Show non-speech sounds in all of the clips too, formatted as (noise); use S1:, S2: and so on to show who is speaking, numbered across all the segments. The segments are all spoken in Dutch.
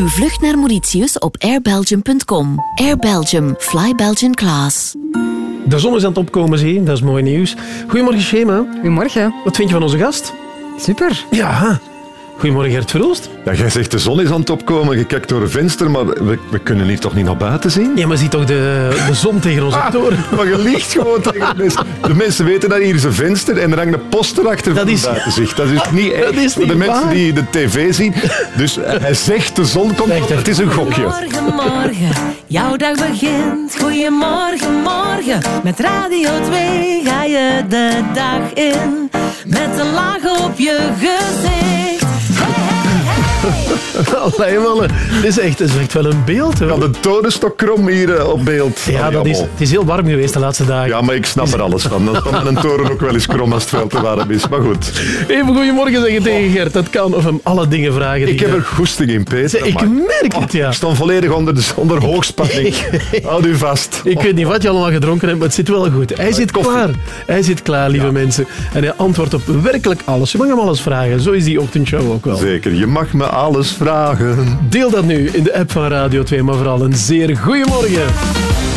S1: Uw vlucht naar Mauritius op airbelgium.com. Air Belgium. Fly Belgian Class.
S2: De zon is aan het opkomen, zie je. Dat is mooi nieuws. Goedemorgen, Shema.
S3: Goedemorgen.
S2: Wat vind je van onze gast?
S3: Super.
S2: Ja. Goedemorgen, Gert Verhulst.
S4: Ja, jij zegt de zon is aan het opkomen, je kijkt door een venster, maar we, we kunnen hier toch niet naar buiten zien?
S2: Ja, maar zie toch de, de zon tegen onze
S4: Ah,
S2: toren?
S4: Maar je liegt gewoon tegen de mensen. De mensen weten dat hier is een venster en er hangt een poster achter
S2: Dat
S4: van
S2: is-
S4: buitenzicht. Dat is niet echt
S2: Dat is
S4: voor de mensen
S2: waar.
S4: die de tv zien. Dus hij zegt de zon komt op, het is een gokje.
S5: Morgen, morgen, jouw dag begint. Goedemorgen, morgen. Met Radio 2 ga je de dag in. Met een laag op je gezicht.
S2: Allee, mannen. Dit is echt, is echt wel een beeld. Hoor.
S4: Ja, de toch krom hier eh, op beeld.
S2: Ja,
S4: Allee,
S2: dat is, het is heel warm geweest de laatste dagen.
S4: Ja, maar ik snap er alles van. Dan kan een toren ook wel eens krom als het veel te warm is. Maar goed,
S2: Even goedemorgen zeggen tegen Gert. Dat kan. Of hem alle dingen vragen.
S4: Ik heb er goesting in, Peter.
S2: Ik merk het, ja.
S4: Ik sta volledig onder, de, onder hoogspanning. (laughs) Houd u vast.
S2: Ik weet niet wat je allemaal gedronken hebt, maar het zit wel goed. Hij zit
S4: koffie.
S2: klaar. Hij zit klaar, lieve mensen. En hij antwoordt op werkelijk alles. Je mag hem alles vragen. Zo is die ochtendshow ook wel.
S4: Zeker, je mag me alles vragen.
S2: Deel dat nu in de app van Radio 2, maar vooral een zeer goeiemorgen.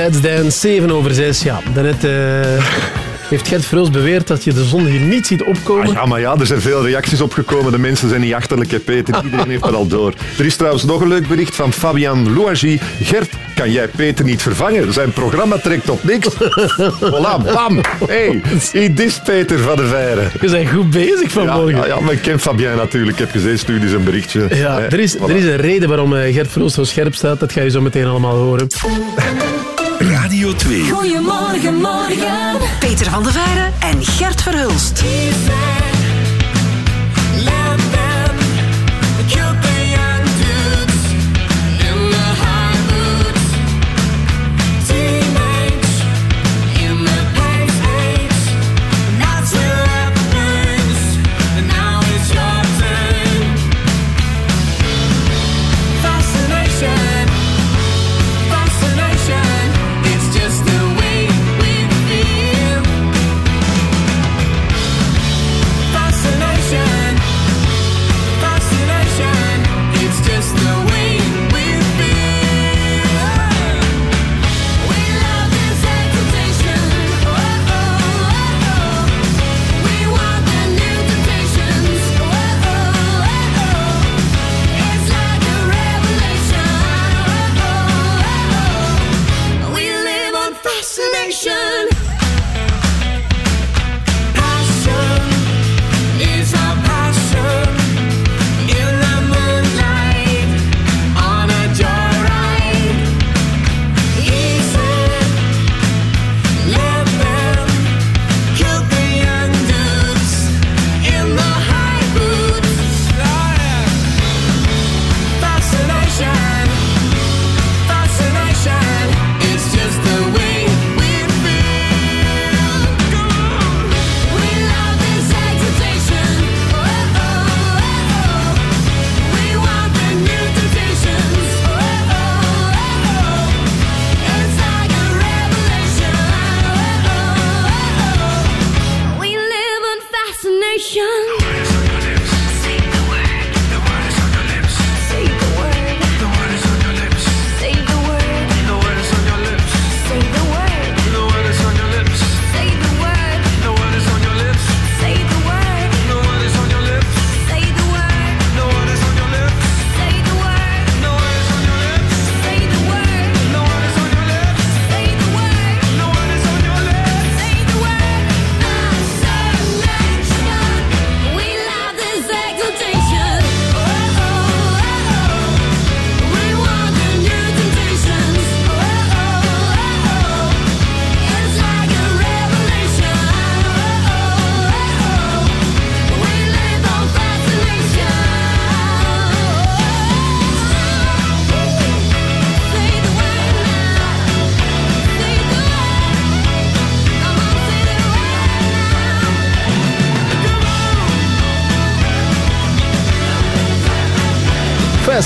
S6: Let's Dance, 7 over 6. Ja, daarnet eh, heeft Gert Verhulst beweerd dat je de zon hier niet ziet opkomen.
S4: Ah, ja, maar ja, er zijn veel reacties opgekomen. De mensen zijn niet achterlijk, hè, Peter. (laughs) Iedereen heeft dat al door. Er is trouwens nog een leuk bericht van Fabian Louagie. Gert, kan jij Peter niet vervangen? Zijn programma trekt op niks. (laughs) Voilà, bam. Hey, he dis Peter van de Veire.
S6: We zijn goed bezig vanmorgen.
S4: ja, ja, maar ik ken Fabien natuurlijk. Ik heb gezien, stuurde zijn berichtje.
S6: Ja, er is,
S4: voilà.
S6: er is een reden waarom eh, Gert Verhulst zo scherp staat. Dat ga je zo meteen allemaal horen. (laughs)
S7: Radio 2.
S8: Goedemorgen, morgen.
S9: Peter van de Veire en Gert Verhulst.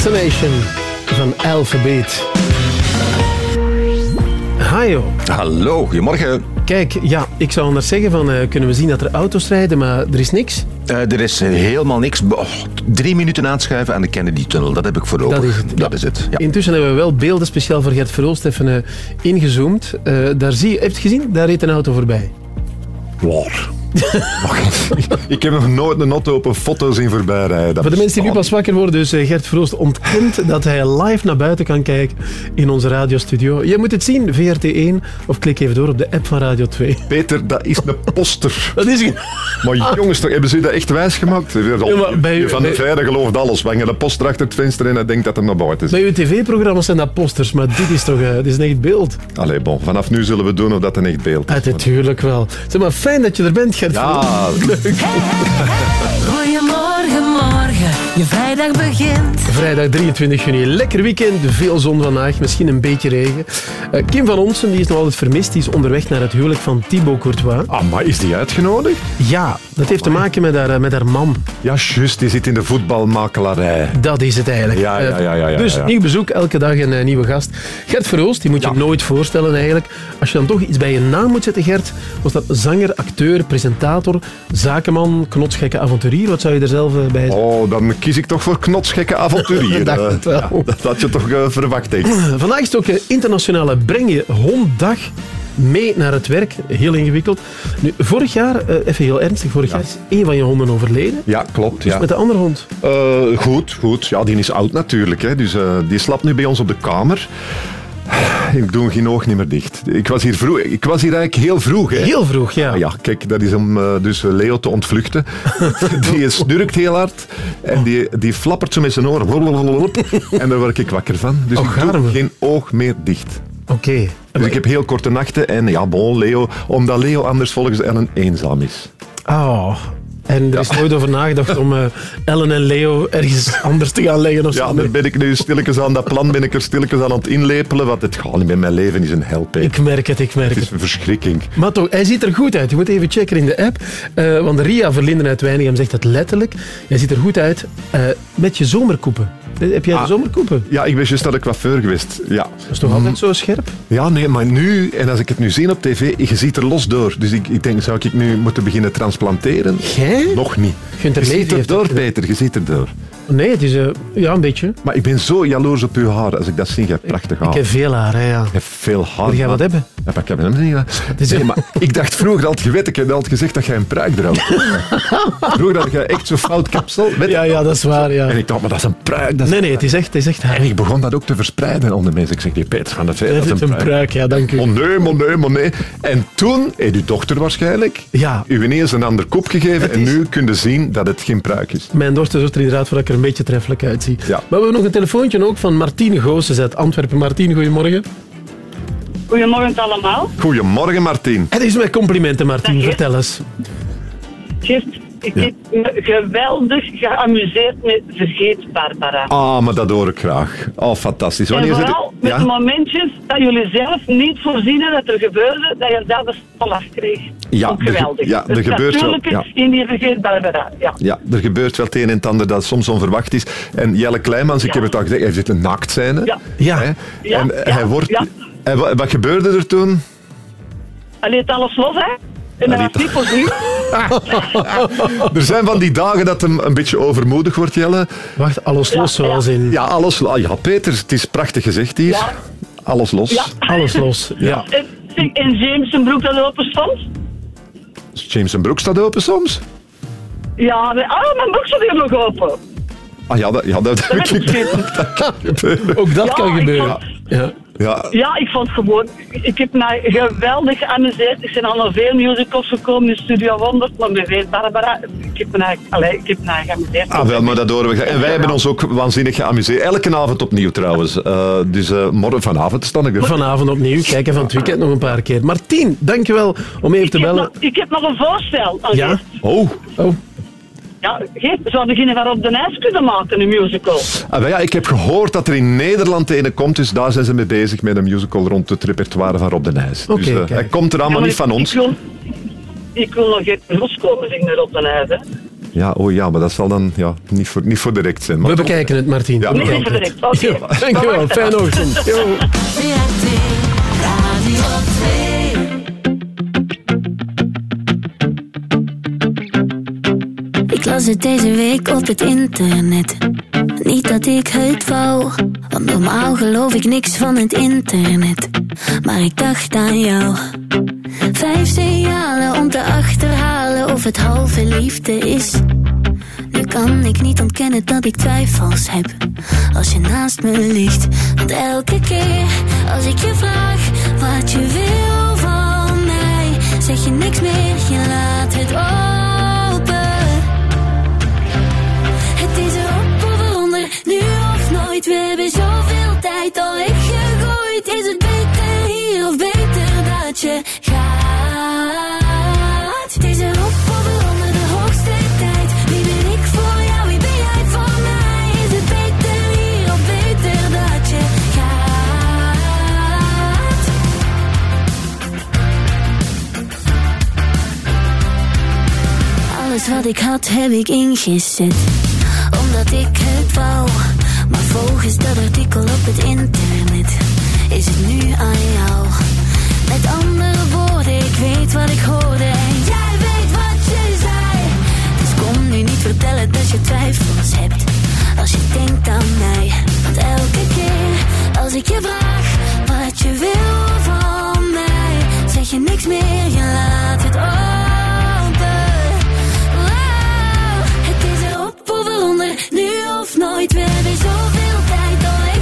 S2: Fascination
S6: van Alphabet. Hajo.
S4: Hallo, goedemorgen.
S6: Kijk, ja, ik zou anders zeggen van, eh, kunnen we zien dat er auto's rijden, maar er is niks.
S10: Eh, er is eh, helemaal niks. Oh, drie minuten aanschuiven aan de Kennedy-tunnel. Dat heb ik voor ogen.
S6: Dat is het.
S10: Dat is het. Ja.
S6: Intussen hebben we wel beelden speciaal voor Gert Verhulst even ingezoomd. Daar zie je, heb je het gezien? Daar reed een auto voorbij.
S4: Waar? Ik heb nog nooit een auto op een foto zien voorbij rijden.
S6: Voor de mensen die nu pas wakker worden, dus eh, Gert Verhulst ontkent dat hij live naar buiten kan kijken in onze radiostudio. Je moet het zien, VRT1, of klik even door op de app van Radio 2.
S4: Peter, dat is een poster.
S6: Dat is...
S4: Maar jongens, toch, hebben ze dat echt wijsgemaakt?
S6: Ja, maar bij-
S4: Van de Veire gelooft alles. We hangen een poster achter het venster en hij denkt dat hij naar buiten is.
S6: Bij uw tv-programma's zijn dat posters, maar dit is toch eh, dit is een echt beeld?
S4: Allee, bon, vanaf nu zullen we doen of dat een echt beeld is.
S6: Ah, natuurlijk wel. Zeg maar, fijn dat je er bent, Gert
S4: Ja, (laughs)
S8: Goedemorgen, morgen. Je vrijdag begint.
S6: Vrijdag 23 juni, lekker weekend, veel zon vandaag, misschien een beetje regen. Eh, Kim van Onsen die is nog altijd vermist, die is onderweg naar het huwelijk van Thibaut Courtois.
S4: ah, maar is die uitgenodigd?
S6: Ja, dat heeft te maken met haar, eh, met haar man.
S4: Ja, juist, die zit in de voetbalmakelarij.
S6: Dat is het eigenlijk.
S4: Ja, ja, ja, ja, ja,
S6: dus
S4: ja.
S6: nieuw bezoek, elke dag een eh, nieuwe gast. Gert Verhoost, die moet je nooit voorstellen eigenlijk. Als je dan toch iets bij je naam moet zetten, Gert, was dat zanger, acteur, presentator, zakenman, knotsgekke avonturier. Wat zou je er zelf bij
S4: Oh, dan kies ik toch voor knotsgekke. Eh, (laughs) ja, dat had je toch verwacht, denk. (clears throat)
S6: Vandaag is het ook internationale Breng je honddag mee naar het werk. Heel ingewikkeld. Nu, vorig jaar, eh, even heel ernstig, vorig jaar is één van je honden overleden.
S4: Ja, klopt.
S6: Dus
S4: Ja.
S6: met de andere hond.
S4: Eh, goed, goed. Ja, die is oud natuurlijk. Hè. Dus eh, die slaapt nu bij ons op de kamer. Ik doe geen oog niet meer dicht. Ik was hier, vroeg, ik was hier eigenlijk heel vroeg. Hè.
S6: Heel vroeg, ja.
S4: Ah Ja, kijk, dat is om dus Leo te ontvluchten. (laughs) die snurkt heel hard en die, die flappert zo met zijn oren. (laughs) En daar word ik wakker van. Dus
S6: Och,
S4: ik doe
S6: arme.
S4: geen oog meer dicht.
S6: Oké.
S4: Dus ik heb heel korte nachten en ja, bon, Leo, omdat Leo anders volgens Ellen eenzaam is.
S6: Oh. En er is nooit over nagedacht om eh, Ellen en Leo ergens (laughs) anders te gaan leggen of
S4: Ja,
S6: zo.
S4: daar ben ik nu stilletjes aan dat plan, ben ik er stilletjes aan het inlepelen, want het gaat niet met mijn leven is een hel, Peter.
S6: Ik merk het, ik merk
S4: Het
S6: het.
S4: is een verschrikking.
S6: Maar toch, hij ziet er goed uit. Je moet even checken in de app. Eh, want Ria Verlinden uit Weinigem zegt het letterlijk. Jij ziet er goed uit eh, met je zomerkoepen. Heb jij de
S4: Ah.
S6: zomerkoepen?
S4: Ja, ik ben juist naar de coiffeur geweest. Ja.
S6: Dat is toch altijd zo scherp?
S4: ja, nee, maar nu, en als ik het nu zie op tv, je ziet er los door. Dus ik, ik denk, zou ik nu moeten beginnen transplanteren?
S6: Jij?
S4: Nog niet. Je ziet er door. Peter, je ziet er door.
S6: Nee, het is eh, ja, een beetje.
S4: Maar ik ben zo jaloers op uw haar als ik dat zie. Je hebt prachtig haar.
S6: Ik heb veel haar, hè, ja.
S4: Je hebt veel haar.
S6: Wil jij wat hebben?
S4: Ja, maar ik heb hem niet.
S6: is-
S4: Nee, maar ik dacht vroeger altijd, je weet, ik heb altijd gezegd dat jij een pruik draagt. (laughs) vroeger had jij echt zo'n fout kapsel. Je?
S6: Ja, ja, dat is waar, ja.
S4: En ik dacht, maar dat is een pruik. Dat is
S6: Nee, nee,
S4: een
S6: het is echt, het is echt haar.
S4: En ik begon dat ook te verspreiden onder mensen. Ik zeg, die Peter van de Veen, dat
S6: is
S4: is
S6: een pruik, ja, dank u.
S4: Oh nee, maar nee, maar nee. En toen heeft uw dochter waarschijnlijk
S6: Ja.
S4: u ineens een ander kop gegeven.
S6: Het
S4: En
S6: is-
S4: nu kun je zien dat het geen pruik is.
S6: Mijn dochter zorgt er inderdaad voor dat ik er een beetje treffelijk uitzie.
S4: Ja.
S6: Maar we hebben nog een telefoontje ook van Martine Goossens uit Antwerpen. Martine, goedemorgen.
S11: Goedemorgen allemaal.
S4: Goedemorgen, Martien.
S6: Het is mijn complimenten, Martine. Vertel eens.
S11: Ik heb me geweldig geamuseerd met Vergeet Barbara.
S4: Ah, maar dat hoor ik graag. Oh, fantastisch. Wanneer
S11: vooral
S4: ik...
S11: met de momentjes dat jullie zelf niet voorzien dat er gebeurde, dat je dat de lach kreeg.
S4: Ja, er
S11: geweldig.
S4: ja, er
S11: Het
S4: gebeurt wel, ja.
S11: in die Vergeet Barbara. Ja.
S4: Ja, er gebeurt wel het een en het ander dat soms onverwacht is. En Jelle Kleimans, ik heb het al gezegd, hij zit een naaktscène.
S11: Ja.
S6: Ja.
S4: Hè? En
S11: ja,
S4: hij wordt...
S11: ja.
S4: En wa- wat gebeurde er toen?
S11: Hij liet alles los, hè? En dat
S4: Hij
S11: was niet voorzien.
S4: Er zijn van die dagen dat hem een beetje overmoedig wordt, Jelle.
S6: Wacht, alles
S11: Ja,
S6: los zoals
S11: ja.
S6: in
S4: Ja, alles... ah, Ja, Peter, het is prachtig gezegd hier.
S11: Ja.
S4: Alles los.
S11: Ja.
S6: alles los. Ja.
S11: En, en James zijn broek dat open stond?
S4: James en Broek staat open soms.
S11: Ja, nee, ah, mijn broek stond hier nog open.
S4: Ah ja, dat, ja, dat. (laughs)
S6: Ook dat
S11: Ja,
S6: kan
S11: ik
S6: gebeuren. Ja.
S4: Ja,
S11: Ja, ik vond gewoon... Ik heb mij geweldig geamuseerd. Ik ben al naar veel musicals gekomen in Studio 100, maar met Weet Barbara... Ik heb mij, allee, ik heb mij geamuseerd.
S4: ah, wel, maar dat horen we. En wij hebben ons ook waanzinnig geamuseerd. Elke avond opnieuw trouwens. Eh, dus eh, morgen vanavond sta ik er.
S6: Vanavond opnieuw. Kijken van het weekend nog een paar keer. Martien, dankjewel om even te
S11: ik,
S6: bellen.
S11: nog, ik heb nog een voorstel.
S6: Ja?
S4: Oh,
S6: Oh,
S11: Ja, zouden beginnen van op de ijs kunnen maken, een musical.
S4: ah, ja, ik heb gehoord dat er in Nederland een komt, dus daar zijn ze mee bezig met een musical rond het repertoire van Rob de Nijs. Dus eh, hij komt er allemaal
S11: Ja,
S4: niet van
S11: ik-
S4: ons.
S11: Ik wil, ik wil nog Geert Ros komen zingen op de ijs, hè.
S4: Ja, oh ja, maar dat zal dan ja, niet, voor, niet voor direct zijn. Maar
S6: we bekijken het, Martien.
S4: Ja,
S11: niet voor direct. (laughs)
S6: Dankjewel. Fijne ochtend. Yo.
S9: Ik las het deze week op het internet. Niet dat ik het wou, want normaal geloof ik niks van het internet. Maar ik dacht aan jou. Vijf signalen om te achterhalen of het halve liefde is. Nu kan ik niet ontkennen dat ik twijfels heb als je naast me ligt. Want elke keer als ik je vraag wat je wil van mij, zeg je niks meer, je laat het open. We hebben zoveel tijd al weggegooid. Is het beter hier of beter dat je gaat? Het is erop of eronder, de hoogste tijd. Wie ben ik voor jou, wie ben jij voor mij? Is het beter hier of beter dat je gaat? Alles wat ik had heb ik ingezet Omdat ik het wou Volgens dat artikel op het internet is het nu aan jou. Met andere woorden, ik weet wat ik hoorde en jij weet wat je zei. Dus kom nu niet vertellen dat je twijfels hebt
S12: als je denkt aan mij. Want elke keer als ik je vraag wat je wil van mij, zeg je niks meer, je laat het open. Wow, het is erop of onder nu nooit weer zoveel tijd. door.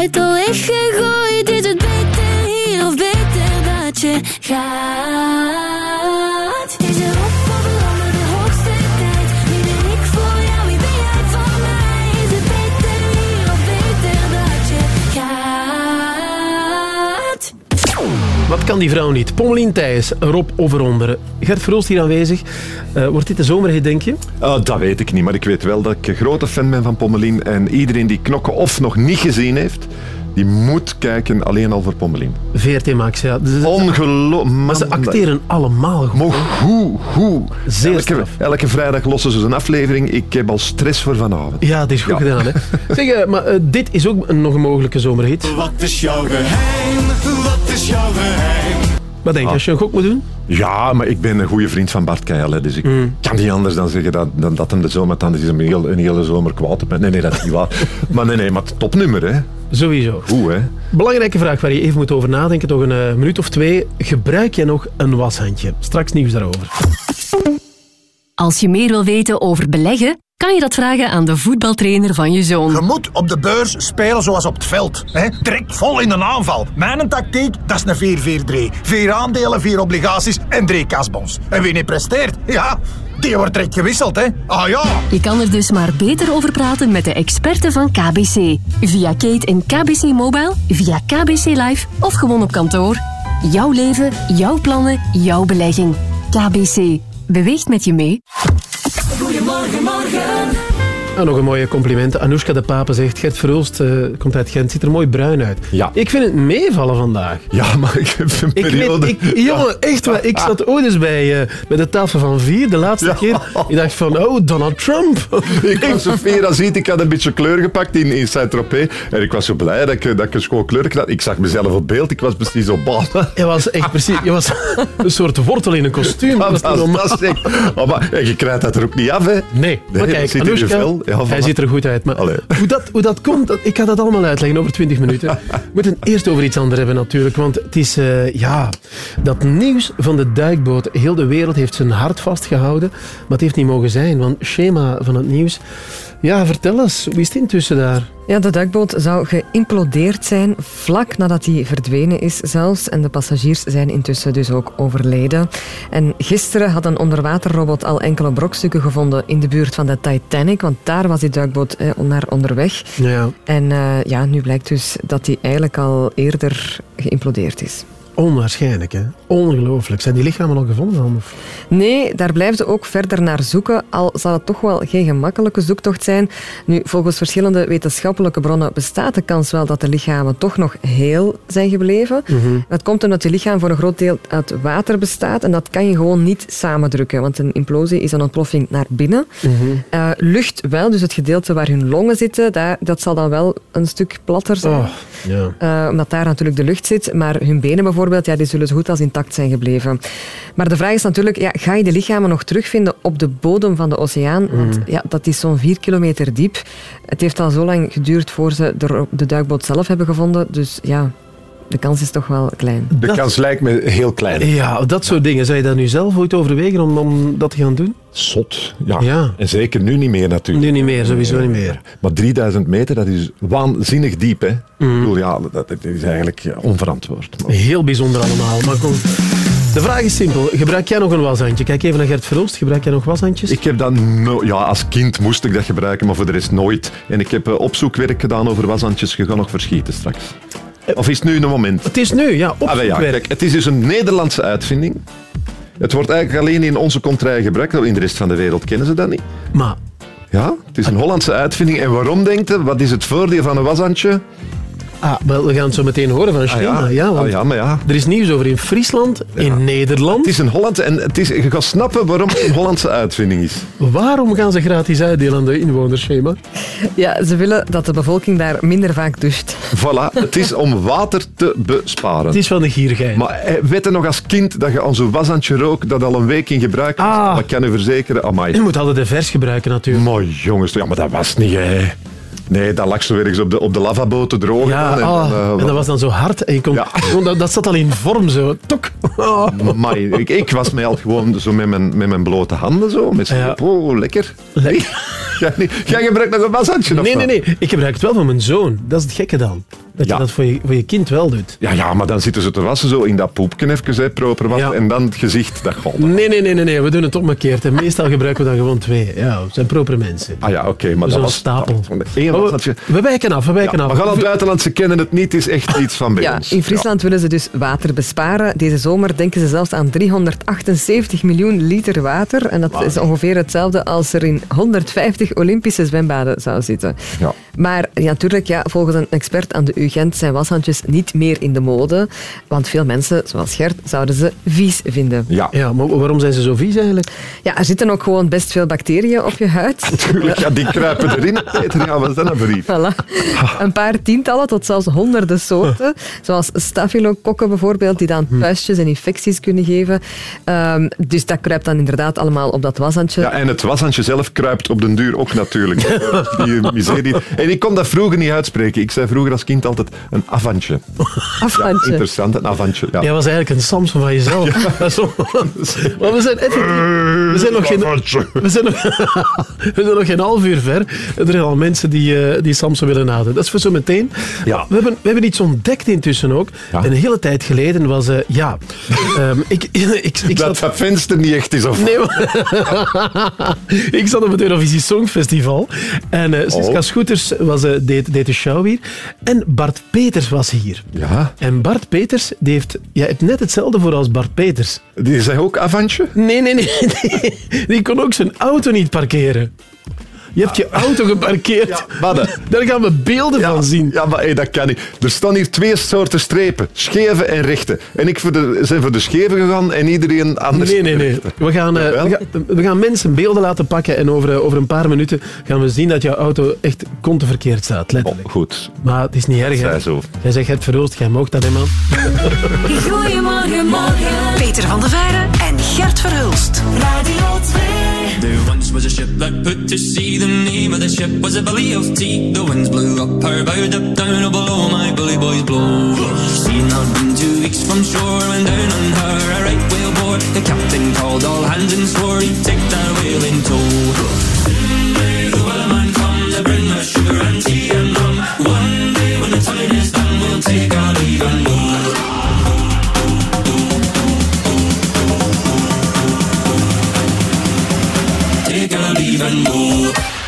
S12: Tijd al weggegooid. Is het beter hier of beter dat je gaat?
S6: Kan die vrouw niet? Pommelien Thijs, Rob Overonder. Gert Verhulst hier aanwezig. Eh, wordt dit de zomerhit, denk je?
S4: Ah, dat weet ik niet, maar ik weet wel dat ik een grote fan ben van Pommelien. En iedereen die Knokken of nog niet gezien heeft, die moet kijken alleen al voor Pommelien.
S6: VRT Max, ja. Dus-
S4: Ongelooflijk.
S6: maar ze acteren allemaal goed.
S4: Maar hoe, hoe?
S6: Zeer
S4: elke, elke vrijdag lossen ze een aflevering. Ik heb al stress voor vanavond.
S6: Ja, het is goed gedaan, hè. (laughs) Zeg, eh, maar eh, dit is ook een, nog een mogelijke zomerhit.
S2: Wat is jouw geheim? Wat is jouw geheim?
S6: Wat denk je, als je een gok moet doen?
S4: Ja, maar ik ben een goede vriend van Bart Keil, hè, dus ik
S6: Mm.
S4: kan niet anders dan zeggen dat, dan dat hem de zomer dan is een, heel, een hele zomer kwaad op. Nee, nee, dat is niet waar. (laughs) maar nee, nee, maar het topnummer, hè.
S6: Sowieso.
S4: Goed, hè.
S6: Belangrijke vraag waar je even moet over nadenken, toch een eh, minuut of twee. Gebruik je nog een washandje? Straks nieuws daarover.
S13: Als je meer wil weten over beleggen, kan je dat vragen aan de voetbaltrainer van je zoon.
S14: Je moet op de beurs spelen zoals op het veld. Hè? Direct vol in een aanval. Mijn tactiek, dat is een 4-4-3. Vier aandelen, vier obligaties en drie kasbons. En wie niet presteert, ja, die wordt direct gewisseld. Hè? Ah ja.
S13: Je kan er dus maar beter over praten met de experten van KBC. Via Kate in KBC Mobile, via KBC Live of gewoon op kantoor. Jouw leven, jouw plannen, jouw belegging. KBC. Beweegt met je mee.
S8: Goedemorgen, morgen.
S6: Ah, nog een mooie compliment. Anoushka de Pape zegt, Gert Verhulst eh, komt uit Gent, ziet er mooi bruin uit.
S4: Ja.
S6: Ik vind het meevallen vandaag.
S4: Ja, maar ik heb een
S6: Ik
S4: periode...
S6: weet, ik, jongen, echt waar. Ik zat ooit eens bij, eh, bij de tafel van vier, de laatste keer. Ik dacht van, oh, Donald Trump.
S4: Ik was ziet, ik had een beetje kleur gepakt in, in Saint-Tropez. En ik was zo blij dat ik, dat ik een schoon kleur had. Ik zag mezelf op beeld, ik was precies zo bam.
S6: Je was echt precies, je was een soort wortel in een kostuum. (laughs) Dat was.
S4: Fantastisch. Oh, maar, en je krijgt dat er ook niet af, hè?
S6: Nee, maar
S4: dat
S6: kijk,
S4: zit in je
S6: Anoushka,
S4: vel. Ja,
S6: hij ziet er goed uit. Maar
S4: Allee.
S6: hoe dat, hoe dat komt, dat, ik ga dat allemaal uitleggen over 20 minuten. We moeten eerst over iets anders hebben natuurlijk. Want het is, eh, ja, dat nieuws van de duikboot. Heel de wereld heeft zijn hart vastgehouden. Maar het heeft niet mogen zijn, want schema van het nieuws... Ja, vertel eens, hoe is het intussen daar?
S3: Ja, de duikboot zou geïmplodeerd zijn vlak nadat hij verdwenen is zelfs. En de passagiers zijn intussen dus ook overleden. En gisteren had een onderwaterrobot al enkele brokstukken gevonden in de buurt van de Titanic. Want daar was die duikboot eh, naar onderweg.
S6: Ja.
S3: En eh, ja, nu blijkt dus dat hij eigenlijk al eerder geïmplodeerd is.
S6: Onwaarschijnlijk, hè? Ongelooflijk. Zijn die lichamen al gevonden dan? Of?
S3: Nee, daar blijven ze ook verder naar zoeken, al zal het toch wel geen gemakkelijke zoektocht zijn. Nu, volgens verschillende wetenschappelijke bronnen bestaat de kans wel dat de lichamen toch nog heel zijn gebleven. Dat komt omdat je lichaam voor een groot deel uit water bestaat en dat kan je gewoon niet samendrukken, want een implosie is een ontploffing naar binnen. Eh, lucht wel, dus het gedeelte waar hun longen zitten, daar, dat zal dan wel een stuk platter zijn.
S6: Oh.
S3: Eh, omdat daar natuurlijk de lucht zit. Maar hun benen bijvoorbeeld, ja, die zullen zo goed als intact zijn gebleven. Maar de vraag is natuurlijk, ja, ga je de lichamen nog terugvinden op de bodem van de oceaan? Want ja, dat is zo'n vier kilometer diep. Het heeft al zo lang geduurd voor ze de, de duikboot zelf hebben gevonden. Dus ja, de kans is toch wel klein.
S4: De kans lijkt me heel klein.
S6: Ja, dat soort dingen. Zou je daar nu zelf ooit overwegen om, om dat te gaan doen?
S4: Zot. Ja.
S6: Ja.
S4: En zeker nu niet meer natuurlijk.
S6: Nu niet meer, sowieso niet meer.
S4: Maar 3000 meter, dat is waanzinnig diep, hè?
S6: Mhm.
S4: Ik bedoel, ja, dat, is eigenlijk onverantwoord. Maar-
S6: Heel bijzonder allemaal. Maar kom. De vraag is simpel. Gebruik jij nog een washandje? Kijk even naar Gert Verhulst. Gebruik jij nog washandjes?
S4: Ik heb dat no ja, als kind moest ik dat gebruiken, maar voor de rest nooit. En ik heb eh, opzoekwerk gedaan over washandjes. Je gaat nog verschieten straks. Of is het nu een moment?
S6: Het is nu, ja,
S4: Ah, ja, kijk, het is dus een Nederlandse uitvinding. Het wordt eigenlijk alleen in onze contrij gebruikt. In de rest van de wereld kennen ze dat niet.
S6: Maar
S4: Ja, het is een Hollandse uitvinding. En waarom denkt je? Wat is het voordeel van een washandje?
S6: Ah, wel, we gaan het zo meteen horen van Schema. ja. want
S4: Ah, ja, maar ja.
S6: Er is nieuws over in Friesland, in Nederland.
S4: Het is een Hollandse... En het is, je gaat snappen waarom het een Hollandse uitvinding is.
S6: Waarom gaan ze gratis uitdelen aan de inwoners, Schema?
S3: Ja, ze willen dat de bevolking daar minder vaak doucht.
S4: Voilà, het is om water te besparen.
S6: Het is van de gierigheid.
S4: Maar eh, weet je nog als kind dat je aan zo'n washandje rook dat al een week in gebruik was?
S6: Ah.
S4: Dat kan u verzekeren. Amai.
S6: Je moet altijd de vers gebruiken natuurlijk.
S4: Maar jongens, ja, maar dat was niet, hè. Nee, dan lag ze weer eens op de, op de lavabo te drogen.
S6: Ja,
S4: en,
S6: ah,
S4: eh,
S6: en dat was dan zo hard. En je kon, (laughs) dat, dat zat al in vorm zo. Tok. (laughs) Oh.
S4: Amai, ik, ik was mij al gewoon zo met mijn, met mijn blote handen zo. Met oh, lekker. (laughs) Jij, niet- jij gebruikt nog een washandje of
S6: Nee, nee, nee. Ik gebruik het wel voor mijn zoon. Dat is het gekke dan. Dat
S4: Ja.
S6: je dat voor je, voor je kind wel doet.
S4: Ja, ja, maar dan zitten ze te wassen zo in dat poepje even, hè, proper wassen. En dan het gezicht, dat gaat.
S6: Nee, nee, nee, nee, nee. We doen het omgekeerd. En meestal gebruiken we dan gewoon twee. Ja, we zijn propere mensen.
S4: Ah ja, oké, maar dat was...
S6: stapel. We, we wijken af, we wijken
S4: Ja,
S6: af.
S4: maar gaan het buitenland, ze kennen het niet, is echt iets van bij
S3: Ja,
S4: ons.
S3: in Friesland willen ze dus water besparen. Deze zomer denken ze zelfs aan 378 miljoen liter water. En dat is ongeveer hetzelfde als er in 150 Olympische zwembaden zou zitten.
S4: Ja.
S3: Maar ja, natuurlijk, ja, volgens een expert aan de UGent zijn washandjes niet meer in de mode. Want veel mensen, zoals Gert, zouden ze vies vinden.
S4: Ja.
S6: ja, maar waarom zijn ze zo vies eigenlijk?
S3: Ja, er zitten ook gewoon best veel bacteriën op je huid. (laughs)
S4: Tuurlijk, ja, die kruipen erin. Peter, ja, wat is dat nou voor iets?
S3: Voilà. Een paar tientallen tot zelfs honderden soorten. Zoals staphylokokken bijvoorbeeld, die dan puistjes en infecties kunnen geven. Ehm, dus dat kruipt dan inderdaad allemaal op dat washandje.
S4: Ja, en het washandje zelf kruipt op den duur ook natuurlijk. (laughs) Die miserie. En ik kon dat vroeger niet uitspreken. Ik zei vroeger als kind altijd een avantje.
S3: Afhandje. (laughs)
S4: Ja, interessant, een avantje. Ja.
S6: Jij was eigenlijk een Samson van jezelf. (laughs) Dat is zo- (laughs) maar we zijn effectief... We zijn nog geen... We zijn nog, we zijn nog geen half uur ver. Er zijn al mensen die, eh, die Samson willen nadoen. Dat is voor zo meteen.
S4: Ja.
S6: We, hebben, we hebben iets ontdekt intussen ook.
S4: Ja.
S6: Een hele tijd geleden was... eh, ja... ehm, ik, ik, ik,
S4: Dat dat venster niet echt is, of
S6: Nee, maar- ik zat op het Eurovisie Songfestival en eh Siska
S4: Oh.
S6: Scooters was, eh, deed, deed de show hier en Bart Peters was hier.
S4: Ja.
S6: En Bart Peters die heeft ja, heeft net hetzelfde voor als Bart Peters.
S4: Die zei ook avantje?
S6: Nee, nee, nee. (laughs) Die, die kon ook zijn auto niet parkeren. Je hebt je auto geparkeerd.
S4: maar de- (laughs)
S6: Daar gaan we beelden van zien.
S4: Ja, maar hey, dat kan niet. Er staan hier twee soorten strepen. Scheve en rechte. En ik voor de, zijn voor de scheve gegaan en iedereen anders.
S6: Nee, nee, nee. We gaan, eh, we, gaan, we gaan mensen beelden laten pakken en over, eh, over een paar minuten gaan we zien dat jouw auto echt konteverkeerd staat, letterlijk.
S4: Oh, goed.
S6: Maar het is niet erg, hè.
S4: Zij zo.
S6: Jij zegt het verroost, jij mag dat, hè, man. (laughs)
S9: Goedemorgen, morgen. Peter van der Veijren en Gert Verhulst.
S8: Radio 2.
S15: Was a ship that put to sea. The name of the ship was a belly of tea. The winds blew up her bow, up down oh, below my bully boys blow. She not been two weeks from shore when down on her a right whale bore. The captain called all hands and swore he'd take that whale in tow. Soon may the wellerman come to bring us sugar and tea and rum. One day when the time is done, we'll take our Take our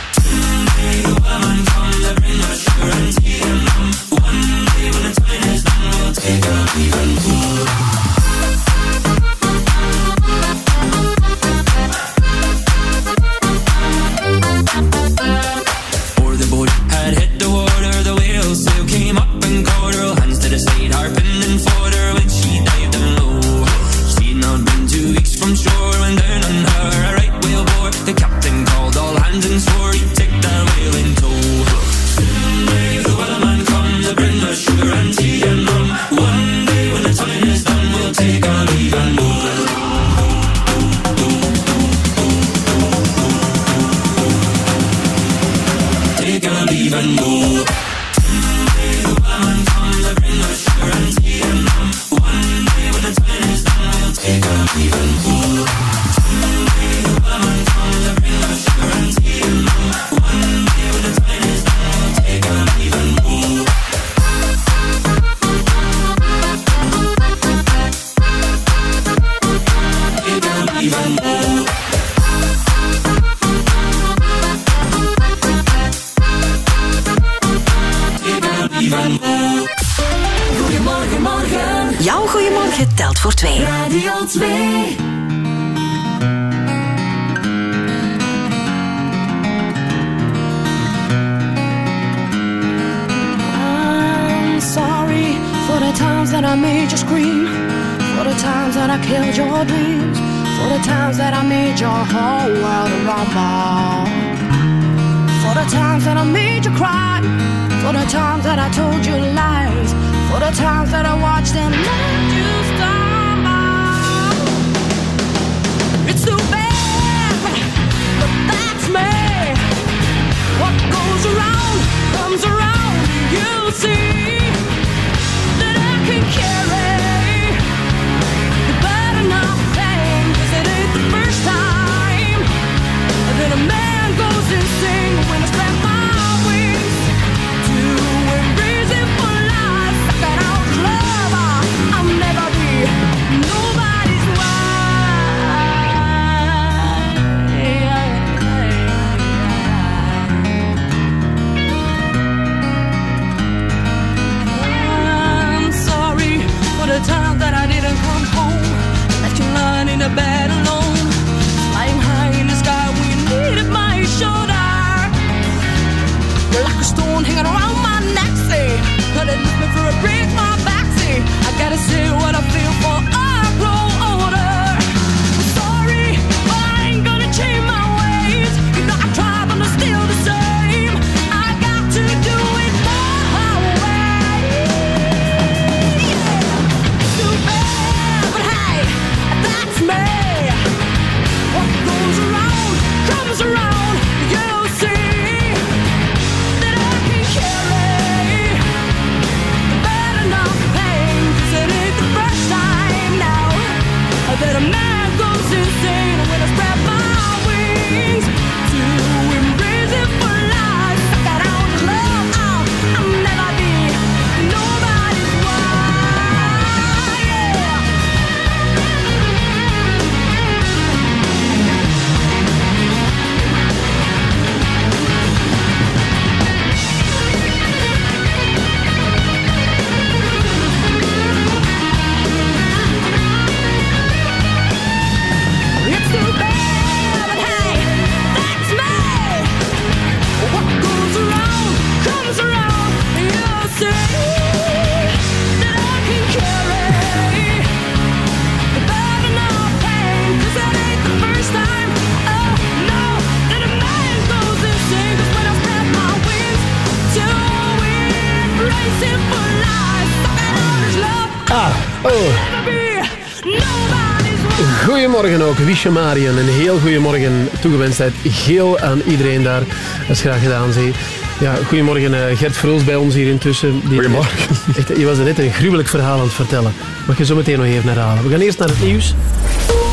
S8: Goedemorgen
S6: ook, Wiesje Marian. Een heel goedemorgen toegewenst uit geel aan iedereen daar. Dat is graag gedaan, zie. Ja, goedemorgen eh, Gert Vroels bij ons hier intussen. Die-
S4: Goedemorgen. (laughs)
S6: Echt, je was er net een gruwelijk verhaal aan het vertellen. Mag je zo meteen nog even herhalen. We gaan eerst naar het nieuws.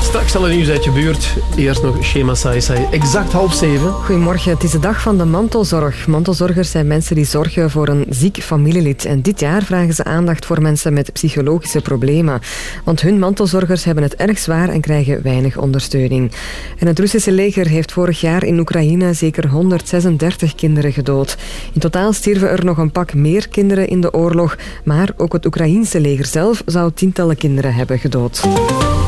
S6: Straks al een nieuws uit je buurt. Eerst nog Shema Sai Sai. Exact half zeven.
S3: Goedemorgen, het is de dag van de mantelzorg. Mantelzorgers zijn mensen die zorgen voor een ziek familielid. En dit jaar vragen ze aandacht voor mensen met psychologische problemen. Want hun mantelzorgers hebben het erg zwaar en krijgen weinig ondersteuning. En het Russische leger heeft vorig jaar in Oekraïne zeker 136 kinderen gedood. In totaal stierven er nog een pak meer kinderen in de oorlog. Maar ook het Oekraïense leger zelf zou tientallen kinderen hebben gedood.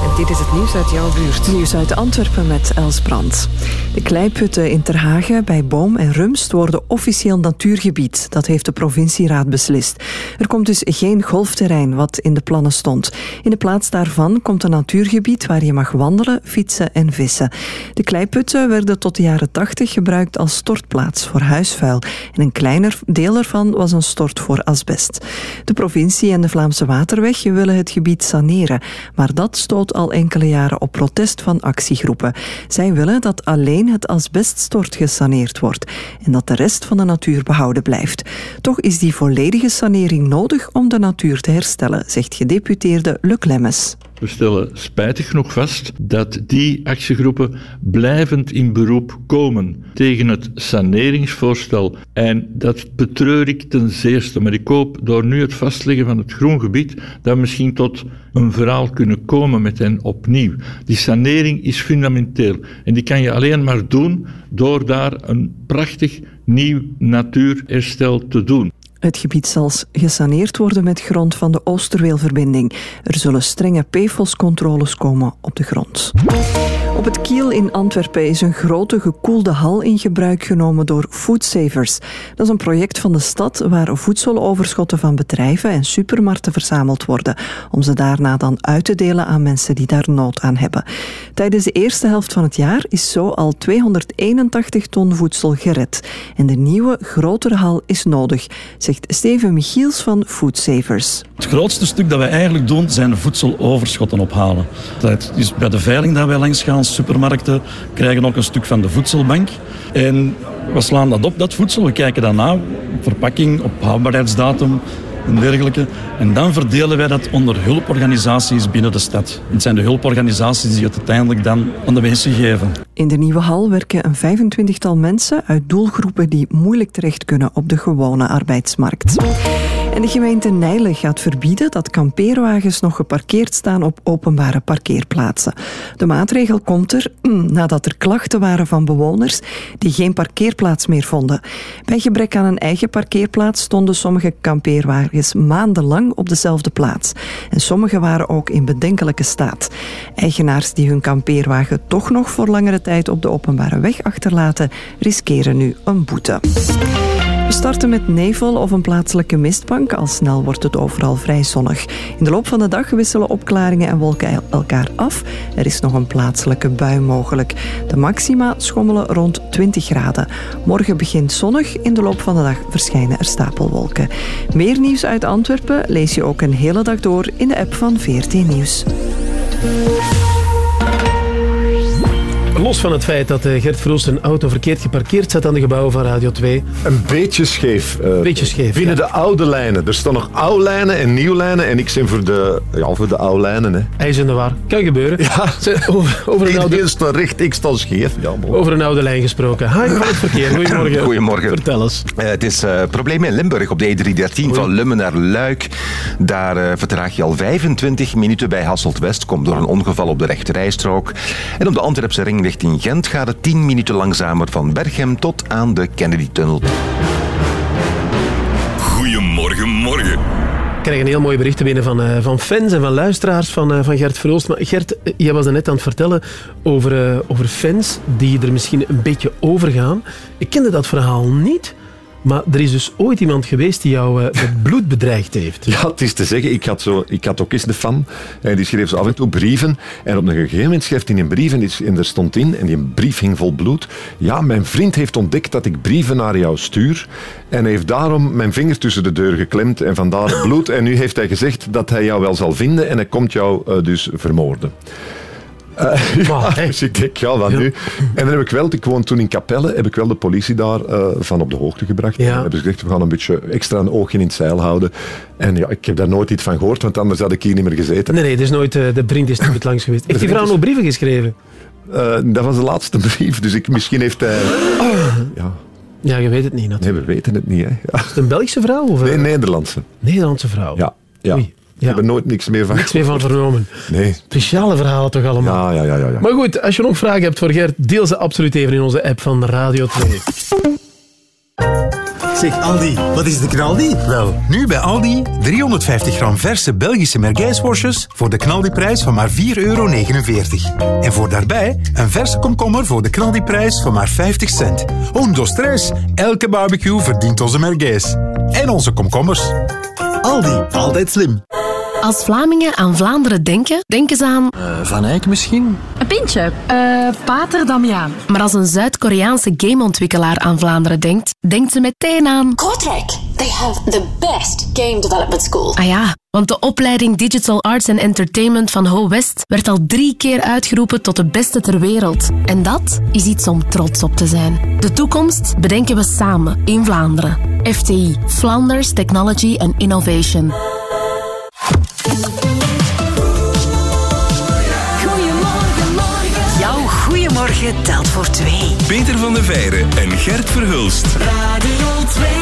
S3: En dit is het nieuws uit jouw buurt.
S16: Nieuws uit Antwerpen met Els Brandt. De kleiputten in Terhagen bij Boom en Rumst worden officieel natuurgebied. Dat heeft de provincieraad beslist. Er komt dus geen golfterrein, wat in de plannen stond. In de plaats daarvan komt een natuurgebied waar je mag wandelen, fietsen en vissen. De kleiputten werden tot de jaren 80 gebruikt als stortplaats voor huisvuil. En een kleiner deel ervan was een stort voor asbest. De provincie en de Vlaamse Waterweg willen het gebied saneren. Maar dat stoot al enkele jaren op protest van actiegroepen. Zij willen dat alleen het asbeststort gesaneerd wordt en dat de rest van de natuur behouden blijft. Toch is die volledige sanering nodig om de natuur te herstellen, zegt gedeputeerde Luc Lemmes.
S17: We stellen spijtig genoeg vast dat die actiegroepen blijvend in beroep komen tegen het saneringsvoorstel. En dat betreur ik ten zeerste. Maar ik hoop door nu het vastleggen van het groengebied dat we misschien tot een verhaal kunnen komen met hen opnieuw. Die sanering is fundamenteel. En die kan je alleen maar doen door daar een prachtig nieuw natuurherstel te doen.
S16: Het gebied zal gesaneerd worden met grond van de Oosterweelverbinding. Er zullen strenge PFOS-controles komen op de grond. Op het Kiel in Antwerpen is een grote gekoelde hal in gebruik genomen door Foodsavers. Dat is een project van de stad waar voedseloverschotten van bedrijven en supermarkten verzameld worden, om ze daarna dan uit te delen aan mensen die daar nood aan hebben. Tijdens de eerste helft van het jaar is zo al 281 ton voedsel gered. En de nieuwe, grotere hal is nodig, zegt Steven Michiels van Foodsavers.
S18: Het grootste stuk dat wij eigenlijk doen, zijn voedseloverschotten ophalen. Dat is bij de veiling dat wij langs gaan, supermarkten, krijgen ook een stuk van de voedselbank. En we slaan dat op, dat voedsel. We kijken daarna op verpakking, op houdbaarheidsdatum en dergelijke. En dan verdelen wij dat onder hulporganisaties binnen de stad. Het zijn de hulporganisaties die het uiteindelijk dan aan de mensen geven.
S16: In de nieuwe hal werken een 25-tal mensen uit doelgroepen die moeilijk terecht kunnen op de gewone arbeidsmarkt. En de gemeente Nijlen gaat verbieden dat kampeerwagens nog geparkeerd staan op openbare parkeerplaatsen. De maatregel komt er nadat er klachten waren van bewoners die geen parkeerplaats meer vonden. Bij gebrek aan een eigen parkeerplaats stonden sommige kampeerwagens maandenlang op dezelfde plaats. En sommige waren ook in bedenkelijke staat. Eigenaars die hun kampeerwagen toch nog voor langere tijd op de openbare weg achterlaten, riskeren nu een boete. We starten met nevel of een plaatselijke mistbank. Al snel wordt het overal vrij zonnig. In de loop van de dag wisselen opklaringen en wolken elkaar af. Er is nog een plaatselijke bui mogelijk. De maxima schommelen rond 20 graden. Morgen begint zonnig. In de loop van de dag verschijnen er stapelwolken. Meer nieuws uit Antwerpen lees je ook een hele dag door in de app van VRT Nieuws.
S6: Los van het feit dat eh, Gert Vroos zijn auto verkeerd geparkeerd zat aan de gebouwen van Radio 2.
S4: Een beetje scheef. eh,
S6: beetje scheef,
S4: Binnen
S6: ja.
S4: de oude lijnen. Er staan nog oude lijnen en nieuwe lijnen. En ik ben voor de, ja, voor de oude lijnen. Hè.
S6: Hij is in de war. Kan gebeuren.
S4: Ja.
S6: Over, over, een oude,
S4: staat recht, ik sta scheef. Ja,
S6: over een oude lijn gesproken. Hi, van het verkeer. (laughs) Goedemorgen.
S19: Goedemorgen.
S6: Vertel eens.
S19: Eh, het is eh probleem in Limburg op de E313 van Lummen naar Luik. Daar vertraag je al 25 minuten bij Hasselt-West. Komt door een ongeval op de rechterrijstrook. En op de Antwerpse ring richting Gent gaat het 10 minuten langzamer van Berchem tot aan de Kennedy-tunnel.
S20: Goedemorgen, morgen.
S6: Ik krijg een heel mooi bericht binnen van, eh, van fans en van luisteraars van, eh, van Gert Verhoost. Maar Gert, eh, jij was er net aan het vertellen over, eh, over fans die er misschien een beetje overgaan. Ik kende dat verhaal niet. Maar er is dus ooit iemand geweest die jou eh, met bloed bedreigd heeft.
S4: Ja, het is te zeggen, ik had, zo, ik had ook eens de fan. En die schreef zo af en toe brieven. En op een gegeven moment schrijft hij een brief en, en er stond in, en die brief hing vol bloed. Ja, mijn vriend heeft ontdekt dat ik brieven naar jou stuur. En heeft daarom mijn vinger tussen de deur geklemd en vandaar bloed. En nu heeft hij gezegd dat hij jou wel zal vinden en hij komt jou eh, dus vermoorden. Eh, ja, dus ik denk, ja, wat nu? En dan heb ik wel, ik woon toen in Capelle, heb ik wel de politie daar eh, van op de hoogte gebracht. En hebben ze gezegd, we gaan een beetje extra een oogje in het zeil houden. En ja, ik heb daar nooit iets van gehoord, want anders had ik hier niet meer gezeten.
S6: Nee, nee, dus nooit, eh, de vriend is niet (laughs) langs geweest. Heeft die vrouw nog brieven geschreven?
S4: Dat was de laatste (laughs) brief, dus ik, misschien heeft hij... Ja.
S6: Ja, je weet het niet natuurlijk.
S4: Nee, we weten het niet. Hè. Ja.
S6: Is het een Belgische vrouw? Of
S4: Nee,
S6: een
S4: Nederlandse.
S6: Nederlandse vrouw?
S4: Ja. ja.
S6: Oei,
S4: Ik heb er nooit niks meer van
S6: Niks meer van vernomen.
S4: Nee.
S6: Speciale verhalen toch allemaal?
S4: Ja, ja, ja. ja, ja.
S6: Maar goed, als je nog vragen hebt voor Gert, deel ze absoluut even in onze app van Radio 2.
S21: Zeg Aldi, wat is de knaldi? Wel, nu bij Aldi 350 gram verse Belgische mergijsworstjes voor de knaldiprijs van maar 4,49 euro. En voor daarbij een verse komkommer voor de knaldiprijs van maar 50 cent. Undo stress, elke barbecue verdient onze mergijs. En onze komkommers. Aldi, altijd slim.
S22: Als Vlamingen aan Vlaanderen denken, denken ze aan...
S21: Van Eyck misschien?
S22: Een pintje. Eh, Pater Damiaan. Maar als een Zuid-Koreaanse gameontwikkelaar aan Vlaanderen denkt, denkt ze meteen aan...
S23: Kortrijk, they have the best game development school.
S22: Ah ja, want de opleiding Digital Arts and Entertainment van Ho West werd al drie keer uitgeroepen tot de beste ter wereld. En dat is iets om trots op te zijn. De toekomst bedenken we samen in Vlaanderen. FTI, Flanders Technology and Innovation.
S8: Goedemorgen, morgen. Jouw goeiemorgen telt voor twee.
S17: Peter van der Veijren en Gert Verhulst.
S2: Radio 2.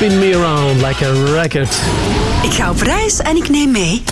S24: Spin me
S6: around like a record.
S8: Ik ga op reis en ik neem mee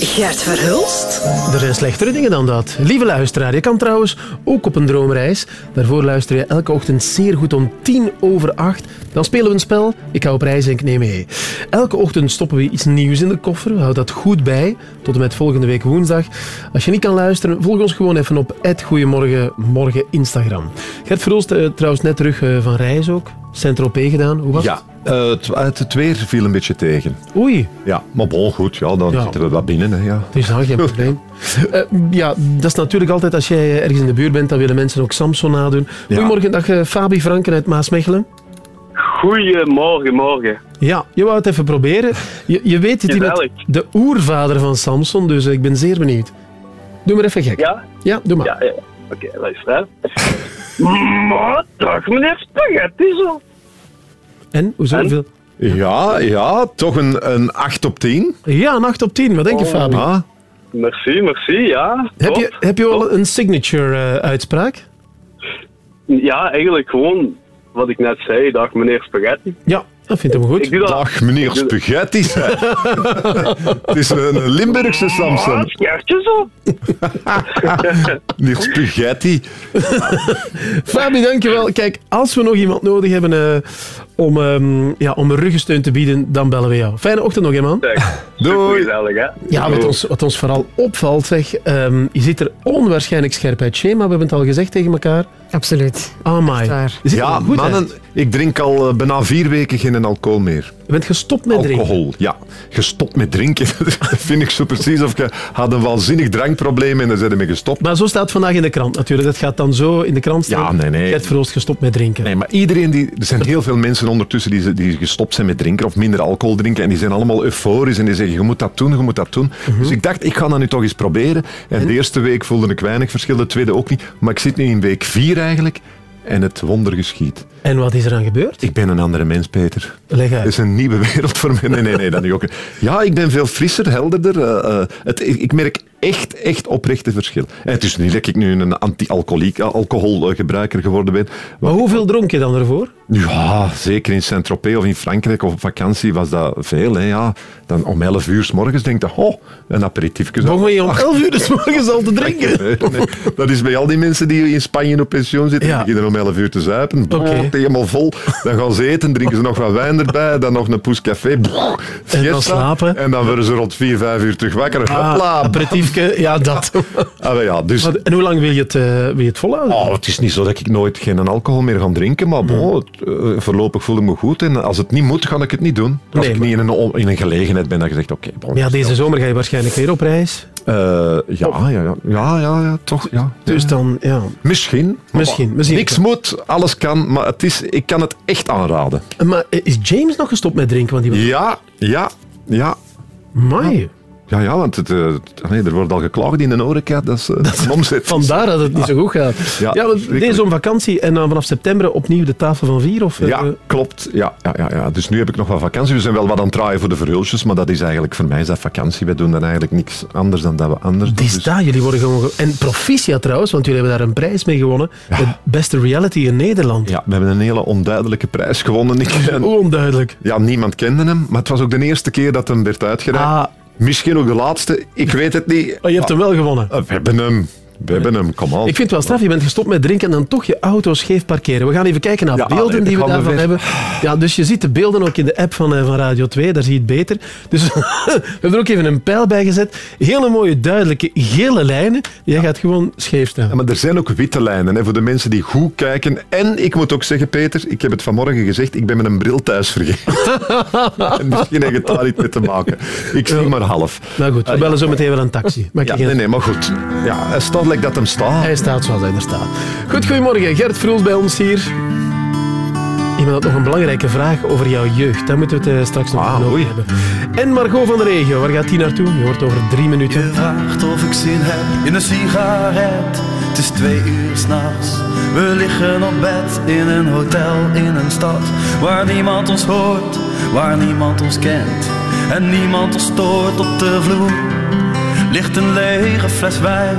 S9: Gert Verhulst.
S6: Er zijn slechtere dingen dan dat. Lieve luisteraar, je kan trouwens ook op een droomreis. Daarvoor luister je elke ochtend zeer goed om tien over acht. Dan spelen we een spel. Ik hou op reis en ik neem mee. Elke ochtend stoppen we iets nieuws in de koffer. We houden dat goed bij. Tot en met volgende week woensdag. Als je niet kan luisteren, volg ons gewoon even op Goedemorgen Morgen Instagram. Gert Verhulst, eh, trouwens net terug eh, van reis ook. Saint-Tropez gedaan. Hoe was
S4: Ja, het, het, het weer viel een beetje tegen.
S6: Oei.
S4: Ja, maar bon, goed, ja, dan
S6: Ja.
S4: zitten we wat binnen. Hè, ja.
S6: Dus daar geen probleem. (laughs) Eh, ja, dat is natuurlijk altijd als jij eh, ergens in de buurt bent, dan willen mensen ook Samson nadoen. Goedemorgen, dag eh, Fabi Franken uit Maasmechelen.
S25: Goedemorgen, morgen.
S6: Ja, je wou het even proberen. Je, je weet het, de oervader van Samson, dus eh, ik ben zeer benieuwd. Doe maar even gek.
S25: Ja?
S6: Ja, doe maar.
S25: Ja, ja. Oké, luister hè. (laughs) Maar dag meneer Spaghetti zo.
S6: En? Hoezo?
S25: En?
S6: Hoeveel?
S4: Ja, ja, toch een, een 8 op 10.
S6: Ja, een 8 op 10. Wat denk je,
S25: Oh.
S6: Fabi?
S4: Ah,
S25: Merci, merci, ja.
S6: Heb
S25: Top.
S6: je, heb je al een signature eh, uitspraak?
S25: Ja, eigenlijk gewoon wat ik net zei. Dag meneer Spaghetti.
S6: Ja, dat vindt hem goed.
S25: Ik doe dat.
S4: Dag meneer Spaghetti. het is een, Limburgse
S25: Ah,
S4: Samson.
S25: schertje zo. (laughs)
S4: Meneer Spaghetti.
S6: Fabi, dankjewel. Kijk, als we nog iemand nodig hebben eh, om, ehm, ja, om ruggensteun te bieden, dan bellen we jou. Fijne ochtend nog, hè, man.
S25: Doei. gezellig, hè.
S6: Ja, wat ons, wat ons vooral opvalt, zeg, ehm, je ziet er onwaarschijnlijk scherp uit. Shema, we hebben het al gezegd tegen elkaar.
S3: Absoluut.
S6: Oh my.
S4: Ja, mannen,
S6: uit.
S4: ik drink al eh, bijna vier weken geen alcohol meer.
S6: Je bent gestopt met drinken.
S4: Alcohol, ja. Gestopt met drinken. (laughs) dat vind ik zo precies of je had een waanzinnig drankprobleem en dan zijn we gestopt.
S6: Maar zo staat het vandaag in de krant natuurlijk. Dat gaat dan zo in de krant staan.
S4: Ja, nee, nee.
S6: Gert gestopt met drinken.
S4: Nee, maar iedereen die... Er zijn heel veel mensen ondertussen die, die gestopt zijn met drinken of minder alcohol drinken en die zijn allemaal euforisch en die zeggen je moet dat doen, je moet dat doen.
S6: Mhm.
S4: Dus ik dacht, ik ga dat nu toch eens proberen. En de eerste week voelde ik weinig verschil, de tweede ook niet. Maar ik zit nu in week vier eigenlijk en het wonder geschiet.
S6: En wat is er aan gebeurd?
S4: Ik ben een andere mens, Peter.
S6: Leg uit.
S4: Het is een nieuwe wereld voor mij. Nee, nee, nee, dat niet ook. Ja, ik ben veel frisser, helderder. eh, eh, het, ik merk echt, echt oprechte verschil. En het is niet dat ik nu een anti-alcoholiek alcoholgebruiker geworden ben.
S6: Maar hoeveel dronk je dan ervoor?
S4: Ja, zeker in Saint-Tropez of in Frankrijk of op vakantie was dat veel. Hè, ja. Dan om 11 uur s morgens denk je, oh, een aperitiefje.
S6: Begon je om 11 uur s morgens al te drinken? (laughs)
S4: Nee, nee. Dat is bij al die mensen die in Spanje op pensioen zitten.
S6: Ja.
S4: Die beginnen om 11 uur te zuipen. Brrr, helemaal vol. Dan gaan ze eten, drinken ze nog wat wijn erbij. Dan nog een poes café. Brrr, siesta.
S6: slapen.
S4: En dan worden ze rond 4, 5 uur terug wakker.
S6: Ah,
S4: Hopla.
S6: Ja, dat.
S4: Ah, ja, dus...
S6: Maar- En hoe lang wil je het, eh, wil je het volhouden?
S4: Oh, het is niet zo dat ik nooit geen alcohol meer ga drinken, maar bon, het, eh, voorlopig voel ik me goed. En als het niet moet, ga ik het niet doen. Als
S6: Nee,
S4: ik niet in een, in een gelegenheid ben dat je zegt, oké, bon.
S6: Ja, deze zomer ga je waarschijnlijk weer op reis.
S4: Eh, ja, ja, ja, ja, ja, ja, toch, ja.
S6: Dus dan, ja.
S4: Misschien.
S6: Misschien, misschien.
S4: Niks moet, alles kan, maar het is, ik kan het echt aanraden.
S6: Maar is James nog gestopt met drinken? Want die was...
S4: Ja, ja, ja.
S6: Amai.
S4: Ja, ja, want het, eh, het- nee, er wordt al geklaagd in de horeca. Dat is, eh, een omzet.
S6: Vandaar dat het niet zo goed gaat.
S4: Ja,
S6: Ja, want deze om vakantie en dan vanaf september opnieuw de tafel van vier? Of, eh,
S4: Ja, klopt. Ja, ja, ja, ja. Dus nu heb ik nog wat vakantie. We zijn wel wat aan het draaien voor de verhulsjes, maar dat is eigenlijk voor mij is dat vakantie. We doen dan eigenlijk niks anders dan dat we anders doen. Dus-
S6: staan, jullie worden gewoon... ge- En proficiat trouwens, want jullie hebben daar een prijs mee gewonnen. De beste reality in Nederland.
S4: Ja, we hebben een hele onduidelijke prijs gewonnen. (laughs)
S6: Hoe onduidelijk.
S4: ja, niemand kende hem, maar het was ook de eerste keer dat hem werd uitgereikt.
S6: Ah.
S4: Misschien ook de laatste, ik weet het niet.
S6: Maar je hebt hem wel gewonnen.
S4: We hebben hem. We hebben hem, kom aan.
S6: Ik vind het wel straf, je bent gestopt met drinken en dan toch je auto scheef parkeren. We gaan even kijken naar
S4: Ja,
S6: beelden
S4: nee,
S6: die we daarvan hebben. Ja, dus je ziet de beelden ook in de app van, eh, van Radio 2, daar zie je het beter. Dus (laughs) we hebben er ook even een pijl bij gezet. Hele mooie, duidelijke, gele lijnen. Jij gaat gewoon scheef staan.
S4: Ja, maar er zijn ook witte lijnen hè, voor de mensen die goed kijken. En ik moet ook zeggen, Peter, ik heb het vanmorgen gezegd, ik ben met een bril thuis vergeten. (laughs) en misschien heeft het daar iets mee te maken. Ik zie maar half.
S6: Nou goed, we bellen zo meteen wel een taxi. Maak
S4: Ja,
S6: geen-
S4: nee, nee, maar goed. Ja, hij staat like dat hem staat.
S6: Hij staat zoals hij er staat. Goed, goedemorgen. Gert Vroels bij ons hier. Iemand had nog een belangrijke vraag over jouw jeugd. Daar moeten we het eh, straks nog
S4: Ah,
S6: over hebben. En Margot van de Regio, waar gaat die naartoe? Je hoort over drie minuten.
S2: Je vraagt of ik zin heb in een sigaret. Het is twee uur s'nachts. We liggen op bed in een hotel in een stad waar niemand ons hoort, waar niemand ons kent en niemand ons stoort op de vloer. Ligt een lege fles wijn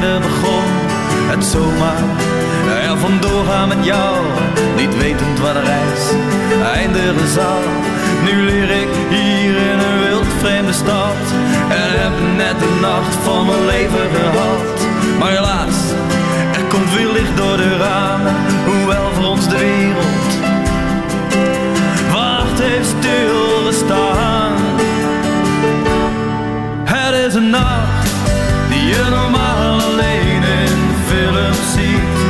S2: Het zomaar er vandoor gaan met jou. Niet wetend waar de reis eindigen zal. Nu leer ik hier in een wild vreemde stad. En heb net de nacht van mijn leven gehad. Maar helaas, er komt weer licht door de ramen. Hoewel voor ons de wereld wacht heeft stilgestaan. Het is een nacht die je normaal alleen in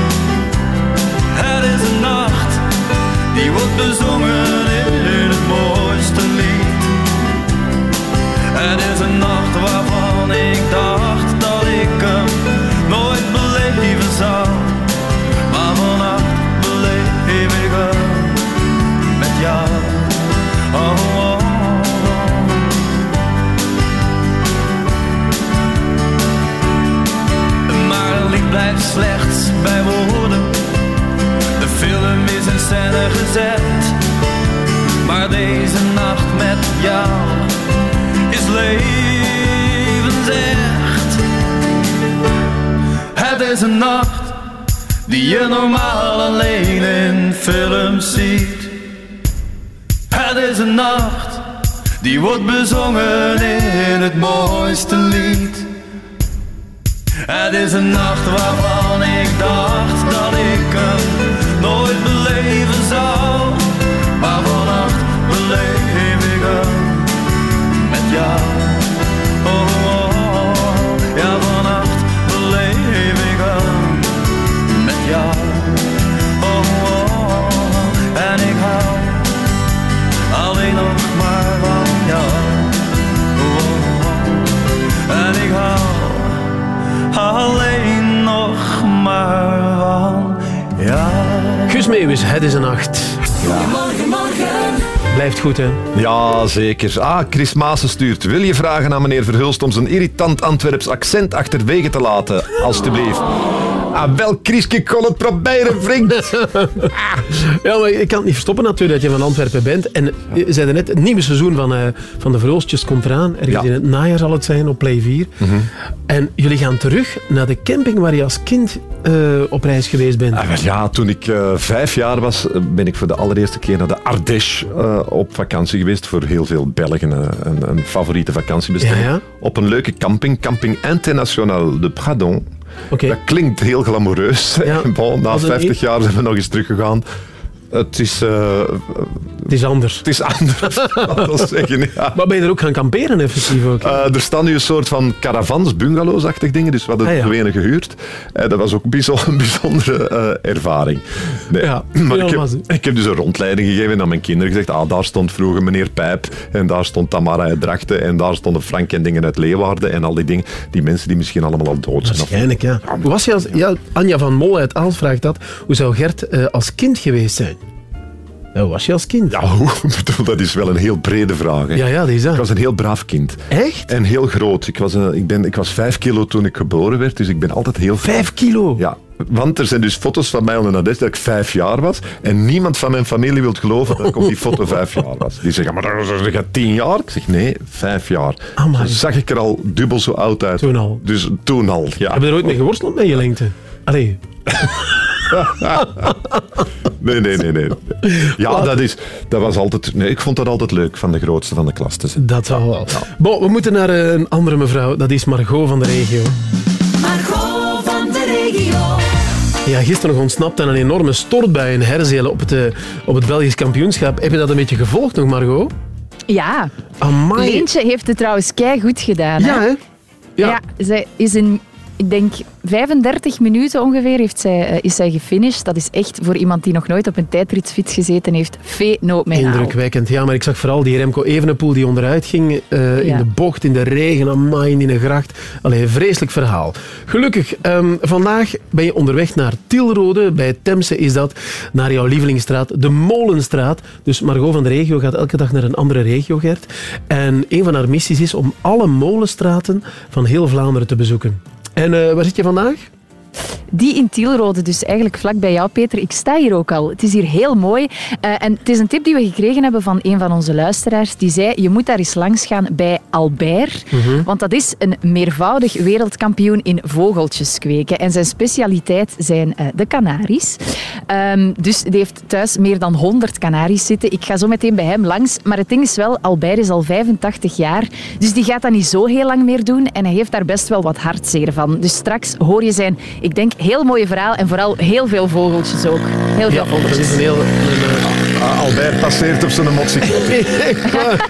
S2: scène gezet. Maar deze nacht met jou is levensecht. Het is een nacht die je normaal alleen in films ziet. Het is een nacht die wordt bezongen in het mooiste lied. Het is een nacht waarvan ik dacht dat ik hem
S6: goed?
S4: Ja, zeker. Ah, Chris Maassen stuurt. Wil je vragen aan meneer Verhulst om zijn irritant Antwerps accent achterwege te laten? Alsjeblieft. Ah, wel, ik kon het proberen, vriend. (laughs)
S6: Ja, maar ik kan het niet verstoppen natuurlijk dat je van Antwerpen bent. En je zei net, het nieuwe seizoen van, eh, van de Verhoostjes komt eraan. Ergens
S4: Ja.
S6: in het najaar zal het zijn, op Play 4. En jullie gaan terug naar de camping waar je als kind eh, op reis geweest bent.
S4: Ah, ja, toen ik eh, vijf jaar was, eh, ben ik voor de allereerste keer naar de Ardèche eh, op vakantie geweest. Voor heel veel Belgen eh, een, een favoriete vakantiebestemming.
S6: Ja.
S4: Op een leuke camping, Camping International de Pradon. Dat klinkt heel glamoureus. Bon, na
S6: Wat een
S4: 50
S6: eer.
S4: jaar zijn we nog eens teruggegaan. Het is... eh,
S6: het is anders.
S4: Het is anders, (laughs) zeggen. Ja.
S6: Maar ben je er ook gaan kamperen, effectief ook?
S4: Eh, er staan nu een soort van caravans, bungalows-achtig dingen, dus we hadden
S6: Ah, ja.
S4: gehuurd. Eh, dat was ook een (laughs) bijzondere ervaring. Nee.
S6: Ja, (clears throat)
S4: maar ik heb, ik heb dus een rondleiding gegeven aan mijn kinderen. Gezegd, ah, daar stond vroeger meneer Pijp, en daar stond Tamara uit Drachten, en daar stonden Frank en dingen uit Leeuwarden, en al die dingen. Die mensen die misschien allemaal al dood zijn.
S6: Waarschijnlijk, ja. Hoe was je als, ja, Anja van Mol uit Aals vraagt dat. Hoe zou Gert als kind geweest zijn? Hoe was je als kind? (laughs)
S4: Bedoel, dat is wel een heel brede vraag. hè.
S6: Ja, ja, die is dat.
S4: Ik was een heel braaf kind.
S6: Echt?
S4: En heel groot. Ik was, een, ik, ben, ik was vijf kilo toen ik geboren werd, dus ik ben altijd heel...
S6: Vijf kilo?
S4: Ja. Want er zijn dus foto's van mij onder Nadez dat ik vijf jaar was. En niemand van mijn familie wil geloven dat ik op die foto (laughs) vijf jaar was. Die zeggen, maar dat is tien jaar? Ik zeg, nee, vijf jaar.
S6: Amai.
S4: Dus zag ik er al dubbel zo oud uit.
S6: Toen al?
S4: Dus toen al, ja.
S6: Heb je er ooit mee geworsteld met je lengte? Allee. (laughs)
S4: Nee, nee, nee. nee. Ja, dat, is, dat was altijd... Nee, ik vond dat altijd leuk, van de grootste van de klas te zijn.
S6: Dat zal wel. We moeten naar eh, een andere mevrouw. Dat is Margot van de regio.
S8: Margot van de regio.
S6: Ja, gisteren nog ontsnapt aan een enorme stortbui in Herzelen op het, eh, op het Belgisch kampioenschap. Heb je dat een beetje gevolgd nog, Margot?
S26: Ja.
S6: Amai.
S26: Leentje heeft het trouwens kei goed gedaan.
S6: Ja, hè?
S26: Ja. zij is in
S27: ik denk 35 minuten ongeveer heeft zij, eh, is zij gefinished. Dat is echt voor iemand die nog nooit op een tijdritsfiets gezeten heeft, fenomenaal.
S6: Indrukwekkend, ja, maar ik zag vooral die Remco Evenepoel die onderuit ging eh, in de bocht, in de regen, amai, in een gracht. Allee, vreselijk verhaal. Gelukkig, ehm, vandaag ben je onderweg naar Tilrode. Bij Temse is dat, naar jouw lievelingsstraat, de Molenstraat. Dus Margot van de Regio gaat elke dag naar een andere regio, Gert. En een van haar missies is om alle molenstraten van heel Vlaanderen te bezoeken. En eh, waar zit je vandaag?
S27: Die in Tielrode, dus eigenlijk vlak bij jou, Peter. Ik sta hier ook al. Het is hier heel mooi. Eh, en het is een tip die we gekregen hebben van een van onze luisteraars. Die zei, je moet daar eens langs gaan bij Albert.
S28: Mhm.
S27: Want dat is een meervoudig wereldkampioen in vogeltjes kweken. En zijn specialiteit zijn eh, de kanaries. Ehm, dus die heeft thuis meer dan 100 kanaries zitten. Ik ga zo meteen bij hem langs. Maar het ding is wel, Albert is al 85 jaar. Dus die gaat dat niet zo heel lang meer doen. En hij heeft daar best wel wat hartzeer van. Dus straks hoor je zijn, ik denk, heel mooie verhaal. En vooral heel veel vogeltjes ook. Heel veel
S6: Ja,
S27: vogeltjes.
S6: dat is een heel...
S4: Ah, Albert passeert op zijn
S6: waar. (laughs)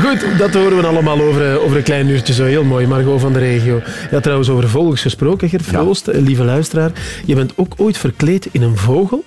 S6: Goed, dat horen we allemaal over, eh, over een klein uurtje. Zo heel mooi, Margot van de regio. Ja, trouwens, over vogels gesproken, Gert Verhoost, eh, lieve luisteraar. Je bent ook ooit verkleed in een vogel.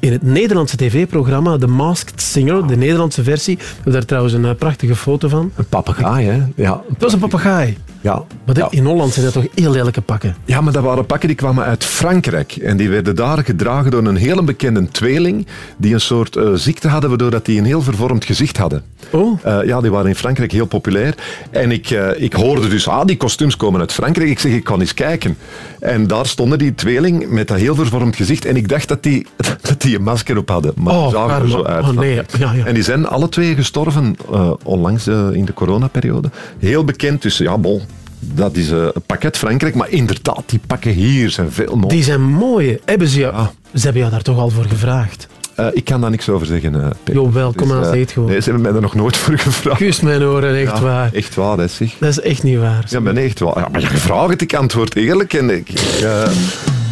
S6: In het Nederlandse tv-programma The Masked Singer, de Nederlandse versie. We hebben daar trouwens een eh, prachtige foto van.
S4: Een papegaai, hè? Ja.
S6: Het was een papegaai.
S4: Ja.
S6: Maar dit- in Holland zijn dat toch heel lelijke pakken?
S4: Ja, maar dat waren pakken die kwamen uit Frankrijk. En die werden daar gedragen door een hele bekende tweeling die een soort eh, ziekte hadden, waardoor dat die een heel vervormd gezicht hadden.
S6: Oh.
S4: ja, die waren in Frankrijk heel populair. En ik, eh, ik hoorde dus, ah, die kostuums komen uit Frankrijk. Ik zeg, ik kan eens kijken. En daar stonden die tweeling met dat heel vervormd gezicht. En ik dacht dat die, (laughs) dat die een masker op hadden. Maar
S6: Oh,
S4: zagen er zo uit.
S6: oh, nee. Ja, ja.
S4: En die zijn alle twee gestorven eh, onlangs eh, in de coronaperiode. Heel bekend, dus ja, bon. Dat is eh, een pakket Frankrijk, maar inderdaad, die pakken hier zijn veel mooier.
S6: Die zijn mooi. Hebben ze, jou, ze hebben jou daar toch al voor gevraagd?
S4: Eh, ik kan daar niks over zeggen. eh Peter.
S6: Jawel, kom
S4: Dus,
S6: aan,
S4: eh,
S6: zeg het gewoon.
S4: Nee, ze hebben mij er nog nooit voor gevraagd.
S6: Kus mijn oren, echt
S4: Ja,
S6: waar.
S4: Echt waar, dat zeg.
S6: Dat is echt niet waar.
S4: Ja, ben echt waar. Ja, maar je vraagt het, ik antwoord eerlijk. En ik, ik,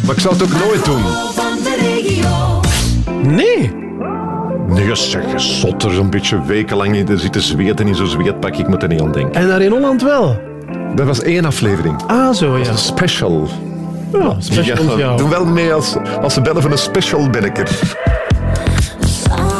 S4: maar ik zou het ook nooit doen.
S9: Van de regio.
S6: Nee.
S4: Nee, zeg, zotter, zo'n beetje wekenlang in- zitten zweten in zo'n zweetpak. Ik moet er niet aan denken.
S6: En daar in Holland wel?
S4: Dat was één aflevering.
S6: Ah, zo ja.
S4: Een special.
S6: Ja, special
S4: Ja. Doe wel mee als, als ze bellen van een special ben ik er.
S9: fine.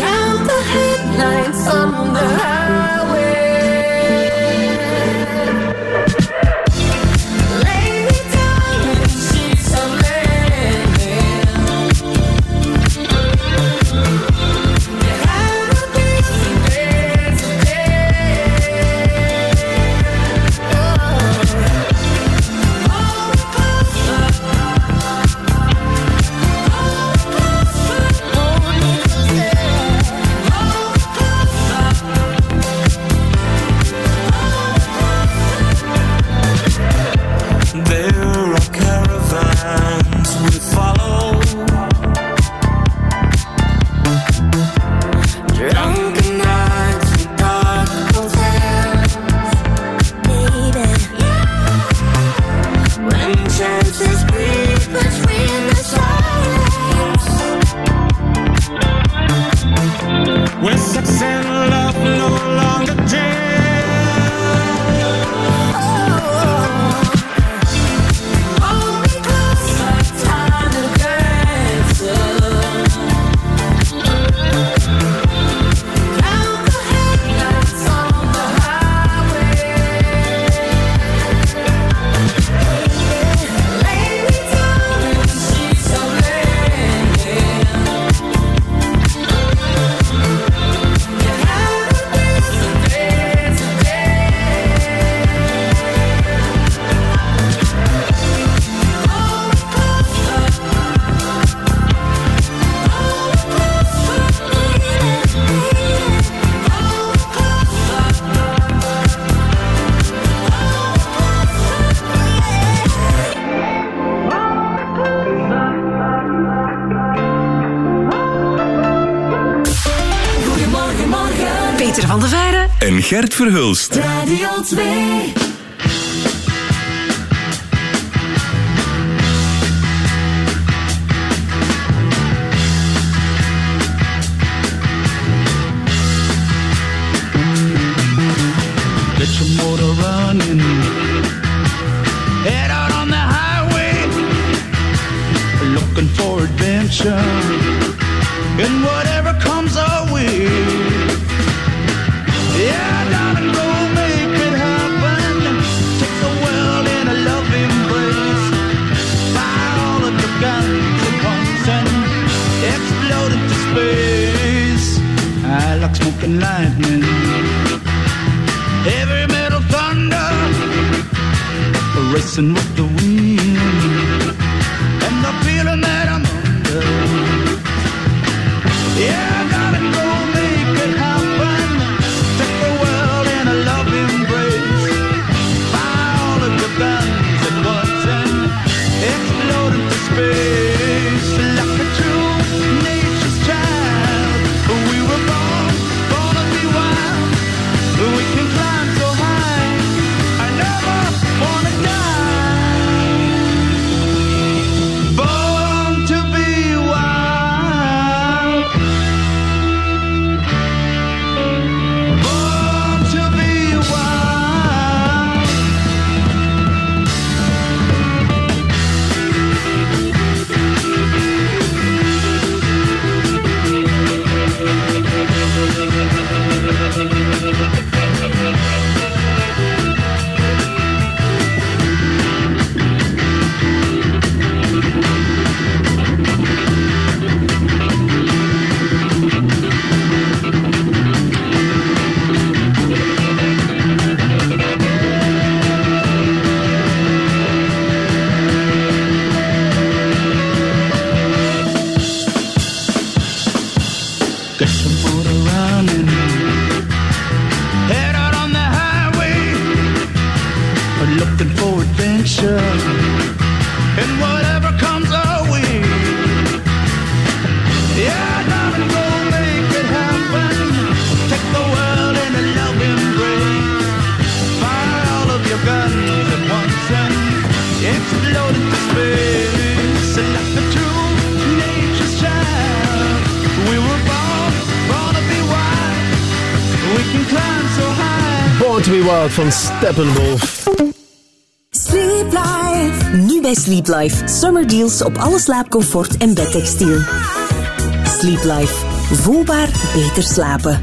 S9: Count the headlights on the highway.
S29: Gert Verhulst.
S2: Radio 2.
S6: Steppenwolf.
S22: Sleep Life. Nu bij Sleep Life. Summer deals op alle slaapcomfort en bedtextiel. Sleep Life. Voelbaar beter slapen.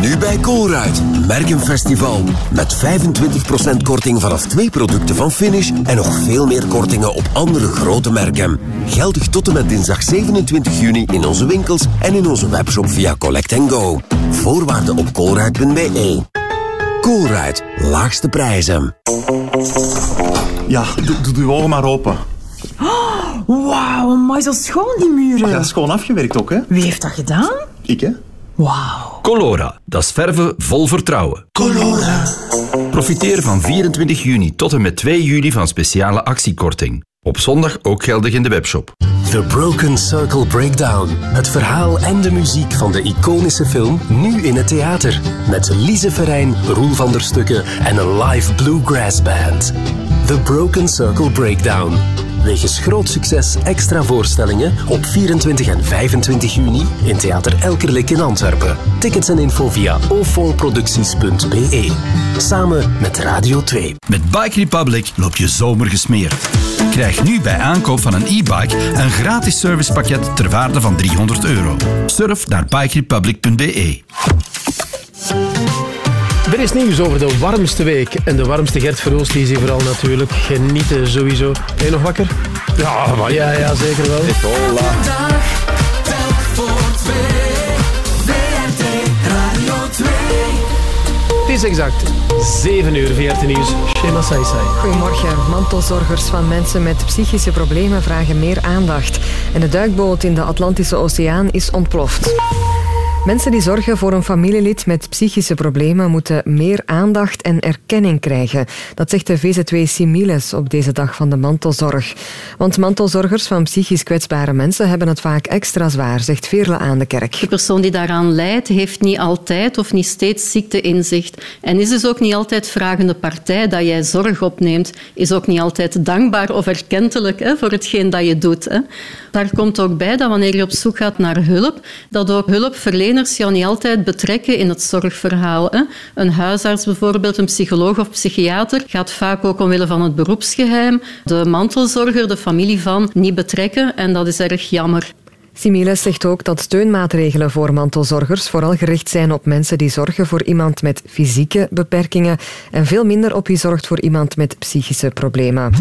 S30: Nu bij Colruyt. Merkenfestival. Met 25% korting vanaf twee producten van Finish en nog veel meer kortingen op andere grote merken. Geldig tot en met dinsdag 27 juni in onze winkels en in onze webshop via Collect Go. Voorwaarden op colruyt.be. Colruyt. Laagste prijzen.
S31: Ja, doe, doe uw ogen maar open.
S32: Oh, Wauw, maar zo schoon die muren.
S31: Ja, dat is gewoon afgewerkt ook, hè?
S32: Wie heeft dat gedaan?
S31: Ik, hè?
S32: Wauw.
S19: Colora, dat is verven vol vertrouwen.
S32: Colora.
S19: Profiteer van 24 juni tot en met 2 juli van speciale actiekorting. Op zondag ook geldig in de webshop.
S30: The Broken Circle Breakdown. Het verhaal en de muziek van de iconische film nu in het theater. Met Lise Verijn, Roel van der Stukken en een live bluegrass band. The Broken Circle Breakdown. Wegens groot succes extra voorstellingen op 24 en 25 juni in Theater Elkerlijk in Antwerpen. Tickets en info via ofondproducties.be. Samen met Radio 2.
S21: Met Bike Republic loop je zomer gesmeerd. Krijg nu bij aankoop van een e-bike een gratis servicepakket ter waarde van 300 euro. Surf naar bikerepublic.be.
S6: Er is nieuws over de warmste week. En de warmste Gert Verhulst die is hier vooral natuurlijk. Genieten sowieso. Ben je nog wakker?
S4: Ja, maar...
S6: Ja, ja, zeker wel.
S4: Hola.
S33: Telk voor twee. VRT Radio 2.
S6: Het is exact 7 uur VRT Nieuws. Shema Saisai.
S3: Goedemorgen. Mantelzorgers van mensen met psychische problemen vragen meer aandacht. En de duikboot in de Atlantische Oceaan is ontploft. Mensen die zorgen voor een familielid met psychische problemen moeten meer aandacht en erkenning krijgen. Dat zegt de VZW Similes op deze dag van de mantelzorg. Want mantelzorgers van psychisch kwetsbare mensen hebben het vaak extra zwaar, zegt Veerle aan de kerk.
S34: De persoon die daaraan lijdt, heeft niet altijd of niet steeds ziekteinzicht. En is dus ook niet altijd vragende partij dat jij zorg opneemt. Is ook niet altijd dankbaar of erkentelijk hè, voor hetgeen dat je doet. Hè. Daar komt ook bij dat wanneer je op zoek gaat naar hulp, dat ook jou niet altijd betrekken in het zorgverhaal. Hè. Een huisarts bijvoorbeeld, een psycholoog of psychiater, gaat vaak ook omwille van het beroepsgeheim de mantelzorger, de familie van, niet betrekken. En dat is erg jammer.
S3: Similes zegt ook dat steunmaatregelen voor mantelzorgers vooral gericht zijn op mensen die zorgen voor iemand met fysieke beperkingen en veel minder op wie zorgt voor iemand met psychische problemen.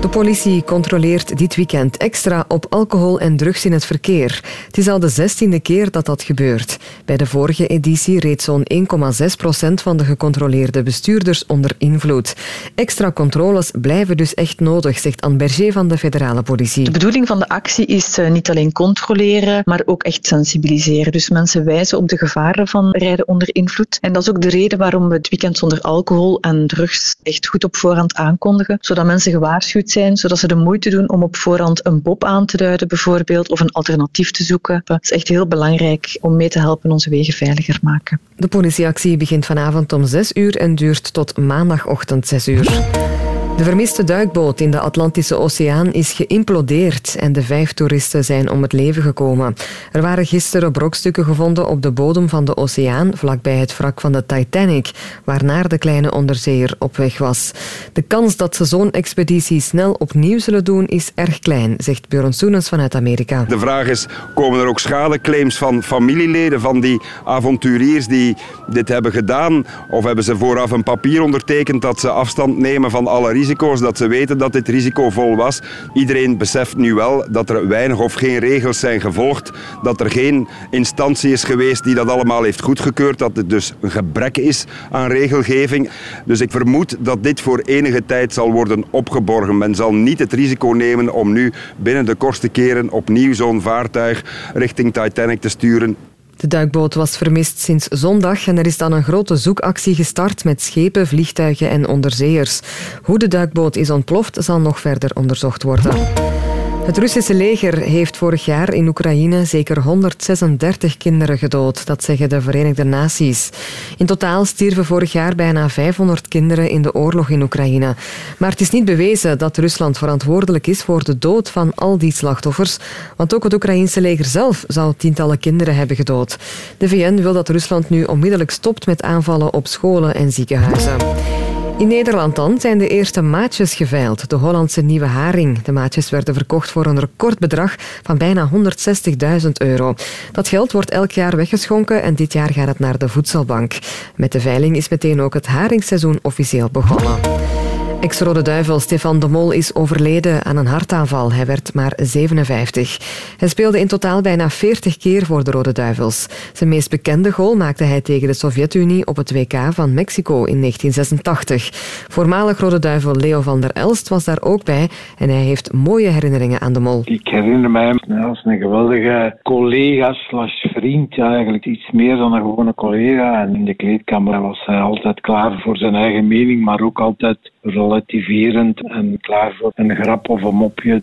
S3: De politie controleert dit weekend extra op alcohol en drugs in het verkeer. Het is al de zestiende keer dat dat gebeurt. Bij de vorige editie reed zo'n 1,6 procent van de gecontroleerde bestuurders onder invloed. Extra controles blijven dus echt nodig, zegt Anne Berger van de federale politie.
S35: De bedoeling van de actie is eh, niet alleen controleren, maar ook echt sensibiliseren. Dus mensen wijzen op de gevaren van rijden onder invloed. En dat is ook de reden waarom we het weekend zonder alcohol en drugs echt goed op voorhand aankondigen, zodat mensen gewaarschuwd zijn, zodat ze de moeite doen om op voorhand een bob aan te duiden bijvoorbeeld, of een alternatief te zoeken. Het is echt heel belangrijk om mee te helpen onze wegen veiliger maken.
S3: De politieactie begint vanavond om 6 uur en duurt tot maandagochtend 6 uur. De vermiste duikboot in de Atlantische Oceaan is geïmplodeerd en de vijf toeristen zijn om het leven gekomen. Er waren gisteren brokstukken gevonden op de bodem van de oceaan, vlakbij het wrak van de Titanic, waarnaar de kleine onderzeeër op weg was. De kans dat ze zo'n expeditie snel opnieuw zullen doen is erg klein, zegt Björn Soenens vanuit Amerika.
S36: De vraag is, komen er ook schadeclaims van familieleden van die avonturiers die dit hebben gedaan? Of hebben ze vooraf een papier ondertekend dat ze afstand nemen van alle risico's, dat ze weten dat dit risicovol was? Iedereen beseft nu wel dat er weinig of geen regels zijn gevolgd, dat er geen instantie is geweest die dat allemaal heeft goedgekeurd, dat het dus een gebrek is aan regelgeving. Dus ik vermoed dat dit voor enige tijd zal worden opgeborgen. Men zal niet het risico nemen om nu binnen de kortste keren opnieuw zo'n vaartuig richting Titanic te sturen.
S3: De duikboot was vermist sinds zondag en er is dan een grote zoekactie gestart met schepen, vliegtuigen en onderzeeërs. Hoe de duikboot is ontploft zal nog verder onderzocht worden. Het Russische leger heeft vorig jaar in Oekraïne zeker 136 kinderen gedood, dat zeggen de Verenigde Naties. In totaal stierven vorig jaar bijna 500 kinderen in de oorlog in Oekraïne. Maar het is niet bewezen dat Rusland verantwoordelijk is voor de dood van al die slachtoffers, want ook het Oekraïense leger zelf zou tientallen kinderen hebben gedood. De VN wil dat Rusland nu onmiddellijk stopt met aanvallen op scholen en ziekenhuizen. In Nederland dan zijn de eerste maatjes geveild, de Hollandse nieuwe haring. De maatjes werden verkocht voor een recordbedrag van bijna 160.000 euro. Dat geld wordt elk jaar weggeschonken en dit jaar gaat het naar de voedselbank. Met de veiling is meteen ook het haringseizoen officieel begonnen. Ex-Rode Duivel Stefan de Mol is overleden aan een hartaanval. Hij werd maar 57. Hij speelde in totaal bijna 40 keer voor de Rode Duivels. Zijn meest bekende goal maakte hij tegen de Sovjet-Unie op het WK van Mexico in 1986. Voormalig Rode Duivel Leo van der Elst was daar ook bij en hij heeft mooie herinneringen aan de Mol.
S37: Ik herinner mij als een geweldige collega slash vriend. Eigenlijk iets meer dan een gewone collega. En in de kleedkamer was hij altijd klaar voor zijn eigen mening, maar ook altijd relativerend en klaar voor een grap of een mopje.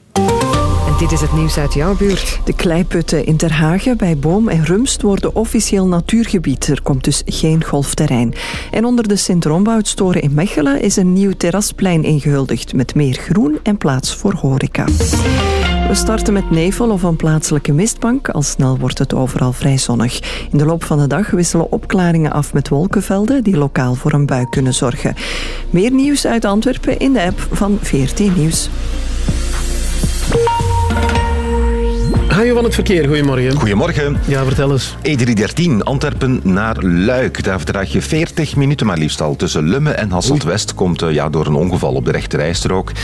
S3: Dit is het nieuws uit jouw buurt.
S16: De kleiputten in Terhagen bij Boom en Rumst worden officieel natuurgebied. Er komt dus geen golfterrein. En onder de Sint-Romboudstoren in Mechelen is een nieuw terrasplein ingehuldigd met meer groen en plaats voor horeca. We starten met nevel of een plaatselijke mistbank. Al snel wordt het overal vrij zonnig. In de loop van de dag wisselen opklaringen af met wolkenvelden die lokaal voor een bui kunnen zorgen. Meer nieuws uit Antwerpen in de app van VRT Nieuws.
S6: Hajo van het verkeer, goedemorgen.
S10: Goedemorgen.
S6: Ja, vertel eens.
S10: E313 Antwerpen naar Luik. Daar verdraag je 40 minuten maar liefst al. Tussen Lummen en Hasselt-West komt eh, ja, door een ongeval op de rechterrijstrook. Uh,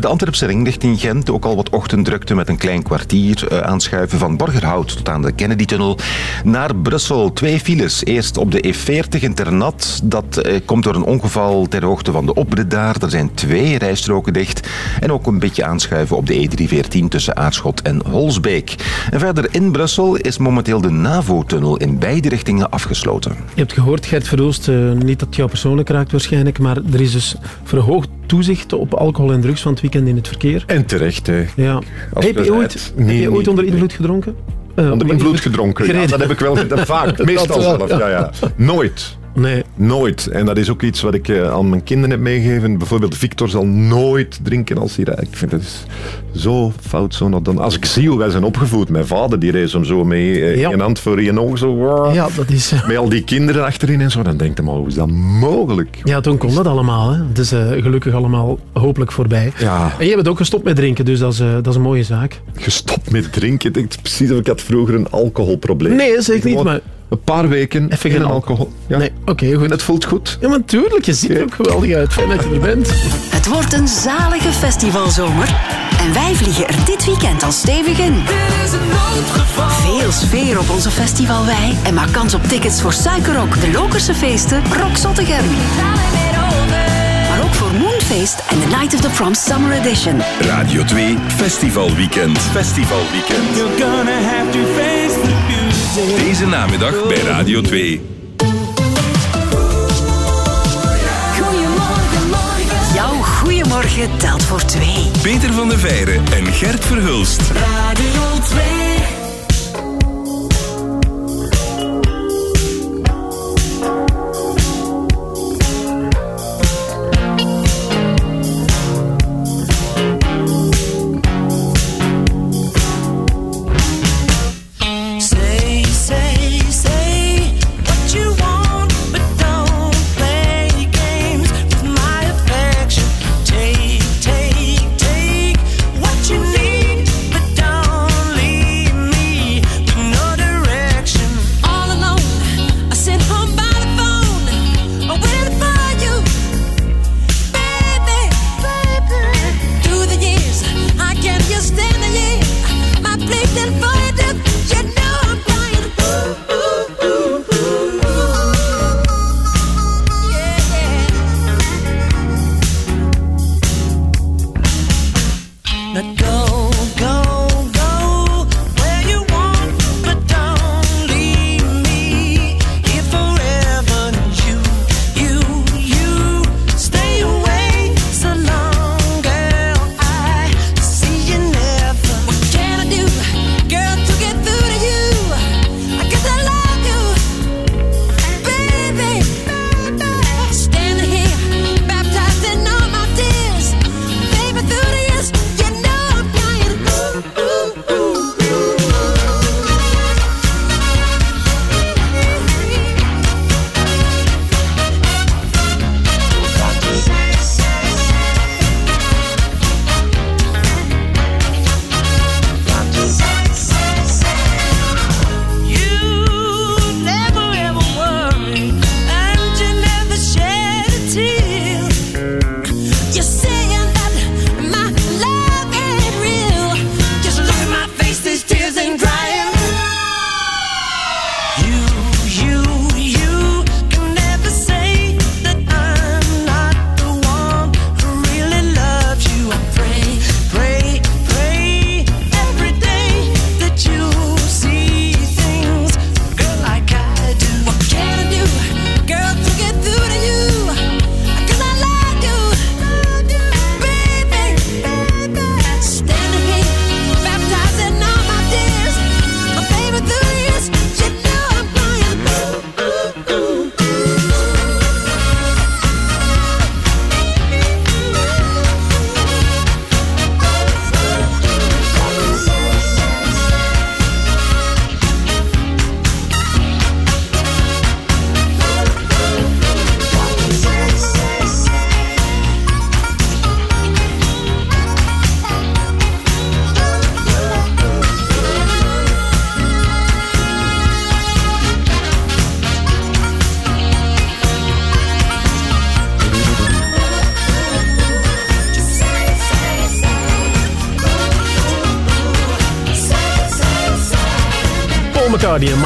S10: de Antwerpse ring richting Gent. Ook al wat ochtenddrukte met een klein kwartier. Uh, aanschuiven van Borgerhout tot aan de Kennedy-tunnel. Naar Brussel. Twee files. Eerst op de E40 in Ternat. Dat komt door een ongeval ter hoogte van de oprit daar. Er zijn twee rijstroken dicht. En ook een beetje aanschuiven op de E314 tussen Aarschot en Holsbeek.
S19: Week. En verder in Brussel is momenteel de NAVO-tunnel in beide richtingen afgesloten.
S6: Je hebt gehoord, Gert Verhulst, eh, niet dat jou persoonlijk raakt waarschijnlijk, maar er is dus verhoogd toezicht op alcohol en drugs van het weekend in het verkeer.
S4: En terecht, hè.
S6: Ja.
S4: Als
S6: Heb je ooit,
S4: het-
S6: heb
S4: nee,
S6: je ooit onder invloed gedronken? Eh,
S4: Onder invloed gedronken. Ja, dat heb ik wel gedaan. Vaak, (laughs) meestal
S6: Dat wel,
S4: zelf. Ja, ja. (laughs) Nooit.
S6: Nee.
S4: Nooit. En dat is ook iets wat ik eh, aan mijn kinderen heb meegegeven. Bijvoorbeeld Victor zal nooit drinken als hij rijdt. Ik vind dat is zo fout. Zo done. Als ik zie hoe wij zijn opgevoed. Mijn vader die reed hem zo mee. eh,
S6: Ja.
S4: Een hand voor je oog. Zo.
S6: Ja, dat is... eh,
S4: Met al die kinderen achterin en zo. Dan denk je maar, hoe is dat mogelijk?
S6: Ja, toen kon dat allemaal. Hè. Het is gelukkig allemaal hopelijk voorbij.
S4: Ja.
S6: En je bent ook gestopt met drinken, dus dat is, dat is een mooie zaak.
S4: Gestopt met drinken. Ik denk precies of ik had vroeger een alcoholprobleem.
S6: Nee, zeker niet, maar-
S4: Een paar weken
S6: Even
S4: geen alcohol. Ja.
S6: Nee, oké, goed.
S4: En het voelt goed.
S6: Ja, maar tuurlijk, je ziet er ook geweldig uit. Fijn dat je er bent.
S22: Het wordt een zalige festivalzomer. En wij vliegen er dit weekend al stevig in. Veel sfeer op onze festivalwei. En maak kans op tickets voor Suikerrock, de Lokerse feesten, Rock Zottegem. Maar ook voor Moonfeest en The Night of the Proms Summer Edition.
S38: Radio 2 Festival Weekend. Festival Weekend. Deze namiddag bij Radio 2.
S22: Goedemorgen, morgen. Jouw goeiemorgen telt voor twee.
S38: Peter van der Veijren en Gert Verhulst.
S8: Radio 2.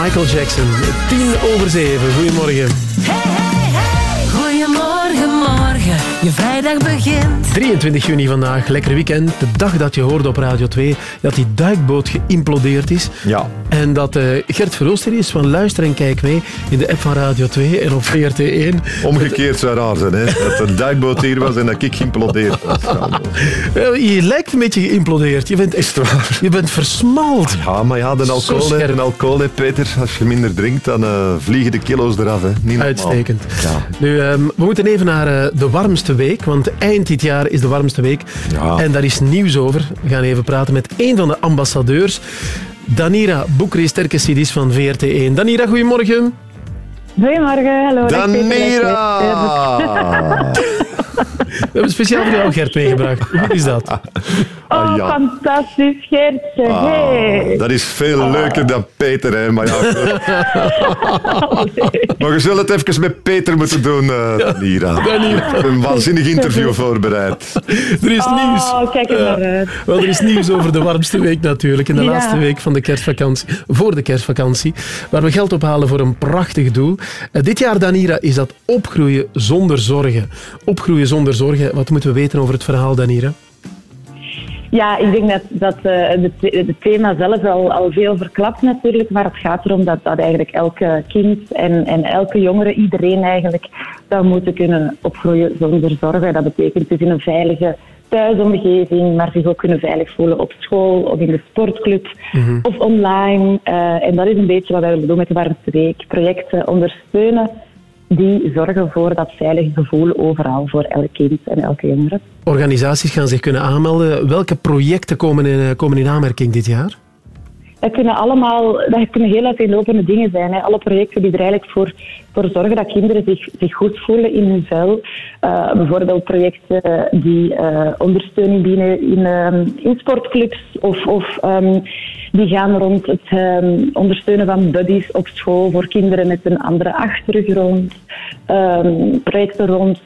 S6: Michael Jackson. Tien over zeven. Goedemorgen.
S8: Goedemorgen, morgen. Je vrijdag begint.
S6: 23 juni vandaag, lekker weekend. De dag dat je hoorde op Radio 2 dat die duikboot geïmplodeerd is.
S4: Ja.
S6: En dat eh, Gert Verhooster is van Luister en Kijk mee in de app van Radio 2 en op VRT1.
S4: Omgekeerd zou raar zijn, hè? Dat een duikboot hier was en dat ik geïmplodeerd was.
S6: Je lijkt een beetje geïmplodeerd. Je bent echt
S4: waar.
S6: Je bent versmald.
S4: Ja, maar ja, de alcohol, de alcohol hè, Peter. Als je minder drinkt, dan eh, vliegen de kilo's eraf. Hè. Niet.
S6: Uitstekend.
S4: Ja.
S6: Nu, ehm, we moeten even naar eh, de warmste week, want eind dit jaar is de warmste week. En daar is nieuws over. We gaan even praten met een van de ambassadeurs. Danira Boekri, sterke CD's van VRT1. Danira, goedemorgen.
S39: Goedemorgen, hallo.
S4: Danira! (laughs) (laughs)
S6: We hebben speciaal voor jou Gert meegebracht. Hoe is dat?
S39: Oh,
S4: ja.
S39: fantastisch, Geertje.
S4: Ah,
S39: Hey.
S4: dat is veel leuker dan Peter, hè. Maar, ja, (laughs) maar je zult het even met Peter moeten doen, eh Danira.
S6: Danira.
S4: Ik heb een waanzinnig interview voorbereid.
S6: Er is
S39: Oh,
S6: nieuws.
S39: kijk er naar uit.
S6: Wel, er is nieuws over de warmste week natuurlijk. In de
S39: Ja.
S6: laatste week van de kerstvakantie. Voor de kerstvakantie. Waar we geld ophalen voor een prachtig doel. Eh, dit jaar, Danira, is dat opgroeien zonder zorgen. Opgroeien zonder zorgen. Wat moeten we weten over het verhaal, Danira?
S39: Ja, ik denk dat, dat eh, het het thema zelf al, al veel verklapt natuurlijk, maar het gaat erom dat, dat eigenlijk elke kind en, en elke jongere, iedereen eigenlijk, zou moeten kunnen opgroeien zonder zorgen. Dat betekent dus in een veilige thuisomgeving, maar zich ook kunnen veilig voelen op school of in de sportclub of online. Eh, en dat is een beetje wat wij willen doen met de Warmste Week. Projecten ondersteunen die zorgen voor dat veilige gevoel overal voor elk kind en elke jongere.
S6: Organisaties gaan zich kunnen aanmelden. Welke projecten komen in, eh, komen in aanmerking dit jaar?
S39: Dat kunnen allemaal, dat kunnen heel uiteenlopende dingen zijn. Hè. Alle projecten die er eigenlijk voor, voor zorgen dat kinderen zich, zich goed voelen in hun vel. Eh, bijvoorbeeld projecten die eh, ondersteuning bieden in, ehm, in sportclubs of, of ehm, die gaan rond het ehm, ondersteunen van buddies op school voor kinderen met een andere achtergrond. Projecten rond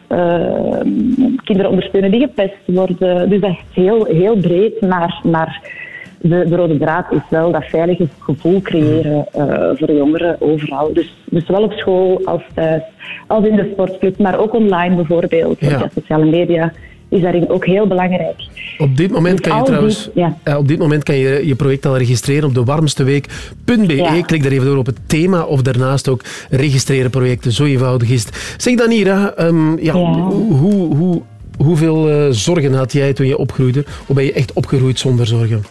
S39: kinderen ondersteunen die gepest worden. Dus dat is heel, heel breed, maar, maar de, de rode draad is wel dat veilige gevoel creëren eh, voor jongeren overal. Dus, dus zowel op school als thuis, als in de sportclub, maar ook online bijvoorbeeld.
S6: Ja.
S39: ja, sociale media is daarin ook heel belangrijk.
S6: Op dit moment
S39: Dus
S6: kan je
S39: die-
S6: trouwens
S39: ja.
S6: eh, op dit moment kan je je project al registreren op de warmsteweek.be.
S39: Ja.
S6: Klik daar even door op het thema of daarnaast ook registreren projecten. Zo eenvoudig is het. Zeg Danira, ehm, ja, Hoe, hoe, hoeveel eh, zorgen had jij toen je opgroeide? Of ben je echt opgegroeid zonder zorgen?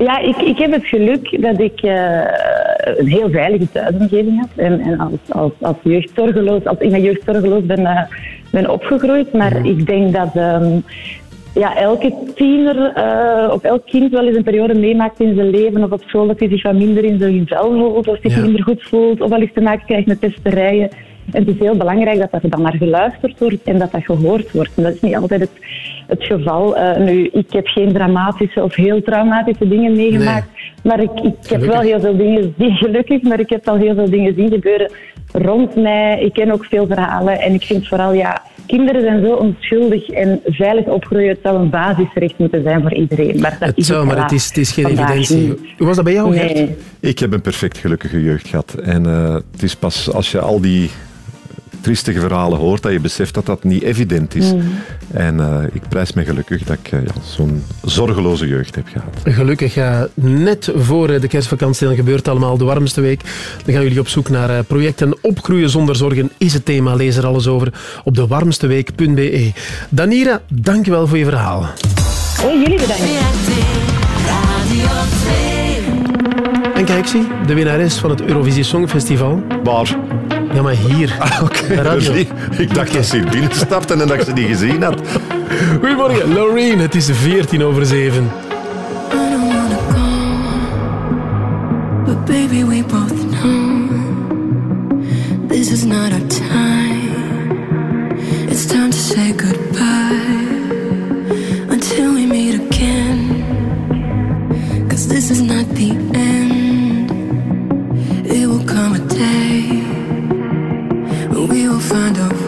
S39: Ja, ik, ik heb het geluk dat ik eh, een heel veilige thuisomgeving had. En, en als, als, als jeugdzorgeloos, als in mijn jeugd zorgeloos ben, eh, ben opgegroeid. Maar ik denk dat ehm, ja, elke tiener eh, of elk kind wel eens een periode meemaakt in zijn leven of op school dat hij zich wat minder in zijn vel voelt of zich
S40: Ja.
S39: minder goed voelt of wel eens te maken krijgt met pesterijen. En het is heel belangrijk dat er dan naar geluisterd wordt en dat dat gehoord wordt. En dat is niet altijd het, het geval. Eh, nu, ik heb geen dramatische of heel traumatische dingen meegemaakt. Maar ik, ik heb wel heel veel dingen zien, (laughs) gelukkig, maar ik heb al heel veel dingen zien gebeuren rond mij. Ik ken ook veel verhalen en ik vind vooral, ja, kinderen zijn zo onschuldig en veilig opgroeien. Het zou een basisrecht moeten zijn voor iedereen. Maar dat
S6: Het
S39: is
S6: zou, maar het is, het is geen evidentie.
S39: niet.
S6: Hoe was dat bij jou, Gert?
S39: Nee.
S4: Ik heb een perfect gelukkige jeugd gehad. En eh, het is pas als je al die triestige verhalen hoort dat je beseft dat dat niet evident is.
S39: Mm.
S4: En eh, ik prijs me gelukkig dat ik eh, ja, zo'n zorgeloze jeugd heb gehad.
S6: Gelukkig, net voor eh, de kerstvakantie, dan gebeurt het allemaal de warmste week. Dan gaan jullie op zoek naar projecten. Opgroeien zonder zorgen is het thema. Lees er alles over op de warmsteweek.be. Danira, dankjewel voor je verhaal.
S39: Oh, jullie bedankt.
S6: En kijk, zie, de winnares van het Eurovisie Songfestival.
S4: Waar?
S6: Ja, maar hier.
S4: Oké,
S6: Radio.
S4: dus die- ik dacht dat ze hier binnenstapte en dat ik ze niet gezien had.
S6: Goedemorgen, Loreen. Het is 14 over 7.
S41: But baby, we both know this is not our time. It's time to say goodbye until we meet again. Cause this is not the end. Find a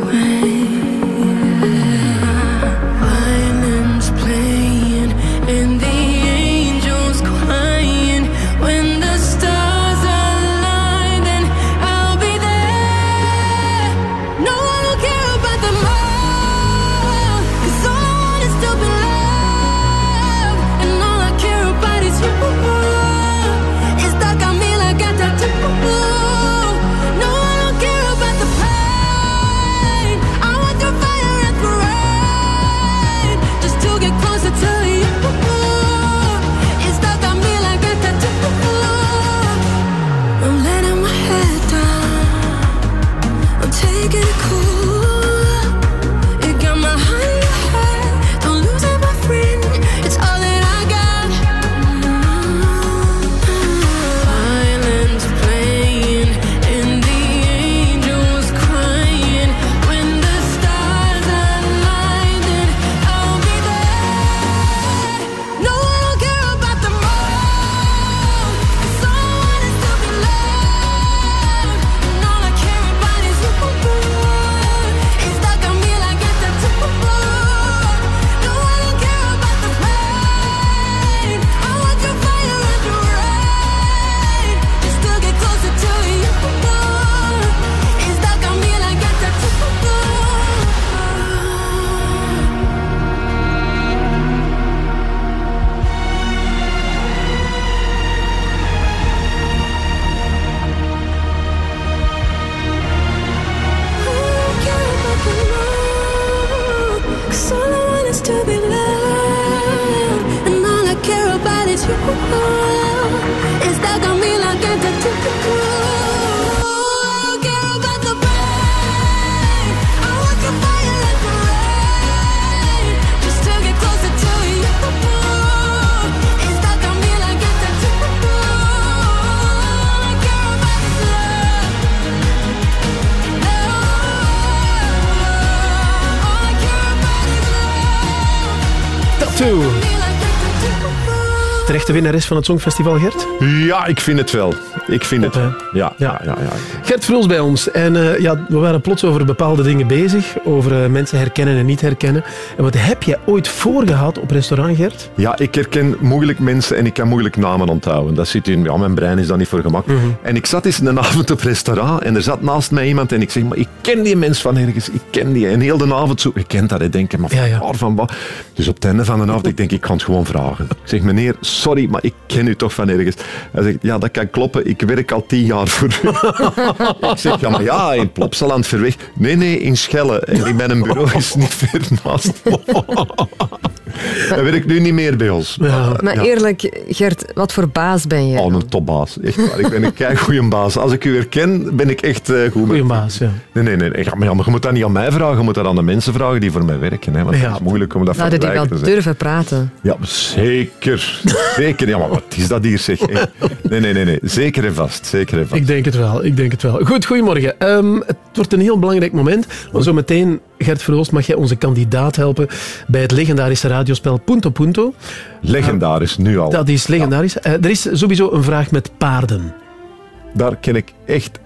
S6: Terechte winnares van het Songfestival, Gert?
S4: Ja, ik vind het wel. Ik vind het. Ja, ja, ja. ja,
S6: Gert Vroels bij ons. En eh, ja, we waren plots over bepaalde dingen bezig. Over eh, mensen herkennen en niet herkennen. En wat heb jij ooit voorgehad op restaurant, Gert?
S4: Ja, ik herken moeilijk mensen en ik kan moeilijk namen onthouden. Dat zit in, ja, mijn brein is daar niet voor gemak.
S6: Mhm.
S4: En ik zat eens een avond op restaurant en er zat naast mij iemand en ik zeg, maar ik ken die mens van ergens, ik ken die. En heel de avond zo, je kent dat, hè, denk ik, maar van waar, van wat? Dus op het einde van de avond, ik denk, ik kan het gewoon vragen. Ik zeg, meneer, sorry, maar ik ken u toch van ergens. Hij zegt, ja, dat kan kloppen, ik werk al tien jaar voor u. (laughs) ik zeg, ja, maar ja, in Plopsaland verweg. Nee, nee, in Schelle. En in mijn bureau is niet ver naast. (laughs) Hij werkt nu niet meer bij ons.
S3: Maar
S4: Ja.
S3: eerlijk, Gert, wat voor baas ben je?
S4: Oh, een topbaas. Echt waar. Ik ben een kei goede baas. Als ik u herken, ben ik echt eh goed.
S6: Goeie baas, ja.
S4: Nee, nee, nee. Ja, maar, maar je moet dat niet aan mij vragen. Je moet dat aan de mensen vragen die voor mij werken. Hè, want
S3: Ja.
S4: het is moeilijk om dat
S3: die wel
S4: vergelijken te zeggen.
S3: durven praten?
S4: Ja, zeker. Zeker. Ja, maar wat is dat hier, zeg? Hey. Nee, nee, nee, nee. Zeker en vast. Zeker en vast.
S6: Ik denk het wel, ik denk het wel. Goed, goedemorgen. Ehm, het wordt een heel belangrijk moment. Maar zometeen, Gert Verhoost, mag jij onze kandidaat helpen bij het legendarische radiospel Punto Punto.
S4: Legendarisch, nu al.
S6: Dat is legendarisch. Eh, er is sowieso een vraag met paarden.
S4: Daar ken ik echt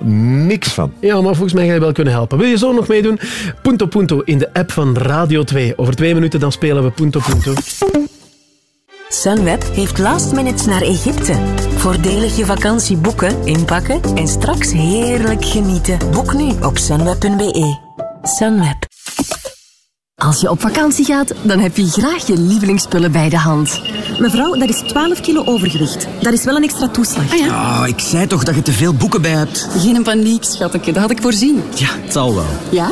S4: niks van.
S6: Ja, maar volgens mij ga je wel kunnen helpen. Wil je zo nog meedoen? Punto Punto in de app van Radio 2. Over twee minuten dan spelen we Punto Punto.
S22: Sunweb heeft last minutes naar Egypte. Voordelig je vakantie boeken, inpakken en straks heerlijk genieten. Boek nu op sunweb.be. Sunweb.
S42: Als je op vakantie gaat, dan heb je graag je lievelingsspullen bij de hand.
S43: Mevrouw, dat is 12 kilo overgewicht. Dat is wel een extra toeslag.
S42: Ah ja?
S44: Ah, ik zei toch dat je te veel boeken bij hebt.
S42: Geen paniek, schatje. Dat had ik voorzien.
S44: Ja, het zal wel.
S42: Ja?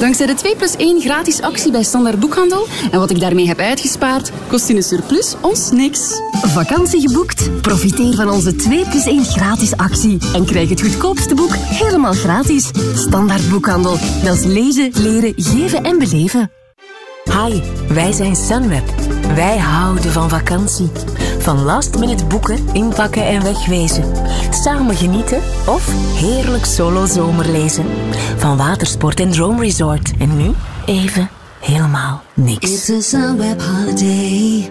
S42: Dankzij de 2 plus 1 gratis actie bij Standaard Boekhandel en wat ik daarmee heb uitgespaard, kost in een surplus ons niks.
S43: Vakantie geboekt? Profiteer van onze 2 plus 1 gratis actie. En krijg het goedkoopste boek helemaal gratis. Standaard Boekhandel. Dat is lezen, leren, geven en beleven.
S22: Hi, wij zijn Sunweb. Wij houden van vakantie. Van last minute boeken, inpakken en wegwezen. Samen genieten of heerlijk solo zomerlezen. Van watersport en droomresort. En nu even helemaal niks.
S45: It's a Sunweb holiday.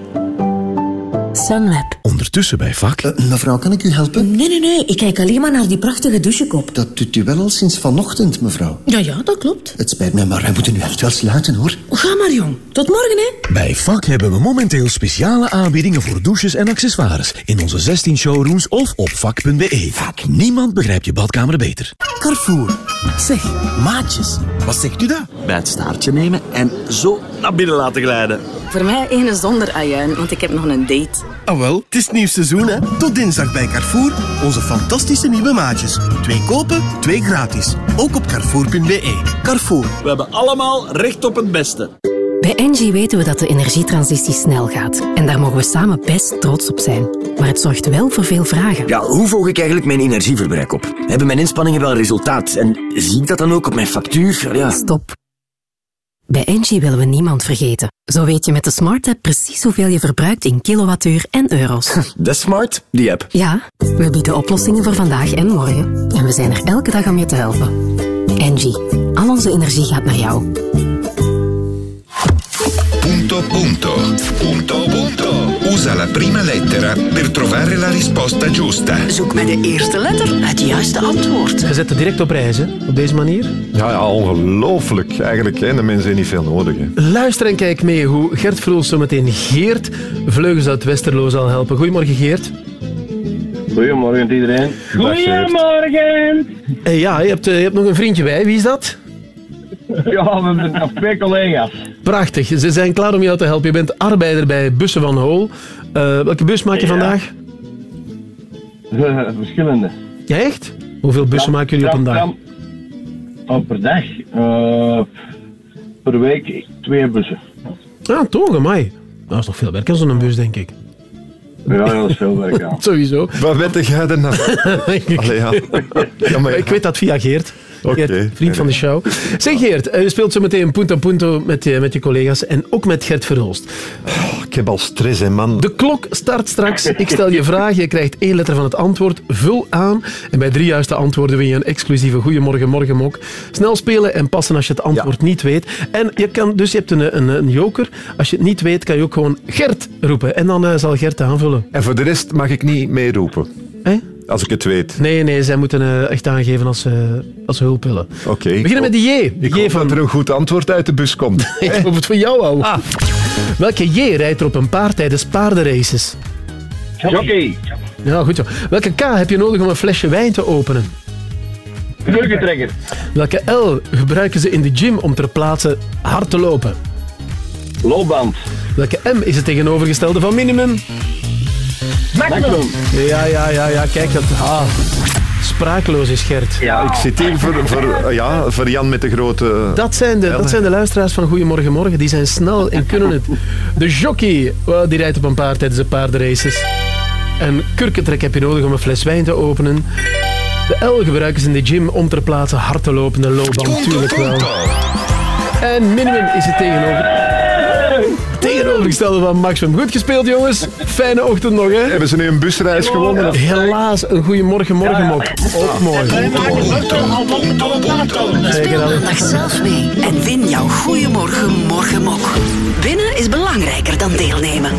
S22: Sunweb.
S30: Ondertussen bij vak. mevrouw, kan ik u helpen?
S43: Nee, nee, nee. Ik kijk alleen maar naar die prachtige douchekop.
S30: Dat doet u wel al sinds vanochtend, mevrouw.
S43: Ja, ja, dat klopt.
S30: Het spijt mij, maar wij moeten nu echt wel sluiten, hoor.
S43: Ga maar, jong. Tot morgen, hè.
S30: Bij VAK hebben we momenteel speciale aanbiedingen voor douches en accessoires. In onze 16 showrooms of op vak.be. Vak. Niemand begrijpt je badkamer beter.
S21: Carrefour. Zeg, maatjes, wat zegt u dat? Bij het staartje nemen en zo naar binnen laten glijden.
S46: Voor mij ene zonder ajuin, want ik heb nog een date.
S21: Ah wel, het is nieuw seizoen hè. Tot dinsdag bij Carrefour. Onze fantastische nieuwe maatjes. Twee kopen, twee gratis. Ook op carrefour.be. Carrefour. We hebben allemaal recht op het beste.
S42: Bij Engie weten we dat de energietransitie snel gaat. En daar mogen we samen best trots op zijn. Maar het zorgt wel voor veel vragen.
S47: Ja, hoe volg ik eigenlijk mijn energieverbruik op? Hebben mijn inspanningen wel resultaat? En zie ik dat dan ook op mijn factuur? Ja.
S42: Stop. Bij Engie willen we niemand vergeten. Zo weet je met de Smart App precies hoeveel je verbruikt in kilowattuur en euro's. (laughs)
S47: Dat is smart, die app.
S42: Ja, we bieden oplossingen voor vandaag en morgen. En we zijn er elke dag om je te helpen. Engie, al onze energie gaat naar jou.
S48: Punto punto. Punto punto. Usa la prima lettera per trovare la risposta giusta.
S49: Zoek met de eerste letter het juiste antwoord.
S6: Je zet het direct op reis, hè? op deze manier.
S4: Ja, ja ongelooflijk. Eigenlijk hè, de mensen hebben niet veel nodig. Hè.
S6: Luister en kijk mee hoe Gert Vroels zo meteen Geert Vleugens uit Westerlo zal helpen. Goedemorgen, Geert.
S25: Goedemorgen iedereen.
S6: Goedemorgen. Hey, ja, je hebt, eh, je hebt nog een vriendje bij. Wie is dat? (laughs)
S25: Ja, we hebben nog twee collega's.
S6: Prachtig. Ze zijn klaar om jou te helpen. Je bent arbeider bij Bussen van Hool. Eh, welke bus maak je
S25: Ja.
S6: vandaag? (laughs)
S25: verschillende.
S6: Ja, echt? Hoeveel bussen
S25: Ja,
S6: maken jullie op een dag?
S25: ja. Oh, per dag? eh, per week twee bussen.
S6: Ah, toch, amai. Dat is nog veel werk aan zo'n bus, denk ik.
S50: Ja, dat is veel werk, ja. (laughs)
S6: Sowieso.
S4: Wat weet jij er nou? Allee, ja. Ja, maar-
S6: Ik weet dat via Geert.
S4: Oké.
S6: Geert, vriend van de show. Zeg Geert, eh, je speelt zo meteen punto punto met je, met je collega's en ook met Gert Verhulst.
S4: Ik heb al stress, hè, man.
S6: De klok start straks. Ik stel je vraag, je krijgt één letter van het antwoord. Vul aan. En bij drie juiste antwoorden win je een exclusieve Goeiemorgen Morgenmok. Snel spelen en passen als je het antwoord niet weet. En je kan, dus je hebt een, een, een joker. Als je het niet weet, kan je ook gewoon Gert roepen. En dan eh, zal Gert aanvullen.
S4: En voor de rest mag ik niet meeroepen.
S6: Hé?
S4: Als ik het weet.
S6: Nee, nee, zij moeten eh, echt aangeven als ze, als hulp willen.
S4: Oké.
S6: We beginnen met de J.
S4: Ik
S6: J
S4: hoop
S6: van...
S4: dat er een goed antwoord uit de bus komt. (laughs)
S6: Ik hoop het voor jou al. Welke J rijdt er op een paard tijdens paardenraces?
S50: Jockey.
S6: Ja, goed zo. Welke K heb je nodig om een flesje wijn te openen?
S50: Kurkentrekker.
S6: Welke L gebruiken ze in de gym om ter plaatse hard te lopen?
S50: Loopband.
S6: Welke M is het tegenovergestelde van minimum? Ja, ja, ja, ja. Kijk, dat... Ah, sprakeloos is Gert.
S4: Ja, ik zit hier voor, voor, eh, ja, voor Jan met de grote...
S6: Dat zijn, de, dat zijn de luisteraars van Goedemorgen Morgen. Die zijn snel en kunnen het. De jockey, die rijdt op een paard tijdens de paardenraces. Een kurkentrek heb je nodig om een fles wijn te openen. De L gebruiken ze in de gym om ter plaatse hard te lopen. De loopband natuurlijk wel. En minimum is het tegenover... tegenovergestelde van maximum. Goed gespeeld, jongens. Fijne ochtend nog, hè.
S4: Hebben ze nu een busreis gewonnen? of-
S6: Helaas, een goeiemorgen morgenmok. Ook mooi.
S9: Speel maandag zelf mee en win jouw Goeiemorgen Morgenmok. Winnen is belangrijker dan deelnemen.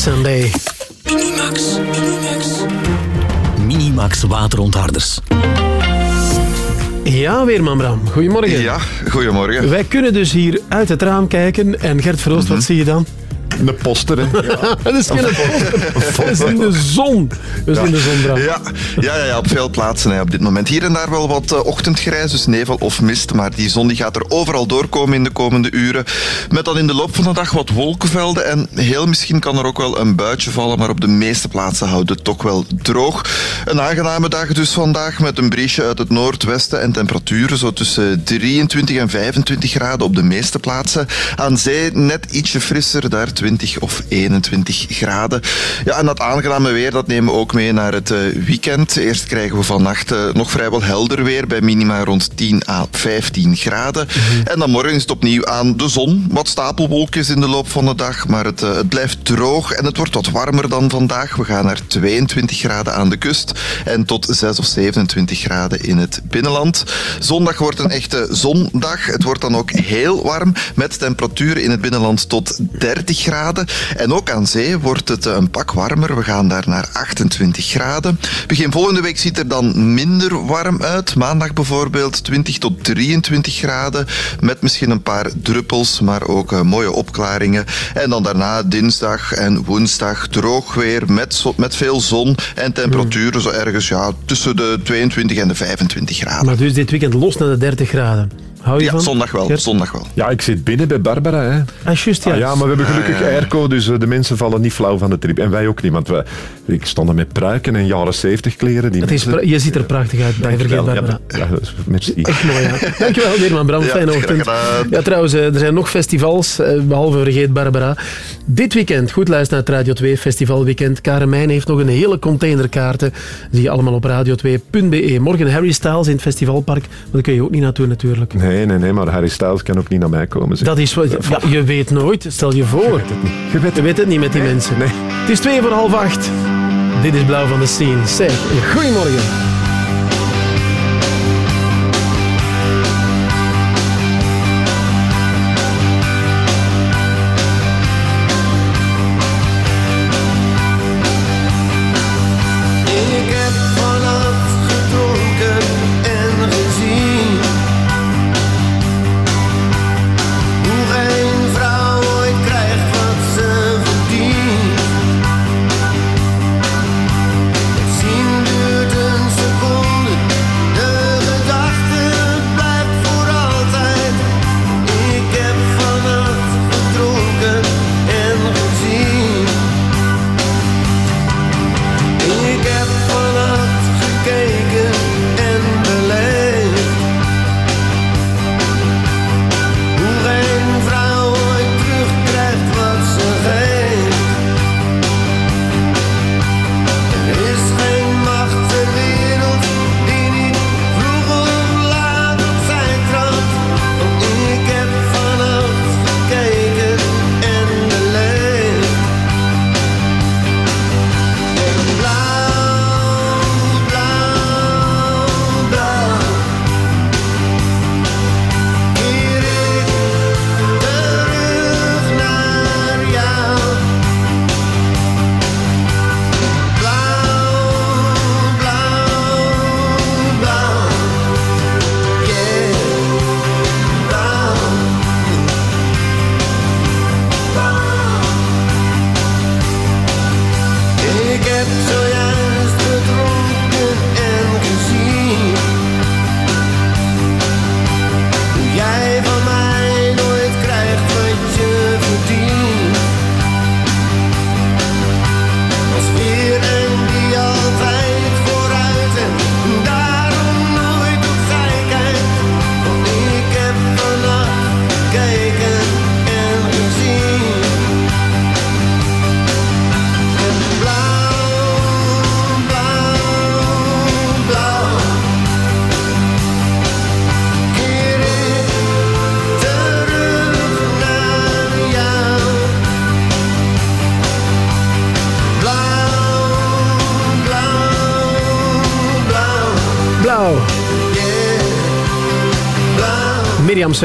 S6: Sunday.
S51: Minimax. Minimax waterontharders.
S6: Ja, Weerman Bram. Goedemorgen.
S52: Ja, goedemorgen.
S6: Wij kunnen dus hier uit het raam kijken. En Gert Verhoost, wat zie je dan?
S4: Een poster, hè? (laughs)
S6: dat is geen poster. (laughs) Dat is in de zon. Dat is in de zon.
S52: Ja, ja, ja, ja, op veel plaatsen hè, op dit moment. Hier en daar wel wat eh, ochtendgrijs, dus nevel of mist. Maar die zon die gaat er overal doorkomen in de komende uren. Met dan in de loop van de dag wat wolkenvelden. En heel misschien kan er ook wel een buitje vallen. Maar op de meeste plaatsen houdt het toch wel droog. Een aangename dag dus vandaag. Met een briesje uit het noordwesten. En temperaturen zo tussen 23 en 25 graden op de meeste plaatsen. Aan zee net ietsje frisser, daar 20 20 of 21 graden. Ja, en dat aangename weer dat nemen we ook mee naar het eh, weekend. Eerst krijgen we vannacht eh, nog vrijwel helder weer bij minima rond 10 à 15 graden. En dan morgen is het opnieuw aan de zon. Wat stapelwolkjes in de loop van de dag, maar het, eh, het blijft droog en het wordt wat warmer dan vandaag. We gaan naar 22 graden aan de kust en tot 6 of 27 graden in het binnenland. Zondag wordt een echte zondag. Het wordt dan ook heel warm met temperaturen in het binnenland tot 30 graden. En ook aan zee wordt het eh, een pak warmer. We gaan daar naar 28 graden. Begin volgende week ziet er dan minder warm uit. Maandag bijvoorbeeld 20 tot 23 graden met misschien een paar druppels, maar ook eh, mooie opklaringen. En dan daarna dinsdag en woensdag droog weer met, met veel zon en temperaturen zo ergens ja, tussen de 22 en de 25 graden.
S53: Maar dus dit weekend los naar de 30 graden. Hou je
S52: Ja,
S53: van?
S52: zondag wel,
S53: Gert?
S52: zondag wel.
S4: Ja, ik zit binnen bij Barbara. Hè.
S53: Ah, juist, ja.
S4: Ah, ja, maar we hebben gelukkig
S52: Ah, ja.
S4: airco, dus eh, de mensen vallen niet flauw van de trip. En wij ook niet, want we, ik stond er met pruiken en jaren 70 kleren. Die mensen-
S53: pra- je ziet er prachtig uit bij Vergeet
S4: Dankjewel.
S53: Barbara.
S4: Ja, merci.
S53: Echt mooi, ja. Dankjewel, Weerman Bram. Fijne ochtend. Ja, trouwens, eh, er zijn nog festivals, eh, behalve Vergeet Barbara. Dit weekend, goed luisteren naar het Radio 2 Festivalweekend. Karen Mijn heeft nog een hele container kaarten. Zie je allemaal op radio2.be. Morgen Harry Styles in het festivalpark. Maar daar kun je ook niet naartoe natuurlijk.
S4: Nee, nee, nee, maar Harry Styles kan ook niet naar mij komen. zeg.
S53: Dat is wat, ja, je weet nooit, stel je voor.
S4: Je weet
S53: Je weet het niet met die mensen.
S4: Nee.
S53: Het is twee voor half acht. Dit is Blauw van de Scene. Zeg, goedemorgen.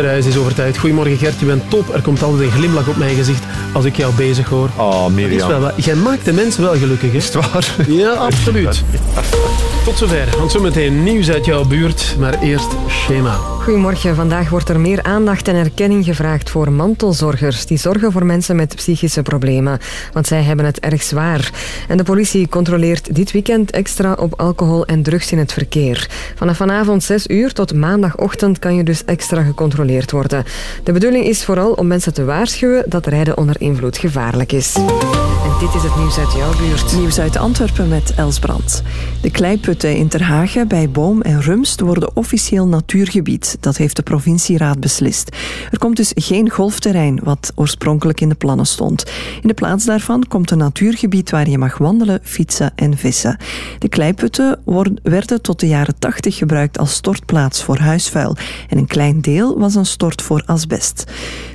S6: Is
S53: over tijd. Goedemorgen Gert, je bent top. Er komt altijd een glimlach op mijn gezicht als ik jou bezig hoor.
S4: Oh, Mirjam.
S53: waar. jij maakt de mensen wel gelukkig, hè?
S4: Is het waar?
S53: Ja, absoluut. (laughs) Tot zover, want zometeen nieuws uit jouw buurt, maar eerst schema.
S3: Goedemorgen. Vandaag wordt er meer aandacht en erkenning gevraagd voor mantelzorgers. Die zorgen voor mensen met psychische problemen, want zij hebben het erg zwaar. En de politie controleert dit weekend extra op alcohol en drugs in het verkeer. Vanaf vanavond 6 uur tot maandagochtend kan je dus extra gecontroleerd worden. De bedoeling is vooral om mensen te waarschuwen dat rijden onder invloed gevaarlijk is. En dit is het nieuws uit jouw buurt.
S16: Nieuws uit Antwerpen met Els Brandt. De kleiput Kleiputten in Terhagen bij Boom en Rumst worden officieel natuurgebied. Dat heeft de provincieraad beslist. Er komt dus geen golfterrein, wat oorspronkelijk in de plannen stond. In de plaats daarvan komt een natuurgebied waar je mag wandelen, fietsen en vissen. De Kleiputten werden tot de jaren 80 gebruikt als stortplaats voor huisvuil. En een klein deel was een stort voor asbest.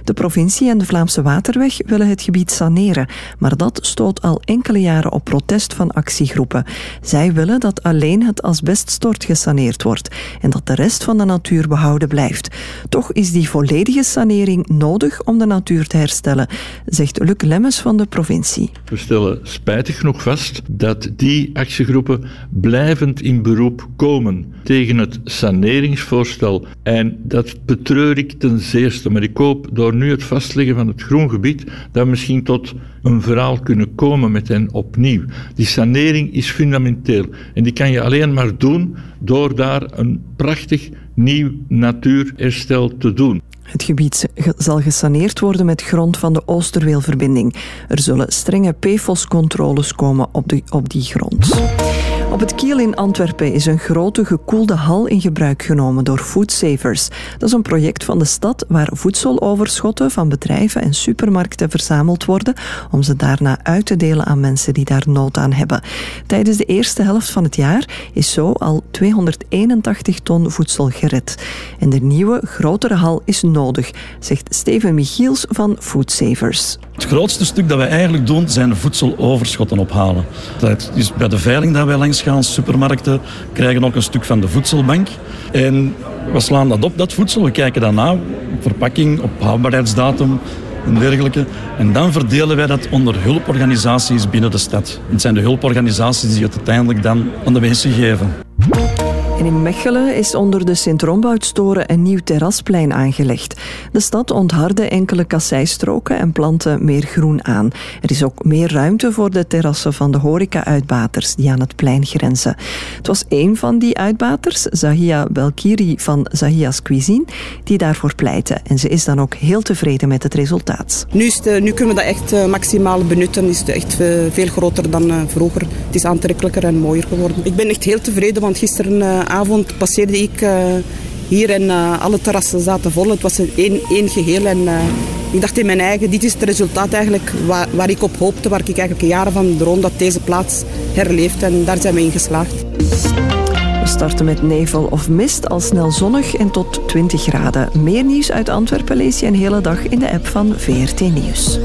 S16: De provincie en de Vlaamse Waterweg willen het gebied saneren, maar dat stoot al enkele jaren op protest van actiegroepen. Zij willen dat alleen het asbeststort gesaneerd wordt en dat de rest van de natuur behouden blijft. Toch is die volledige sanering nodig om de natuur te herstellen, zegt Luc Lemmens van de provincie.
S17: We stellen spijtig genoeg vast dat die actiegroepen blijvend in beroep komen tegen het saneringsvoorstel. En dat betreur ik ten zeerste. Maar ik hoop door nu het vastleggen van het groengebied dat we misschien tot een verhaal kunnen komen met hen opnieuw. Die sanering is fundamenteel. En die kan je alleen maar doen door daar een prachtig nieuw natuurherstel te doen.
S16: Het gebied ge- zal gesaneerd worden met grond van de Oosterweelverbinding. Er zullen strenge PFOS-controles komen op, de, op die grond. Op het Kiel in Antwerpen is een grote gekoelde hal in gebruik genomen door Foodsavers. Dat is een project van de stad waar voedseloverschotten van bedrijven en supermarkten verzameld worden om ze daarna uit te delen aan mensen die daar nood aan hebben. Tijdens de eerste helft van het jaar is zo al 281 ton voedsel gered. En de nieuwe, grotere hal is nodig, zegt Steven Michiels van Foodsavers.
S18: Het grootste stuk dat wij eigenlijk doen, zijn voedseloverschotten ophalen. Dat is bij de veiling dat wij langs supermarkten, krijgen ook een stuk van de voedselbank. En we slaan dat op, dat voedsel. We kijken daarna op verpakking, op houdbaarheidsdatum en dergelijke. En dan verdelen wij dat onder hulporganisaties binnen de stad. Het zijn de hulporganisaties die het uiteindelijk dan aan de mensen geven.
S16: En in Mechelen is onder de Sint-Romboudstoren een nieuw terrasplein aangelegd. De stad onthardde enkele kasseistroken en plantte meer groen aan. Er is ook meer ruimte voor de terrassen van de horeca-uitbaters die aan het plein grenzen. Het was een van die uitbaters, Zahia Belkiri van Zahia's Cuisine, die daarvoor pleitte. En ze is dan ook heel tevreden met het resultaat.
S54: Nu, is eh, nu kunnen we dat echt eh, maximaal benutten. Is het echt eh, veel groter dan vroeger. Het is aantrekkelijker en mooier geworden. Ik ben echt heel tevreden, want gisteravond passeerde ik eh, hier en eh, alle terrassen zaten vol. Het was een één, één geheel en eh, ik dacht in mijn eigen, dit is het resultaat eigenlijk waar, waar ik op hoopte, waar ik eigenlijk jaren van droom dat deze plaats herleeft en daar zijn we in geslaagd.
S16: We starten met nevel of mist, al snel zonnig en tot 20 graden. Meer nieuws uit Antwerpen lees je een hele dag in de app van VRT Nieuws.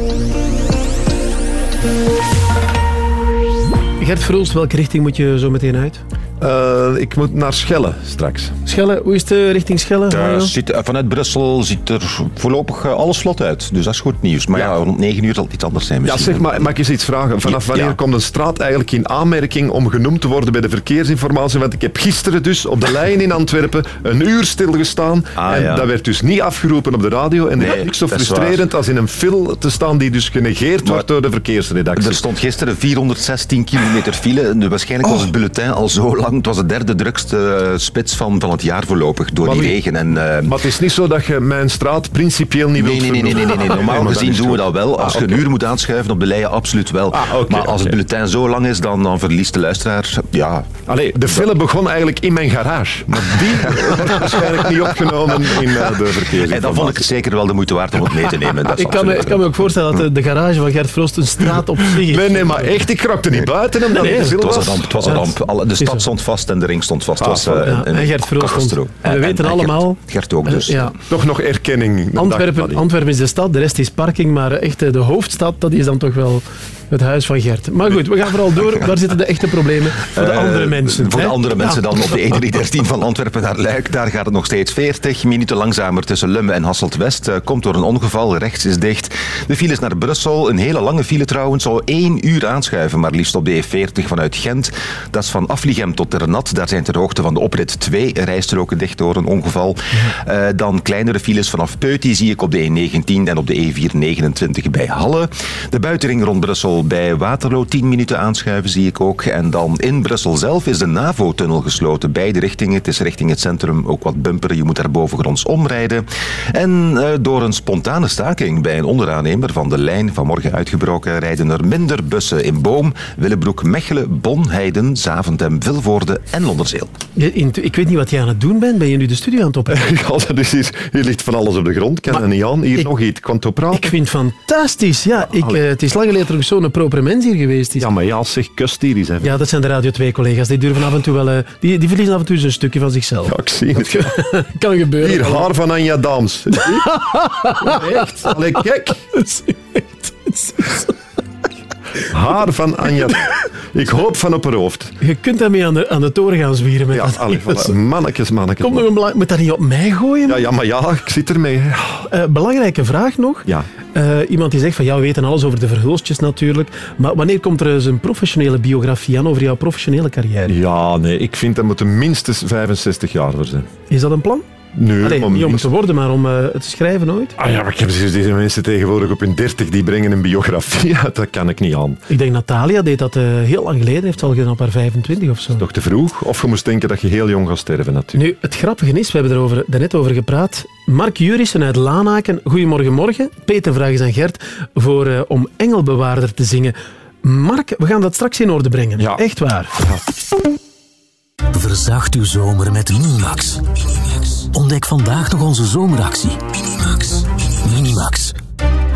S6: Gert Vroels, welke richting moet je zo meteen uit?
S4: Eh, ik moet naar Schelle straks.
S6: Schelle, hoe is het eh, richting Schelle?
S19: Eh, vanuit Brussel ziet er voorlopig alles vlot uit. Dus dat is goed nieuws. Maar ja, rond 9 uur zal het iets anders zijn
S4: Ja,
S19: misschien.
S4: zeg maar, mag ik eens iets vragen? Vanaf
S19: Ja.
S4: wanneer komt een straat eigenlijk in aanmerking om genoemd te worden bij de verkeersinformatie? Want ik heb gisteren dus op de lijn in Antwerpen een uur stilgestaan.
S19: Ah,
S4: en
S19: ja.
S4: dat werd dus niet afgeroepen op de radio. En
S19: Nee,
S4: dat is niks zo frustrerend als in een fil te staan die dus genegeerd wordt door de verkeersredactie.
S19: Er stond gisteren 416 kilometer file. En Waarschijnlijk was het bulletin al zo lang. Het was de derde drukste eh, spits van, van het jaar voorlopig door die
S4: Maar
S19: regen. En, eh,
S4: Maar het is niet zo dat je mijn straat principieel niet
S19: Nee,
S4: wilt
S19: nee, nee, nee, nee, nee, nee. (laughs) Normaal gezien doen we dat wel. Als
S4: Ah,
S19: je
S4: oké.
S19: een uur moet aanschuiven op de leien, absoluut wel.
S4: oké,
S19: maar als het bulletin zo lang is, dan, dan verliest de luisteraar. Ja,
S4: Allee, de film begon eigenlijk in mijn garage. Maar die (laughs) wordt waarschijnlijk niet opgenomen in eh, de verkeersinformatie.
S19: En dan vond ik het zeker wel de moeite waard om het mee te nemen. Dat
S6: Ik kan, me, ik kan me ook voorstellen dat de, de garage van Gert Frost een straat op zich is.
S4: Nee, nee, maar echt, ik krapte niet buiten omdat
S6: Nee, nee,
S19: Het was een ramp. Het was een ramp. De stad stond vast en de ring stond vast.
S4: Ah,
S19: was eh,
S4: voilà.
S6: Ja,
S19: een,
S6: en Gert Vroos stond- en we weten allemaal-
S19: Gert ook dus.
S6: Ja.
S4: Toch nog erkenning.
S6: Antwerpen. Antwerpen is de stad, de rest is parking, maar echt eh, de hoofdstad, dat is dan toch wel het huis van Gert. Maar goed, we gaan vooral door. (laughs) Waar zitten de echte problemen voor de
S19: Eh,
S6: andere mensen?
S19: Voor de
S6: hè?
S19: andere mensen dan op de E313 van Antwerpen naar Luik. Daar gaat het nog steeds 40 minuten langzamer tussen Lumme en Hasselt-West. Eh, komt door een ongeval, rechts is dicht. De files naar Brussel, een hele lange file trouwens, zou één uur aanschuiven, maar liefst op de E40 vanuit Gent. Dat is van Afligem tot Ternat. Daar zijn ter hoogte van de oprit twee rijstroken dicht door een ongeval. Eh, dan kleinere files vanaf Peuty zie ik op de E19 en op de E429 bij Halle. De buitenring rond Brussel Brussel bij Waterloo 10 minuten aanschuiven, zie ik ook. En dan in Brussel zelf is de NAVO-tunnel gesloten. Beide richtingen. Het is richting het centrum ook wat bumperen. Je moet daar bovengronds omrijden. En eh, door een spontane staking bij een onderaannemer van de lijn vanmorgen uitgebroken, rijden er minder bussen in Boom, Willebroek, Mechelen, Bon, Heiden, Zaventem, Vilvoorde en Londerzeel.
S6: Ik weet niet wat je aan het doen bent. Ben je nu de studio aan het opnemen? (laughs)
S4: Ja, dat is hier, hier ligt van alles op de grond. Kan er niet aan. Hier nog iets. Kwam praten?
S6: Ik vind het fantastisch. Ja, ik, eh, het is lang geleden dat er zo'n propere mens hier geweest is.
S4: Ja, maar ja, zeg, kust hier eens even.
S6: Ja, dat zijn de Radio 2-collega's. Die durven af en toe wel... eh, die, die verliezen af en toe eens een stukje van zichzelf.
S4: Ja, ik zie het. (laughs)
S6: kan gebeuren.
S4: Hier, haar van Anja Daams.
S6: Echt? (laughs)
S4: Allee, kijk. Haar van Anja. Ik hoop van op haar hoofd.
S6: Je kunt daarmee aan de, aan de toren gaan zwieren. Met
S4: Ja,
S6: dat.
S4: allee, voilà. mannetjes, mannetjes.
S6: Kom nog een belang... Moet dat niet op mij gooien?
S4: Ja, ja, maar ja, ik zit ermee.
S6: Eh, belangrijke vraag nog.
S4: Ja.
S6: Eh, iemand die zegt van ja, we weten alles over de verhulstjes natuurlijk. Maar wanneer komt er eens een professionele biografie aan over jouw professionele carrière?
S4: Ja, nee, ik vind dat moeten minstens 65 jaar voor zijn.
S6: Is dat een plan?
S4: Nee,
S6: Allee,
S4: maar
S6: niet om het te worden, maar om eh, het te schrijven ooit.
S4: Ah ja, maar ik heb dus deze mensen tegenwoordig op hun 30 die brengen een biografie uit. Dat kan ik niet aan.
S6: Ik denk Natalia deed dat eh, heel lang geleden, heeft al gedaan op haar 25 of zo.
S4: Toch te vroeg? Of je moest denken dat je heel jong gaat sterven natuurlijk.
S6: Nu, het grappige is, we hebben er daarnet over gepraat. Mark Jurissen uit Lanaken, goedemorgen morgen. Peter vraagt aan Gert voor, eh, om Engelbewaarder te zingen. Mark, we gaan dat straks in orde brengen. Ja. Echt waar.
S30: Verzacht uw zomer met Minimax. Ontdek vandaag nog onze zomeractie. Minimax. Minimax.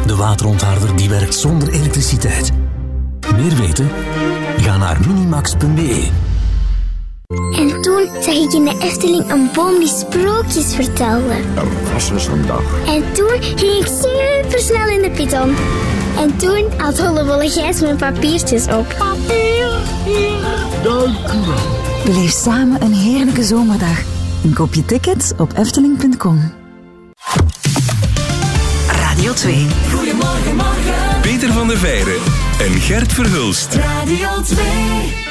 S30: De waterontharder die werkt zonder elektriciteit. Meer weten? Ga naar minimax.be.
S55: En toen zag ik in de Efteling een boom die sprookjes vertelde.
S56: Er was eens een dag.
S55: En toen ging ik super snel in de piton. En toen had Hollebolle Gijs mijn papiertjes op.
S56: Dank u wel.
S22: Beleef samen een heerlijke zomerdag. En koop je tickets op efteling.com.
S57: Radio 2.
S2: Goedemorgen, morgen.
S38: Peter van der Veijren en Gert Verhulst.
S2: Radio 2.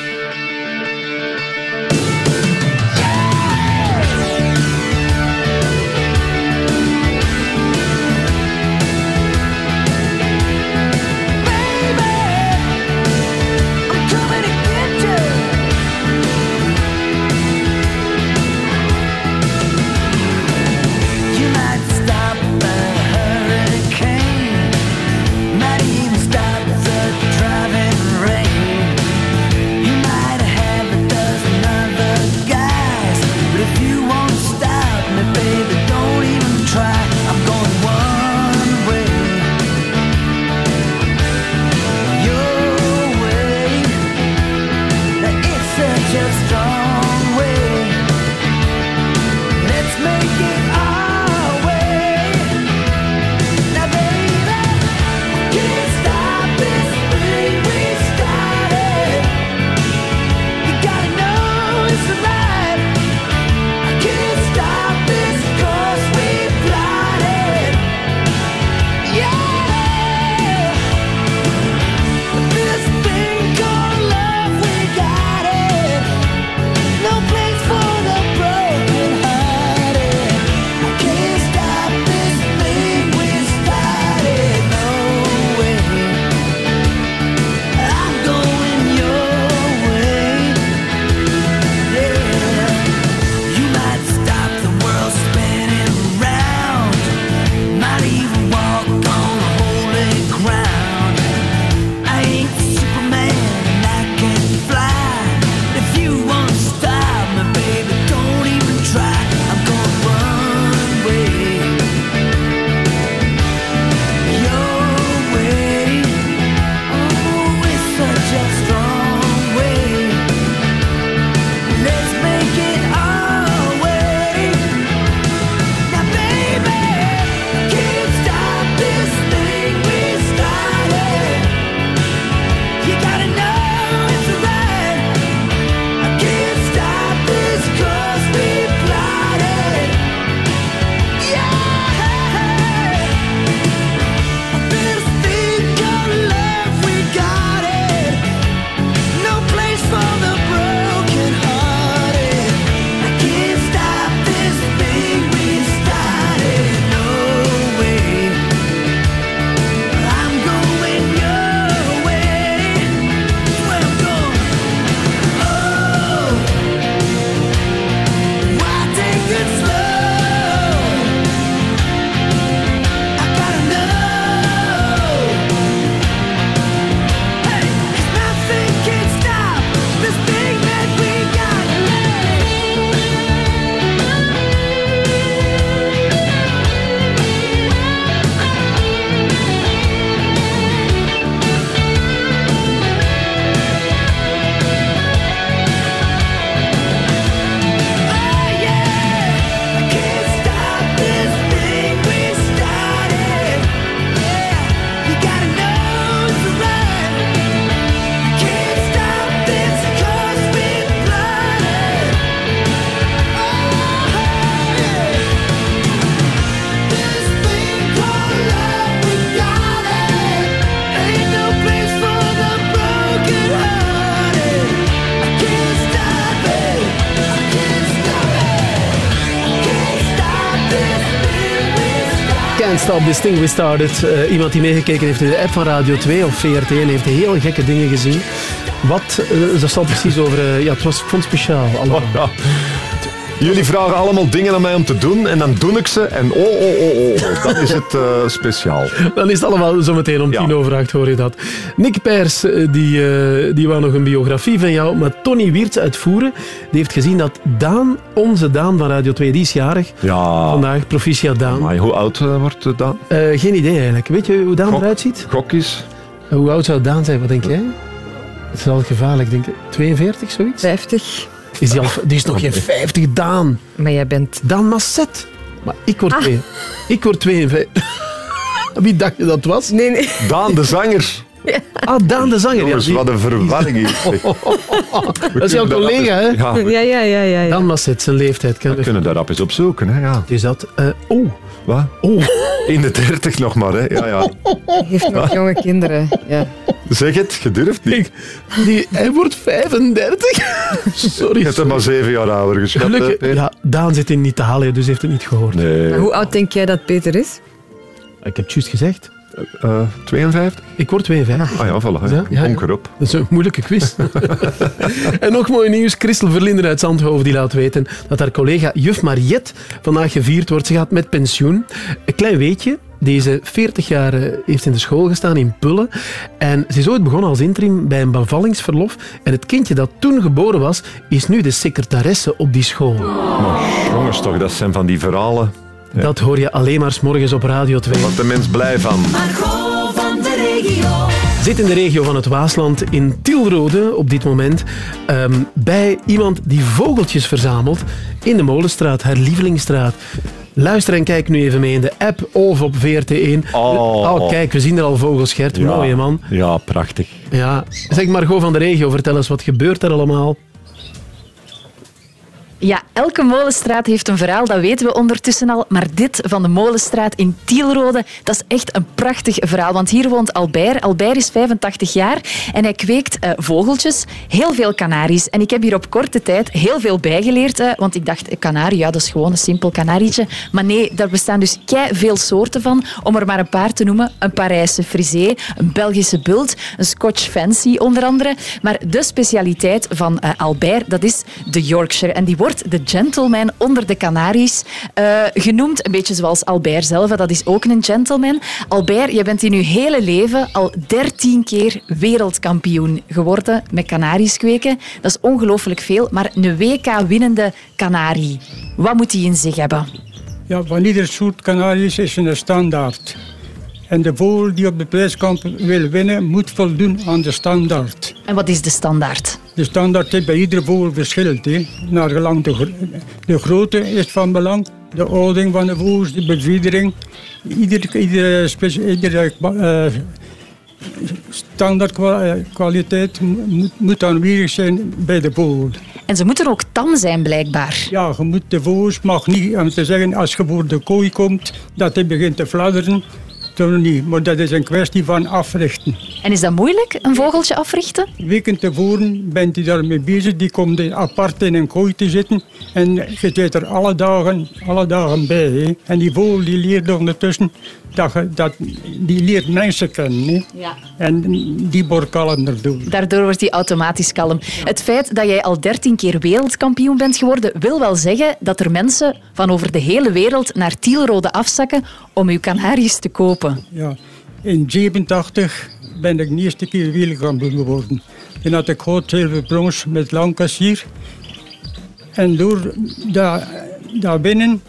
S6: This Thing We Started. Eh, iemand die meegekeken heeft in de app van Radio 2 of VRT en heeft heel gekke dingen gezien. Wat, eh, dat precies over... eh, ja, het was, vond speciaal. allemaal. (laughs)
S4: Jullie vragen allemaal dingen aan mij om te doen en dan doe ik ze en oh, oh, oh, oh, dan is het eh, speciaal.
S6: Dan is het allemaal zometeen om tien over acht, hoor je dat. Nick Pers, eh, die, eh, die wou nog een biografie van jou, maar Tony Wiertz uitvoeren, die heeft gezien dat Daan, onze Daan van Radio 2, die is jarig.
S4: Ja.
S6: Vandaag, proficiat Daan.
S4: Maar hoe oud eh, wordt Daan?
S6: Eh, geen idee eigenlijk. Weet je hoe Daan eruit ziet?
S4: Gok is.
S6: hoe oud zou Daan zijn? Wat denk jij? Het is wel gevaarlijk, denk ik. 42, zoiets?
S3: 50.
S6: Is die, al, die is nog geen 50, Daan.
S3: Maar jij bent...
S6: Daan Masset. Maar ik word,
S3: Ah.
S6: twee, ik word 52. (laughs) Wie dacht je dat was?
S3: Nee, nee.
S4: Daan de zanger.
S6: Ah, Daan de zanger.
S4: Jongens,
S6: ja, die-
S4: wat een verwarring hier. (laughs)
S6: Dat is jouw collega, hè?
S4: Ja, we
S3: Ja, ja, ja, ja. ja.
S6: Dan Masset, zijn leeftijd. Kan
S4: we kunnen daar rap eens op zoeken. Hè, ja.
S6: Dus dat... eh oh.
S4: Wat?
S6: Oh.
S4: In de dertig nog maar, hè. Ja, ja.
S3: Hij heeft nog (laughs) jonge kinderen. Ja.
S4: Zeg het, gedurfd niet.
S6: Die, hij wordt 35. (laughs) Sorry.
S4: Je hebt hem maar zeven jaar ouder geschat,
S6: Gelukkig, ja, Daan zit in Italië, dus heeft het niet gehoord.
S4: Nee.
S3: Maar hoe oud denk jij dat Peter is?
S6: Ik heb het juist gezegd.
S4: Eh, 52?
S6: Ik word 52.
S4: Ah ja, voilà.
S6: Ja,
S4: Ja, erop.
S6: Dat is een moeilijke quiz. (laughs) (laughs) en nog mooi nieuws. Christel Verlinder uit Zandhoofd die laat weten dat haar collega juf Mariette vandaag gevierd wordt. Ze gaat met pensioen. Een klein weetje. Deze 40 jaar eh, heeft in de school gestaan in Pullen. En ze is ooit begonnen als interim bij een bevallingsverlof. En het kindje dat toen geboren was, is nu de secretaresse op die school.
S4: Maar jongens toch, dat zijn van die verhalen.
S6: Dat hoor je alleen maar 's morgens op Radio 2.
S4: Wat de mens blij van.
S58: Margot van de regio.
S6: Zit in de regio van het Waasland in Tielrode op dit moment ehm, bij iemand die vogeltjes verzamelt in de Molenstraat, haar lievelingsstraat. Luister en kijk nu even mee in de app of op VRT1.
S4: Oh.
S6: kijk, we zien er al vogels, Gert.
S4: Ja.
S6: Mooi, man.
S4: Ja, prachtig.
S6: Ja. Zeg Margot van de regio, vertel eens, wat gebeurt er allemaal?
S27: Ja, elke molenstraat heeft een verhaal, dat weten we ondertussen al. Maar dit van de molenstraat in Tielrode, dat is echt een prachtig verhaal. Want hier woont Albert. Albert is 85 jaar en hij kweekt eh, vogeltjes, heel veel kanaries. En ik heb hier op korte tijd heel veel bijgeleerd. eh, want ik dacht, kanarie, ja, dat is gewoon een simpel kanarietje. Maar nee, daar bestaan dus kei veel soorten van. Om er maar een paar te noemen. Een Parijse frisé, een Belgische bult, een Scotch fancy onder andere. Maar de specialiteit van eh, Albert, dat is de Yorkshire. En die wordt de gentleman onder de Canaries eh, genoemd. Een beetje zoals Albert zelf, dat is ook een gentleman. Albert, je bent in je hele leven al 13 keer wereldkampioen geworden met Canaries kweken. Dat is ongelooflijk veel, maar een WK-winnende Canarie. Wat moet die in zich hebben?
S59: Ja, van ieder soort kanaries is een standaard. En de vogel die op de prijskamp wil winnen, moet voldoen aan de standaard.
S27: En wat is de standaard?
S59: De standaard is bij iedere vogel verschillend. Hè. Naar gelang de, gro- de grootte is van belang, de ouding van de vogels, de beviedering. Iedere, iedere, iedere eh, standaard kwa- eh, moet aanwezig zijn bij de vogel.
S27: En ze moeten ook tam zijn, blijkbaar.
S59: Ja, je moet de vogels mag niet, om te zeggen, als je voor de kooi komt, dat hij begint te fladderen, niet. Maar dat is een kwestie van africhten.
S27: En is dat moeilijk, een vogeltje africhten?
S59: Weken tevoren bent hij daarmee bezig, die komt apart in een kooi te zitten en je zit er alle dagen, alle dagen bij. Hè. En die vogel die leert ondertussen, dat, je- dat, die leert mensen kennen. Hè.
S27: Ja.
S59: En die wordt kalm erdoor.
S27: Daardoor wordt hij automatisch kalm. Het feit dat jij al 13 keer wereldkampioen bent geworden, wil wel zeggen dat er mensen van over de hele wereld naar Tielrode afzakken om uw Canaries te kopen.
S59: Ja. In 87 ben ik de eerste keer wereldkampioen geworden. Toen had ik goud, zilver, brons met Lancashire. En door daar, daar binnen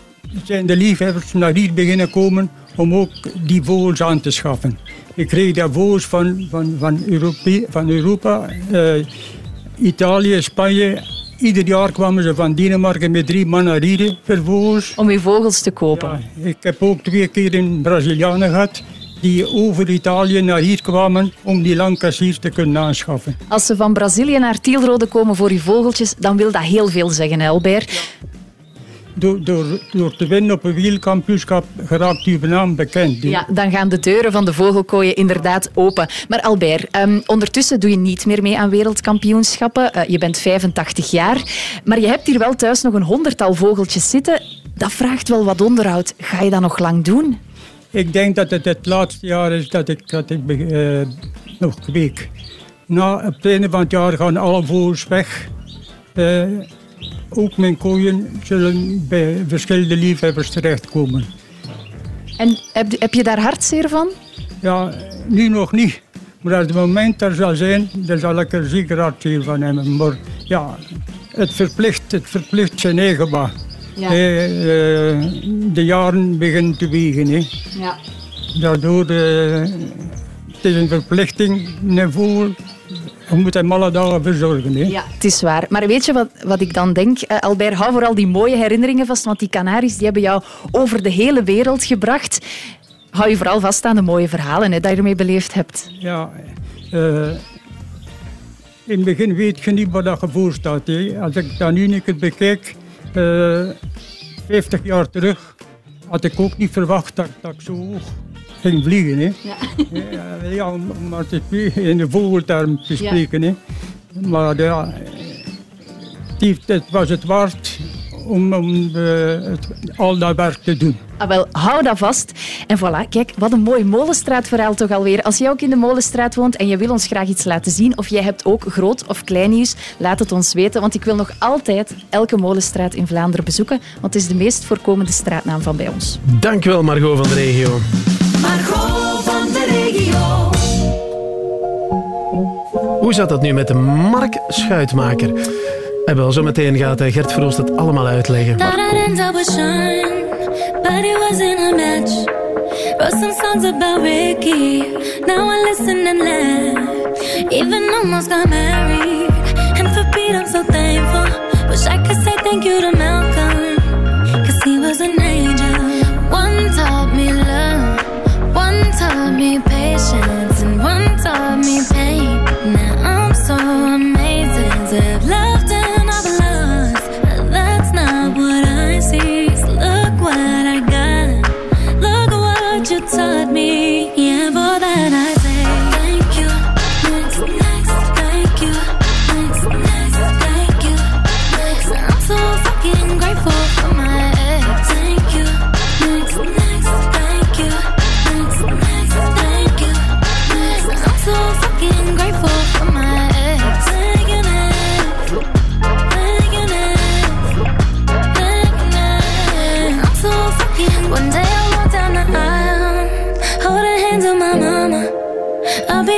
S59: zijn de liefhebbers naar hier beginnen komen om ook die vogels aan te schaffen. Ik kreeg daar vogels van, van, van, Europe- van Europa, eh, Italië, Spanje. Ieder jaar kwamen ze van Denemarken met drie man naar hier voor vogels.
S27: Om uw vogels te kopen?
S59: ik heb ook twee keer een Brazilianen gehad die over Italië naar hier kwamen om die Lancashires te kunnen aanschaffen.
S27: Als ze van Brazilië naar Tielrode komen voor uw vogeltjes, dan wil dat heel veel zeggen, hè, Albert.
S59: Door, door, door te winnen op een wielkampioenschap geraakt uw naam bekend.
S27: Ja, dan gaan de deuren van de vogelkooien inderdaad open. Maar Albert, ehm, ondertussen doe je niet meer mee aan wereldkampioenschappen. Eh, je bent 85 jaar. Maar je hebt hier wel thuis nog een honderdtal vogeltjes zitten. Dat vraagt wel wat onderhoud. Ga je dat nog lang doen?
S59: Ik denk dat het het laatste jaar is dat ik, dat ik eh, nog kweek. Na op het einde van het jaar gaan alle voers weg. Eh, ook mijn koeien zullen bij verschillende liefhebbers terechtkomen.
S27: En heb, heb je daar hartzeer van?
S59: Ja, nu nog niet. Maar als het moment er zal zijn, dan zal ik er zeker hartzeer van hebben. Maar ja, het verplicht, het verplicht zijn eigen.
S27: Ja.
S59: Eh, de jaren beginnen te wegen. Hè.
S27: Ja.
S59: Daardoor eh, het is een verplichting, een voel. Je moet hem alle dagen verzorgen. Hè.
S27: Ja, het is waar. Maar weet je wat, wat ik dan denk? Eh, Albert, hou vooral die mooie herinneringen vast, want die Canaries die hebben jou over de hele wereld gebracht. Hou je vooral vast aan de mooie verhalen hè, dat je ermee beleefd hebt.
S59: Ja, eh, in het begin weet je niet wat dat gevoel staat. Hè. Als ik dat nu keer bekijk, eh 50 jaar terug, had ik ook niet verwacht dat, dat ik zo hoog ging vliegen. Hè. Ja, ja, om, maar te spreken, in de vogelterm te
S27: Ja.
S59: spreken. Hè. Maar ja, het, was het waard om, om eh, het, al dat werk te doen.
S27: Ah, wel, hou dat vast. En voilà, kijk, wat een mooi molenstraatverhaal toch alweer. Als jij ook in de molenstraat woont en je wil ons graag iets laten zien, of jij hebt ook groot of klein nieuws, laat het ons weten. Want ik wil nog altijd elke molenstraat in Vlaanderen bezoeken, want het is de meest voorkomende straatnaam van bij ons.
S6: Dankjewel Margot van de regio.
S60: Margot van de regio.
S6: Hoe zat dat nu met de Mark Schuitmaker? En wel, zometeen gaat eh, Gert Verhulst het allemaal uitleggen.
S9: Wrote some songs about Ricky, now I listen and laugh. Even almost got married, and for Pete I'm so thankful. Wish I could say thank you to Malcolm, me patience, and one taught me pain. Now I'm so amazing to have loved and I've lost. But that's not what I see. So look what I got. Look what you taught me. Yeah, for that I say thank you.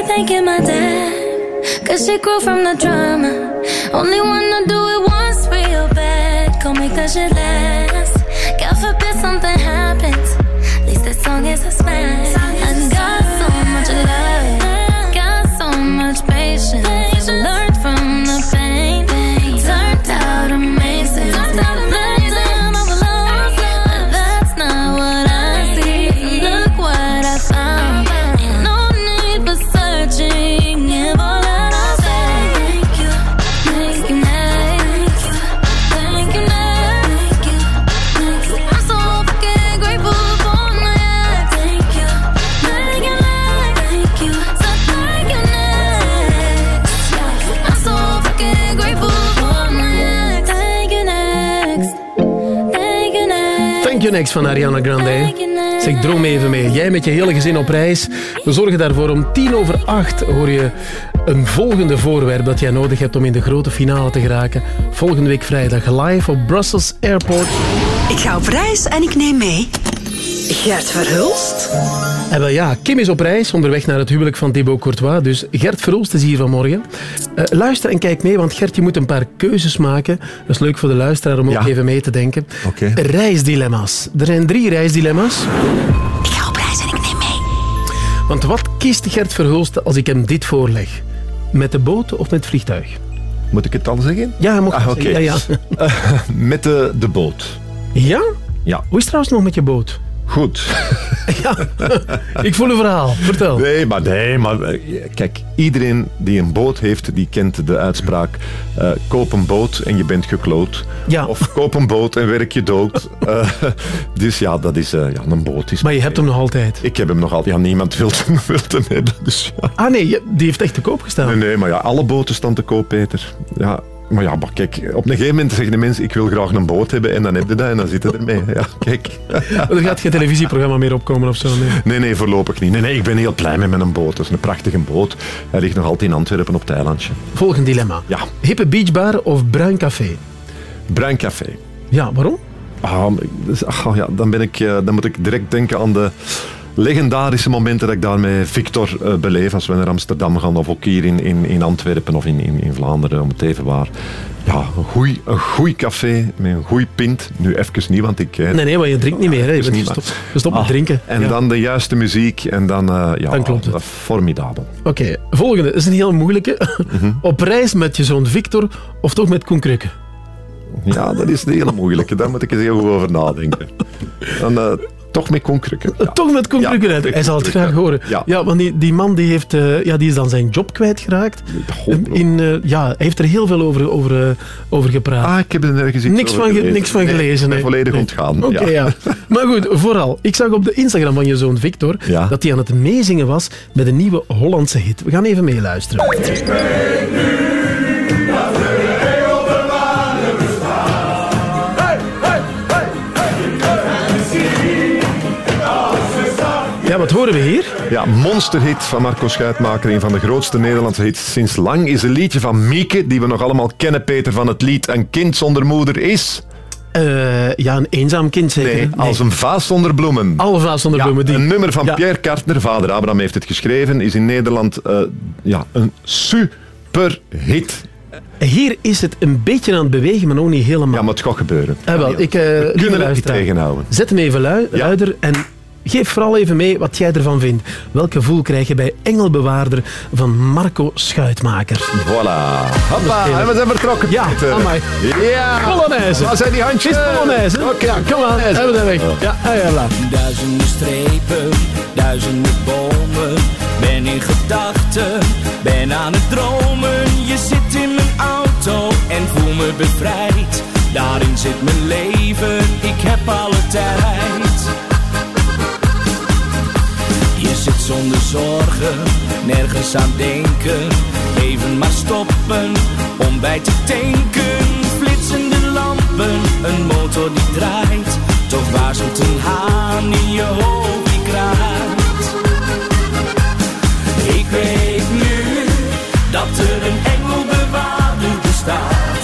S9: Thanking my dad, cause she grew from the drama. Only wanna do it once real bad, go make that shit last. God forbid something happens, at least this song is a smash.
S6: Van Ariana Grande. Zeg, droom even mee. Jij met je hele gezin op reis. We zorgen daarvoor om tien over acht hoor je een volgende voorwerp dat jij nodig hebt om in de grote finale te geraken. Volgende week vrijdag live op Brussels Airport.
S22: Ik ga op reis en ik neem mee Gert Verhulst.
S6: En wel ja, Kim is op reis onderweg naar het huwelijk van Thibaut Courtois. Dus Gert Verhulst is hier vanmorgen. Eh, luister en kijk mee, want Gert, je moet een paar keuzes maken. Dat is leuk voor de luisteraar om ook even mee te denken. Reisdilemma's. Er zijn drie reisdilemma's.
S22: Ik ga op reis en ik neem mee.
S6: Want wat kiest Gert Verhulst als ik hem dit voorleg? Met de boot of met het vliegtuig?
S4: Moet ik het al zeggen?
S6: Ja, mag
S4: Ah,
S6: zeggen. Ja. (laughs)
S4: Eh, met de, de boot.
S6: Ja?
S4: Ja.
S6: Hoe is het trouwens nog met je boot?
S4: Goed. (laughs)
S6: ja, (laughs) ik voel een verhaal. Vertel.
S4: Nee, maar, nee, maar eh, kijk, iedereen die een boot heeft, die kent de uitspraak eh, koop een boot en je bent gekloot.
S6: Ja.
S4: Of koop een boot en werk je dood. (laughs) Eh, dus ja, dat is ja, een boot. Is
S6: Maar je hebt hem nog altijd?
S4: Ik heb hem nog altijd. Ja, niemand wil hem, wil hem hebben. Dus ja.
S6: Ah nee, die heeft echt te koop gestaan.
S4: Nee, nee, maar ja, alle boten staan te koop, Peter. Ja, Maar ja, maar kijk, op een gegeven moment zeggen de mensen, ik wil graag een boot hebben en dan heb je dat en dan zitten ermee. (laughs) Ja, kijk. (laughs)
S6: Er gaat geen televisieprogramma meer opkomen of zo. Nee.
S4: Nee, nee, voorlopig niet. Nee, nee, ik ben heel blij met mijn boot. Dat is een prachtige boot. Hij ligt nog altijd in Antwerpen op het eilandje.
S6: Volgend dilemma.
S4: Ja.
S6: Hippe beachbar of bruin café?
S4: Bruin café.
S6: Ja, waarom?
S4: Ah, dus, ah, ja, dan, ben ik, eh, dan moet ik direct denken aan de legendarische momenten dat ik daar met Victor eh, beleef als we naar Amsterdam gaan of ook hier in, in, in Antwerpen of in, in, in Vlaanderen, om het even waar. Ja, een goeie, een goeie café met een goeie pint. Nu even niet, want ik... eh,
S6: Nee, nee, maar je drinkt niet meer. Hè. Je bent
S4: niet, maar-
S6: gestopt, gestopt met
S4: Ah,
S6: drinken.
S4: En
S6: Ja.
S4: dan de juiste muziek en dan... eh, ja,
S6: Dan klopt het.
S4: Formidabel.
S6: Oké, volgende. Dat is een heel moeilijke.
S4: Mhm. (laughs)
S6: Op reis met je zoon Victor of toch met Koen Krukke?
S4: Ja, dat is een hele moeilijke. Daar moet ik eens heel goed over nadenken. Dan toch met Konkrukken. (laughs) Ja.
S6: Toch met Koen Krukke uit. Hij zal het graag horen.
S4: Ja.
S6: want die, die man die heeft, eh, ja, die is dan zijn job kwijtgeraakt. In, eh, ja, hij heeft er heel veel over, over, eh, over gepraat.
S4: Ah, ik heb er nergens iets
S6: niks van, ge-
S4: gelezen.
S6: niks van gelezen.
S4: volledig
S6: Nee.
S4: ontgaan,
S6: Oké,
S4: ja.
S6: ja. (laughs) Maar goed, vooral. Ik zag op de Instagram van je zoon Victor dat hij aan het meezingen was met een nieuwe Hollandse hit. We gaan even meeluisteren. Ja, wat horen we hier?
S4: Ja, monsterhit van Marco Schuitmaker. Een van de grootste Nederlandse hits sinds lang. Is een liedje van Mieke, die we nog allemaal kennen, Peter, van het lied Een kind zonder moeder is...
S6: Eh, ja, een eenzaam kind zeker.
S4: Nee, als een vaas zonder bloemen.
S6: Alle vaas zonder
S4: Ja,
S6: bloemen. Die...
S4: Een nummer van
S6: Ja.
S4: Pierre Kartner, vader Abraham heeft het geschreven, is in Nederland eh, ja, een super hit.
S6: Hier is het een beetje aan het bewegen, maar nog niet helemaal.
S4: Ja, maar het gaat gebeuren.
S6: Ah, wel, ik, eh, lieve
S4: kunnen het niet tegenhouden.
S6: Zet hem even lui, luider en geef vooral even mee wat jij ervan vindt. Welk gevoel krijg je bij Engelbewaarder van Marco Schuitmaker?
S4: Voilà. Hoppa, en we zijn vertrokken.
S6: Ja,
S4: Peter.
S6: amai.
S4: Ja.
S6: Polonaise.
S4: Waar zijn die handjes?
S6: Is Polonaise.
S4: Oké,
S6: ja, kom aan. En we zijn weg. Ja, ja.
S2: Duizenden strepen, duizenden bomen. Ben in gedachten, ben aan het dromen. Je zit in mijn auto en voel me bevrijd. Daarin zit mijn leven, ik heb alle tijd. Zonder zorgen, nergens aan denken. Even maar stoppen om bij te tanken. Flitsende lampen, een motor die draait. Toch waarschuwt een haan in je hoofd die kraait. Ik weet nu dat er een engelbewaarder bestaat.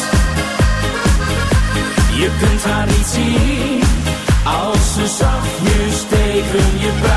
S2: Je kunt haar niet zien als ze zachtjes tegen je praat.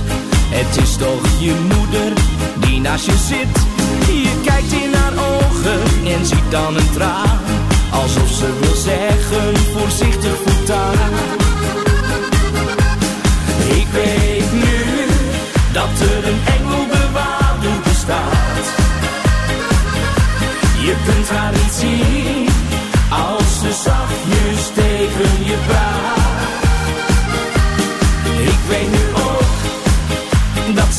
S2: Het is toch je moeder die naast je zit. Je kijkt in haar ogen en ziet dan een traan. Alsof ze wil zeggen, voorzichtig voortaan. Ik weet nu dat er een engelbewaarder bestaat. Je kunt haar niet zien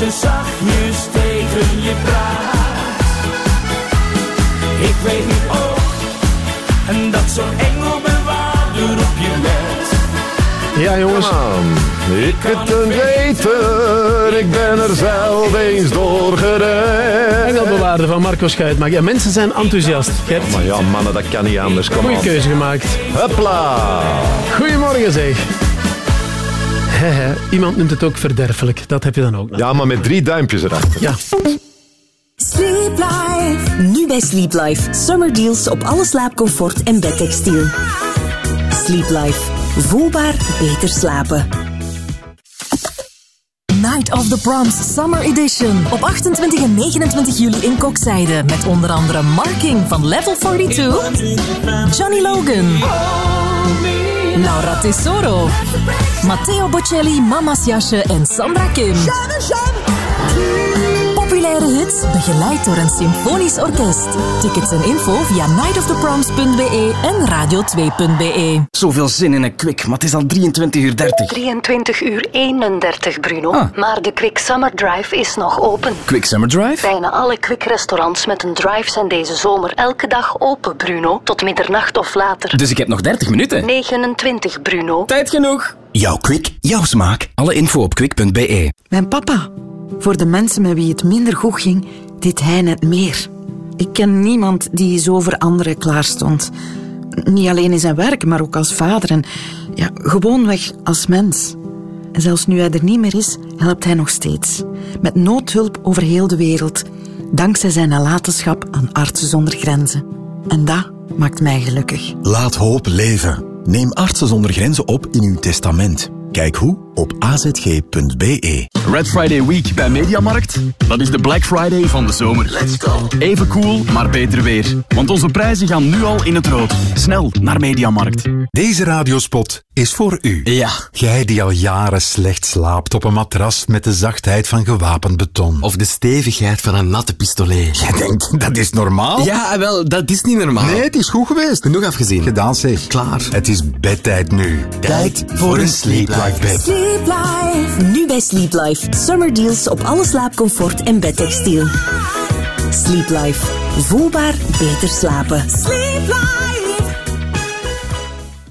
S2: ze zachtjes tegen je praat. Ik weet nu ook en dat zo'n engelbewaarder op je let.
S6: Ja, jongens.
S4: Ik het een weten, ik ben er zelf eens door gered.
S6: Engelbewaarder Bewaarde van Marco Schuitmaker. Ja, mensen zijn enthousiast. Gert,
S4: Maar ja, mannen, dat kan niet anders. Op.
S6: keuze gemaakt.
S4: Hopla!
S6: Goedemorgen zeg. He, he. Iemand noemt het ook verderfelijk. Dat heb je dan ook nog.
S4: Ja, maar met drie duimpjes erachter.
S6: Ja.
S61: Sleep Life. Nu bij Sleep Life. Summer deals op alle slaapcomfort en bedtextiel. Sleep Life. Voelbaar beter slapen.
S62: Night of the Proms Summer Edition. Op 28 en 29 juli in Kokzijde. Met onder andere Marking van Level 42. Johnny Logan. Laura Tesoro. Matteo Bocelli, Mama's Jasje en Sandra Kim. Begeleid door een symfonisch orkest. Tickets en info via nightoftheproms.be en radio2.be.
S63: Zoveel zin in een kwik, maar het is al 23 uur 30.
S64: 23 uur 31, Bruno.
S63: Ah.
S64: Maar de Quick Summer Drive is nog open.
S63: Quick Summer Drive?
S64: Bijna alle Quick restaurants met een drive zijn deze zomer elke dag open, Bruno. Tot middernacht of later.
S63: Dus ik heb nog 30 minuten.
S64: 29, Bruno.
S63: Tijd genoeg. Jouw kwik, jouw smaak. Alle info op kwik.be.
S22: Mijn papa. Voor de mensen met wie het minder goed ging, deed hij net meer. Ik ken niemand die zo voor anderen klaarstond. Niet alleen in zijn werk, maar ook als vader en ja, gewoonweg als mens. En zelfs nu hij er niet meer is, helpt hij nog steeds. Met noodhulp over heel de wereld. Dankzij zijn nalatenschap aan Artsen zonder Grenzen. En dat maakt mij gelukkig.
S21: Laat hoop leven. Neem Artsen zonder Grenzen op in uw testament. Kijk hoe op azg.be.
S30: Red Friday Week bij Mediamarkt, dat is de Black Friday van de zomer. Let's go. Even cool, maar beter weer. Want onze prijzen gaan nu al in het rood. Snel naar Mediamarkt.
S21: Deze radiospot is voor u.
S30: Ja.
S21: Jij die al jaren slecht slaapt op een matras met de zachtheid van gewapend beton.
S30: Of de stevigheid van een natte pistolet.
S21: Jij denkt, dat is normaal?
S30: Ja, wel, dat is niet normaal.
S21: Nee, het is goed geweest.
S30: Genoeg afgezien.
S21: Gedaan zeg.
S30: Klaar.
S21: Het is bedtijd nu.
S30: Tijd voor een Sleep Life bed.
S61: Sleep Life. Nu bij Sleep Life. Summer deals op alle slaapcomfort en bedtextiel. Sleep Life. Voelbaar beter slapen. Sleep Life.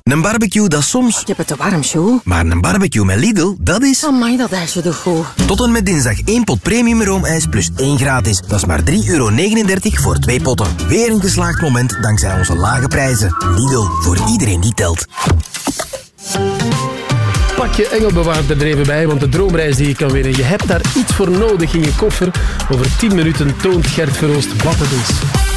S30: Een barbecue, dat soms...
S22: Ik heb het te warm, show.
S30: Maar een barbecue met Lidl, dat is...
S22: Amai, dat ijsje toch goed.
S30: Tot en met dinsdag één pot premium roomijs plus één gratis. Dat is maar 3,39 euro voor twee potten. Weer een geslaagd moment dankzij onze lage prijzen. Lidl, voor iedereen die telt.
S6: Pak je engelbewaarder er even bij, want de droomreis die je kan winnen, je hebt daar iets voor nodig in je koffer. Over 10 minuten toont Gert Verhoost wat het is.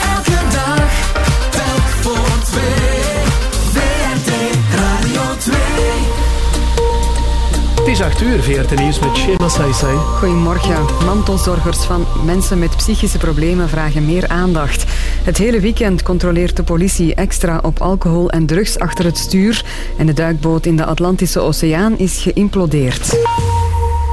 S6: Is 8 uur, VRT Nieuws met Shema Saisai.
S3: Goedemorgen. Mantelzorgers van mensen met psychische problemen vragen meer aandacht. Het hele weekend controleert de politie extra op alcohol en drugs achter het stuur. En de duikboot in de Atlantische Oceaan is geïmplodeerd.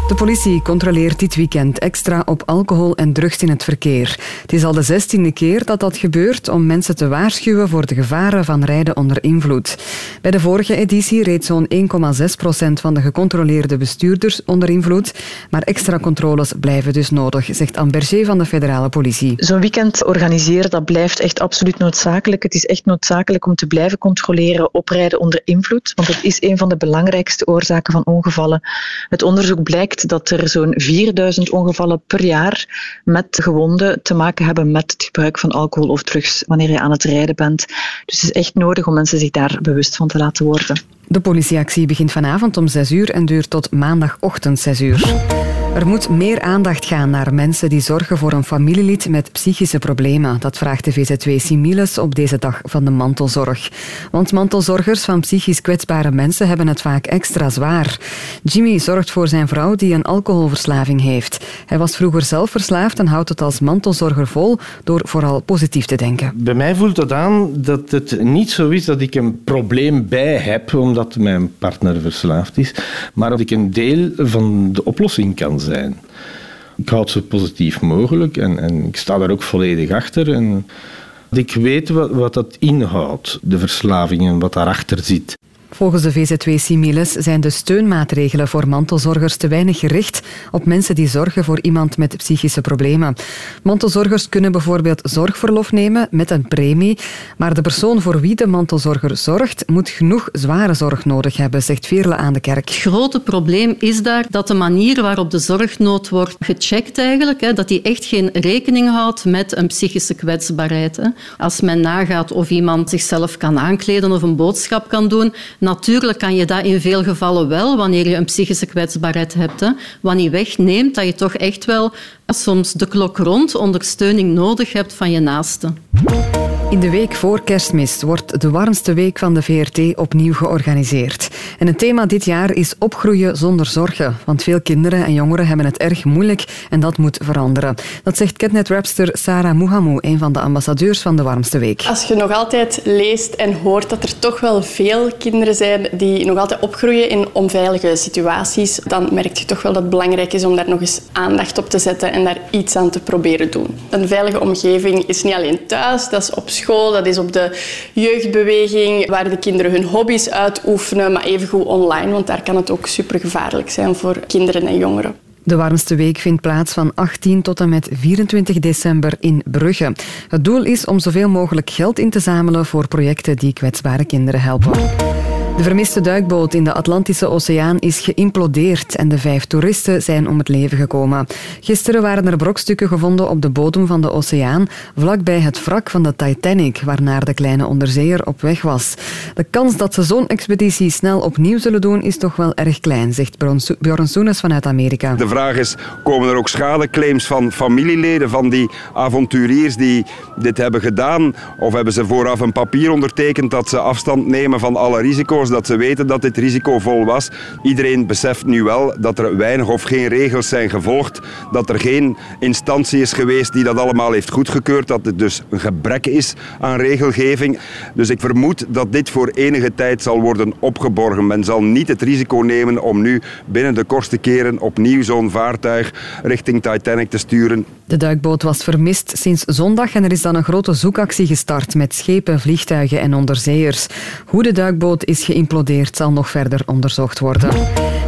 S3: De politie controleert dit weekend extra op alcohol en drugs in het verkeer. Het is al de zestiende keer dat dat gebeurt om mensen te waarschuwen voor de gevaren van rijden onder invloed. Bij de vorige editie reed zo'n 1,6 procent van de gecontroleerde bestuurders onder invloed. Maar extra controles blijven dus nodig, zegt Anne Berger van de federale politie.
S35: Zo'n weekend organiseren, dat blijft echt absoluut noodzakelijk. Het is echt noodzakelijk om te blijven controleren op rijden onder invloed, want dat is een van de belangrijkste oorzaken van ongevallen. Het onderzoek blijkt dat er zo'n 4000 ongevallen per jaar met gewonden te maken hebben met het gebruik van alcohol of drugs wanneer je aan het rijden bent. Dus het is echt nodig om mensen zich daar bewust van te laten worden.
S3: De politieactie begint vanavond om 6 uur en duurt tot maandagochtend 6 uur. Er moet meer aandacht gaan naar mensen die zorgen voor een familielid met psychische problemen. Dat vraagt de VZW Similes op deze dag van de mantelzorg. Want mantelzorgers van psychisch kwetsbare mensen hebben het vaak extra zwaar. Jimmy zorgt voor zijn vrouw die een alcoholverslaving heeft. Hij was vroeger zelf verslaafd en houdt het als mantelzorger vol door vooral positief te denken.
S65: Bij mij voelt het aan dat het niet zo is dat ik een probleem bij heb omdat mijn partner verslaafd is, maar dat ik een deel van de oplossing kan zijn. Ik houd zo positief mogelijk en, en ik sta daar ook volledig achter. En ik weet wat, wat dat inhoudt, de verslaving en wat daarachter zit.
S3: Volgens de VZW Similis zijn de steunmaatregelen voor mantelzorgers te weinig gericht op mensen die zorgen voor iemand met psychische problemen. Mantelzorgers kunnen bijvoorbeeld zorgverlof nemen met een premie, maar de persoon voor wie de mantelzorger zorgt moet genoeg zware zorg nodig hebben, zegt Veerle aan de kerk.
S34: Het grote probleem is daar dat de manier waarop de zorgnood wordt gecheckt eigenlijk, dat die echt geen rekening houdt met een psychische kwetsbaarheid. Als men nagaat of iemand zichzelf kan aankleden of een boodschap kan doen, natuurlijk kan je dat in veel gevallen wel, wanneer je een psychische kwetsbaarheid hebt. Hè. Wat niet wegneemt dat je toch echt wel soms de klok rond ondersteuning nodig hebt van je naasten.
S3: In de week voor kerstmis wordt de warmste week van de VRT opnieuw georganiseerd. En het thema dit jaar is opgroeien zonder zorgen. Want veel kinderen en jongeren hebben het erg moeilijk en dat moet veranderen. Dat zegt Ketnet-rapster Sarah Mouhamou, een van de ambassadeurs van de warmste week.
S66: Als je nog altijd leest en hoort dat er toch wel veel kinderen zijn die nog altijd opgroeien in onveilige situaties, dan merk je toch wel dat het belangrijk is om daar nog eens aandacht op te zetten en daar iets aan te proberen doen. Een veilige omgeving is niet alleen thuis, dat is op school, dat is op de jeugdbeweging, waar de kinderen hun hobby's uitoefenen, maar evengoed online, want daar kan het ook supergevaarlijk zijn voor kinderen en jongeren.
S3: De warmste week vindt plaats van 18 tot en met 24 december in Brugge. Het doel is om zoveel mogelijk geld in te zamelen voor projecten die kwetsbare kinderen helpen. De vermiste duikboot in de Atlantische Oceaan is geïmplodeerd en de vijf toeristen zijn om het leven gekomen. Gisteren waren er brokstukken gevonden op de bodem van de oceaan, vlakbij het wrak van de Titanic, waarnaar de kleine onderzeeër op weg was. De kans dat ze zo'n expeditie snel opnieuw zullen doen is toch wel erg klein, zegt Bjorn Soenes vanuit Amerika.
S36: De vraag is, komen er ook schadeclaims van familieleden van die avonturiers die dit hebben gedaan? Of hebben ze vooraf een papier ondertekend dat ze afstand nemen van alle risico's, dat ze weten dat dit risicovol was? Iedereen beseft nu wel dat er weinig of geen regels zijn gevolgd, dat er geen instantie is geweest die dat allemaal heeft goedgekeurd, dat het dus een gebrek is aan regelgeving. Dus ik vermoed dat dit voor enige tijd zal worden opgeborgen. Men zal niet het risico nemen om nu binnen de kortste keren opnieuw zo'n vaartuig richting Titanic te sturen.
S3: De duikboot was vermist sinds zondag en er is dan een grote zoekactie gestart met schepen, vliegtuigen en onderzeeërs. Hoe de duikboot is geïmplodeerd zal nog verder onderzocht worden.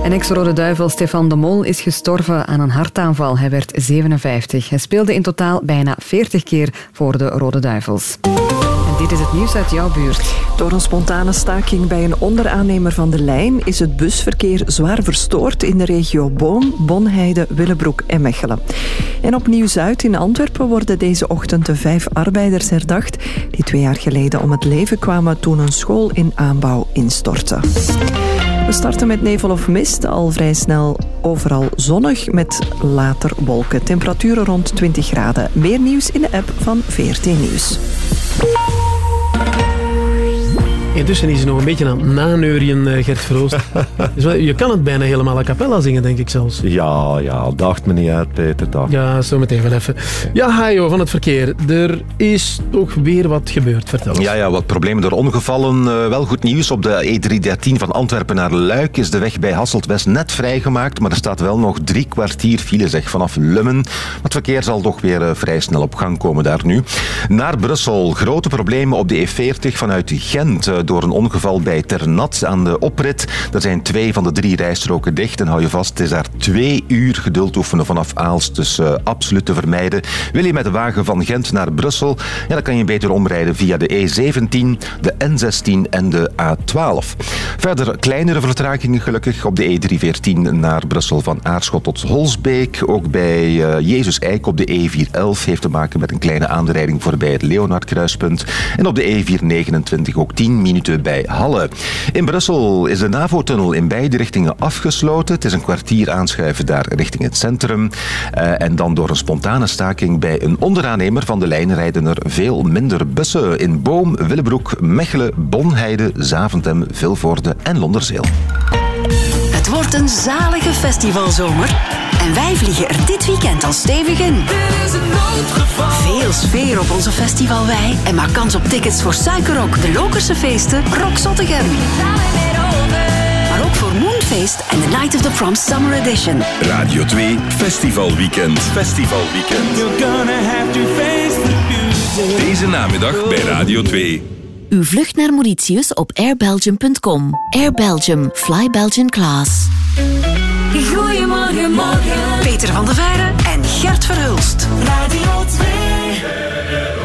S3: En ex-Rode Duivel Stefan de Mol is gestorven aan een hartaanval. Hij werd 57. Hij speelde in totaal bijna 40 keer voor de Rode Duivels. Dit is het nieuws uit jouw buurt.
S16: Door een spontane staking bij een onderaannemer van de lijn is het busverkeer zwaar verstoord in de regio Boom, Bonheide, Willebroek en Mechelen. En op Nieuw-Zuid in Antwerpen worden deze ochtend de vijf arbeiders herdacht die twee jaar geleden om het leven kwamen toen een school in aanbouw instortte. We starten met nevel of mist, al vrij snel overal zonnig met later wolken. Temperaturen rond 20 graden. Meer nieuws in de app van VRT Nieuws.
S6: Intussen is hij nog een beetje aan het naneurien, eh, Gert Verhoost. (laughs) Dus je kan het bijna helemaal a cappella zingen, denk ik zelfs.
S4: Ja, ja, dacht me niet uit, Peter. Dacht.
S6: Ja, zo meteen wel even. Ja, Hajo van het verkeer. Er is toch weer wat gebeurd. Vertel eens.
S19: Ja, ja, wat problemen door ongevallen. Eh, wel goed nieuws. Op de E313 van Antwerpen naar Luik is de weg bij Hasselt-West net vrijgemaakt. Maar er staat wel nog drie kwartier file zeg, vanaf Lummen. Het verkeer zal toch weer eh, vrij snel op gang komen daar nu. Naar Brussel. Grote problemen op de E40 vanuit Gent. Door een ongeval bij Ternat aan de oprit. Er zijn twee van de drie rijstroken dicht. En hou je vast, het is daar twee uur geduld oefenen vanaf Aalst. Dus eh, absoluut te vermijden. Wil je met de wagen van Gent naar Brussel? Ja, dan kan je beter omrijden via de E17, de N16 en de A12. Verder kleinere vertragingen gelukkig op de E314 naar Brussel van Aarschot tot Holsbeek. Ook bij eh, Jezus Eik op de E411 heeft te maken met een kleine aanrijding voorbij het Leonardkruispunt. En op de E429 ook 10 minuten bij Halle. In Brussel is de NAVO-tunnel in beide richtingen afgesloten. Het is een kwartier aanschuiven daar richting het centrum. Eh, en dan door een spontane staking bij een onderaannemer van de lijn rijden er veel minder bussen in Boom, Willebroek, Mechelen, Bonheide, Zaventem, Vilvoorde en Londerzeel.
S22: Het wordt een zalige festivalzomer. En wij vliegen er dit weekend al stevig in. Veel sfeer op onze festivalwei. En maak kans op tickets voor Suikerrock, de Lokerse feesten, Rock Zottegem. Maar ook voor Moonfeest en The Night of the Proms Summer Edition.
S65: Radio 2 Festival Weekend. Festival Weekend. Deze namiddag bij Radio 2.
S1: Uw vlucht naar Mauritius op airbelgium.com. Air Belgium. Fly Belgian Class.
S22: Goedemorgen, morgen. Peter van der Veijren en Gert Verhulst.
S67: Radio 2.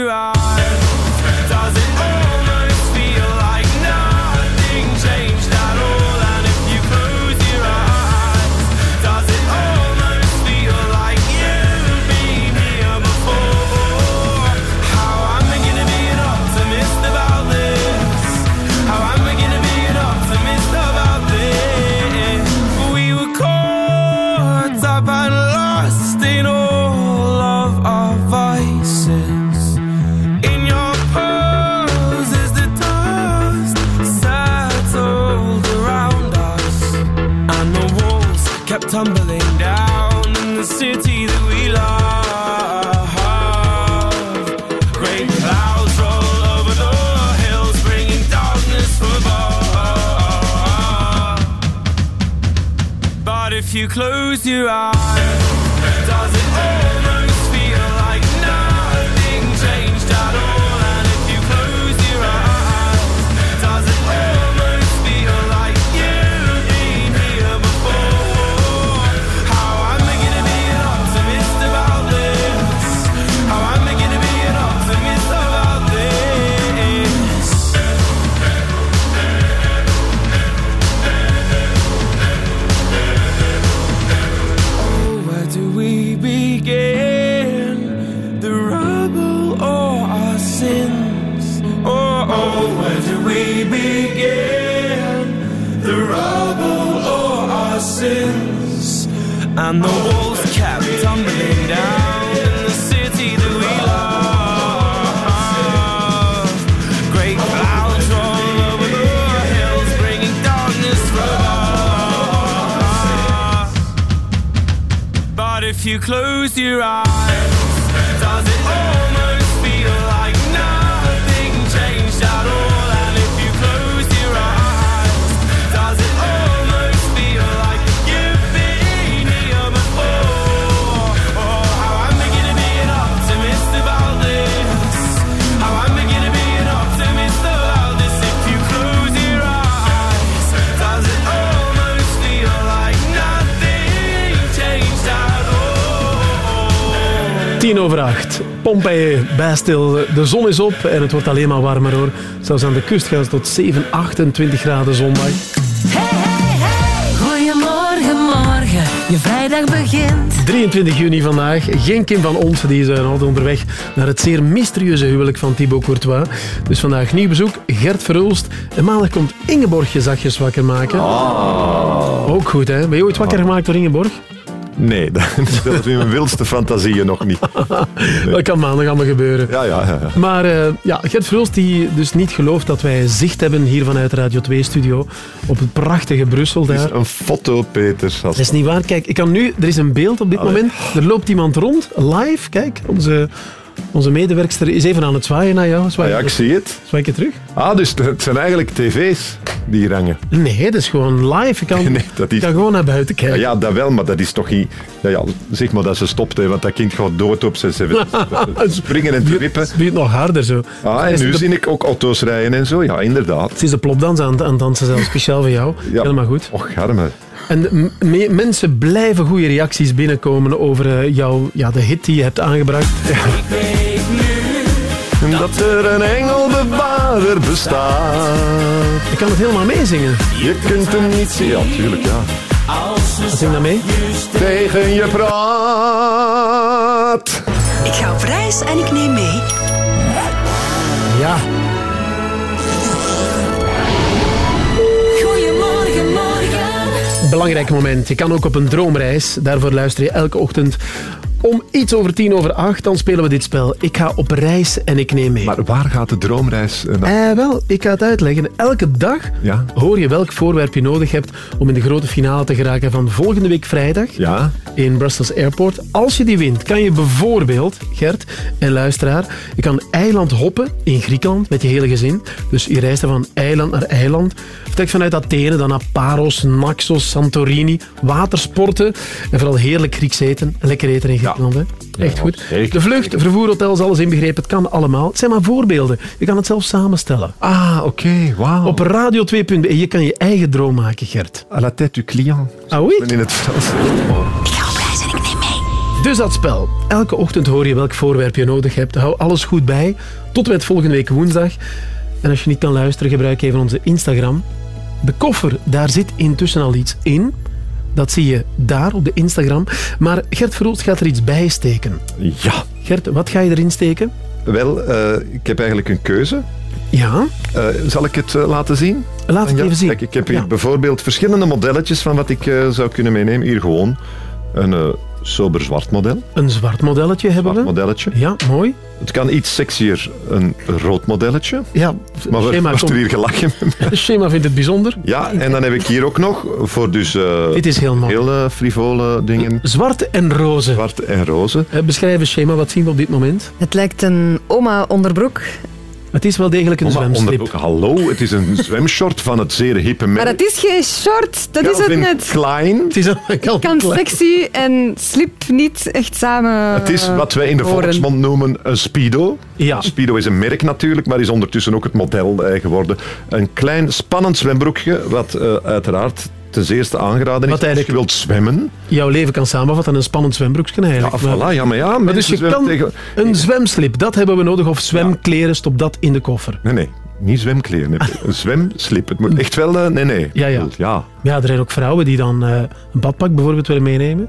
S2: Close your to all close your eyes,
S6: Tien over acht. Pompeii, bijstil. De zon is op en het wordt alleen maar warmer hoor. Zelfs aan de kust gaan ze tot 7, 28 graden zondag.
S5: Goedemorgen, morgen. Je vrijdag begint.
S6: 23 juni vandaag. Geen Kim van Ons, die is eh, altijd onderweg naar het zeer mysterieuze huwelijk van Thibaut Courtois. Dus vandaag nieuw bezoek, Gert Verhulst. En maandag komt Ingeborg je zachtjes wakker maken. Ook goed, hè? Ben je ooit wakker gemaakt door Ingeborg?
S4: Nee, dat (laughs) dat is in mijn wildste fantasieën nog niet.
S6: Dat kan maandag allemaal gebeuren.
S4: Ja, ja, ja. ja.
S6: Maar eh, ja, Gert Verhulst die dus niet gelooft dat wij zicht hebben hier vanuit Radio 2-studio op het prachtige Brussel
S4: Het is
S6: daar.
S4: een foto, Peter.
S6: Dat is niet waar. Kijk, ik kan nu... Er is een beeld op dit
S4: Allee.
S6: moment. Er loopt iemand rond, live. Kijk, onze, onze medewerkster is even aan het zwaaien naar jou. Zwaai,
S4: Ah, ja, ik zie het.
S6: Zwaai ik je terug?
S4: Ah, dus het zijn eigenlijk tv's die hier hangen.
S6: Nee, dat is gewoon live. Ik kan, (laughs)
S4: Nee, dat is-
S6: ik kan gewoon naar buiten
S4: Ja,
S6: kijken.
S4: ja, dat wel, maar dat is toch niet... Ja, ja, zeg maar dat ze stopt, hè, want dat kind gaat dood op zijn zeven. (laughs) Springen en trippen.
S6: Het duurt nog harder zo.
S4: Ah, en nu
S6: de-
S4: zie ik ook auto's rijden en zo. Ja, inderdaad.
S6: Het is de plopdans aan, aan het dansen, zelfs speciaal voor jou. Helemaal goed.
S4: Och, garme.
S6: En mensen blijven goede reacties binnenkomen over eh, jouw, ja, de hit die je hebt aangebracht.
S4: Dat er een engelbewaarder bestaat.
S6: Ik kan het helemaal meezingen.
S4: Je kunt hem niet zien. Ja, tuurlijk, ja.
S6: Zing dat mee.
S4: Tegen je praat.
S22: Ik ga op reis en ik neem mee.
S6: Ja. Belangrijk moment. Je kan ook op een droomreis. Daarvoor luister je elke ochtend om iets over tien over acht. Dan spelen we dit spel. Ik ga op reis en ik neem mee.
S4: Maar waar gaat de droomreis eh, naartoe?
S6: Eh, wel, ik ga het uitleggen. Elke dag
S4: Ja.
S6: hoor je welk voorwerp je nodig hebt om in de grote finale te geraken van volgende week vrijdag
S4: Ja.
S6: in Brussels Airport. Als je die wint, kan je bijvoorbeeld, Gert en luisteraar, je kan eiland hoppen in Griekenland met je hele gezin. Dus je reist dan van eiland naar eiland. Vertrekt vanuit Athene, dan naar Paros, Naxos, Santorini, watersporten en vooral heerlijk Grieks eten. Lekker eten in Griekenland, hè? Echt
S4: Ja,
S6: goed.
S4: zeker.
S6: De vlucht, vervoerhotels, alles inbegrepen. Het kan allemaal. Het zijn maar voorbeelden. Je kan het zelf samenstellen.
S4: Ah, oké. Wauw.
S6: Op radio2.be. Je kan je eigen droom maken, Gert.
S4: À la tête du client.
S6: Ah oui?
S4: In het Frans.
S6: Dus dat spel. Elke ochtend hoor je welk voorwerp je nodig hebt. Hou alles goed bij. Tot en met volgende week woensdag. En als je niet kan luisteren, gebruik even onze Instagram. De koffer, daar zit intussen al iets in. Dat zie je daar op de Instagram. Maar Gert Verhulst gaat er iets bij steken.
S4: Ja.
S6: Gert, wat ga je erin steken?
S4: Wel, eh, ik heb eigenlijk een keuze.
S6: Ja.
S4: Eh, zal ik het eh, laten zien?
S6: Laat het
S4: Ja,
S6: even zien.
S4: Kijk, ik heb hier
S6: Ja.
S4: bijvoorbeeld verschillende modelletjes van wat ik zou kunnen meenemen. Hier gewoon een sober zwart model.
S6: Een zwart modelletje hebben we.
S4: Modelletje.
S6: Ja, mooi.
S4: Het kan iets sexier, een rood modelletje.
S6: Ja,
S4: Maar wordt
S6: komt-
S4: er hier gelachen? (laughs)
S6: Schema vindt het bijzonder.
S4: Ja, en dan heb ik hier ook nog voor dus eh,
S6: Dit is heel mooi.
S4: heel eh, frivole dingen.
S6: Zwart en roze.
S4: Zwart en roze.
S6: Eh, Beschrijf een schema, wat zien we op dit moment?
S3: Het lijkt een oma onderbroek.
S6: Het is wel degelijk een
S4: Oma,
S6: zwemslip.
S4: Hallo, het is een (laughs) zwemshort van het zeer hippe merk.
S3: Maar het is geen short, dat is het net.
S4: Klein.
S6: Het is een
S3: Kan sexy en slip niet echt samen
S4: Het is wat wij in de
S3: horen.
S4: volksmond noemen een Speedo.
S6: Ja.
S4: Speedo is een merk natuurlijk, maar is ondertussen ook het model eh, geworden. Een klein spannend zwembroekje, wat eh, uiteraard ten zeerste aangeraden is als je wilt zwemmen.
S6: Jouw leven kan samenvatten in een spannend zwembroekje
S4: Ja,
S6: eigenlijk.
S4: voilà, ja, maar ja.
S6: Maar dus je kan
S4: tegen-
S6: een zwemslip, dat hebben we nodig. Of zwemkleren, stop dat in de koffer.
S4: Nee, nee, niet zwemkleren. (laughs) Een zwemslip. Het moet echt wel... eh, nee, nee.
S6: Ja, ja.
S4: Ja,
S6: Ja, er zijn ook vrouwen die dan eh, een badpak bijvoorbeeld willen meenemen.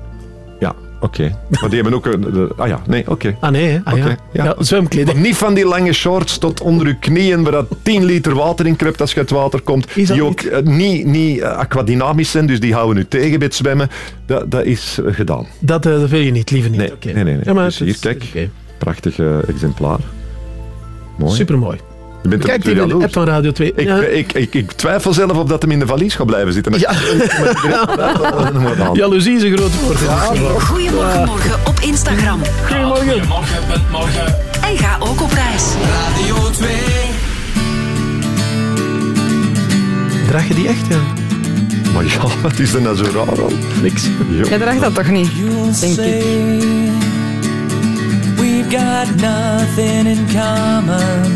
S4: ja oké. Maar die hebben ook een... de- ah ja, nee, oké.
S6: Ah nee, hè? ah, ja.
S4: Oké,
S6: ja.
S4: ja.
S6: zwemkleding.
S4: Maar niet van die lange shorts tot onder uw knieën, waar dat 10 liter water in kruipt als je het water komt.
S6: Is dat
S4: Die ook eh, niet, niet eh, aquadynamisch zijn, dus die houden u tegen bij het zwemmen. Dat, dat is eh, gedaan.
S6: Dat, dat wil je niet, liever niet.
S4: Nee,
S6: Oké.
S4: nee, nee. nee.
S6: Ja, maar
S4: dus hier, kijk. Prachtig exemplaar. Mooi.
S6: Supermooi.
S4: Je bent er
S6: Kijk in de app van Radio 2.
S4: Ik,
S6: Ja.
S4: ik, ik, ik twijfel zelf of dat hem in de valies gaat blijven zitten.
S6: Ja.
S4: Ja. (laughs)
S6: Jaloezie is een groot woord.
S9: Goedemorgen morgen op Instagram.
S6: Goedemorgen.
S68: Morgen met morgen.
S9: En ga ook op reis.
S68: Radio 2.
S6: Draag je die echt, ja?
S4: Maar ja, wat is er nou zo raar aan?
S6: Niks.
S3: Jij draagt dat toch niet? Denk ik.
S68: we've got nothing in common,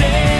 S2: say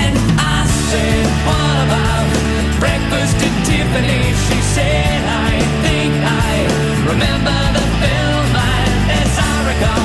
S68: And I said, What about breakfast in Tiffany? She said, I think I remember the film I, as I recall.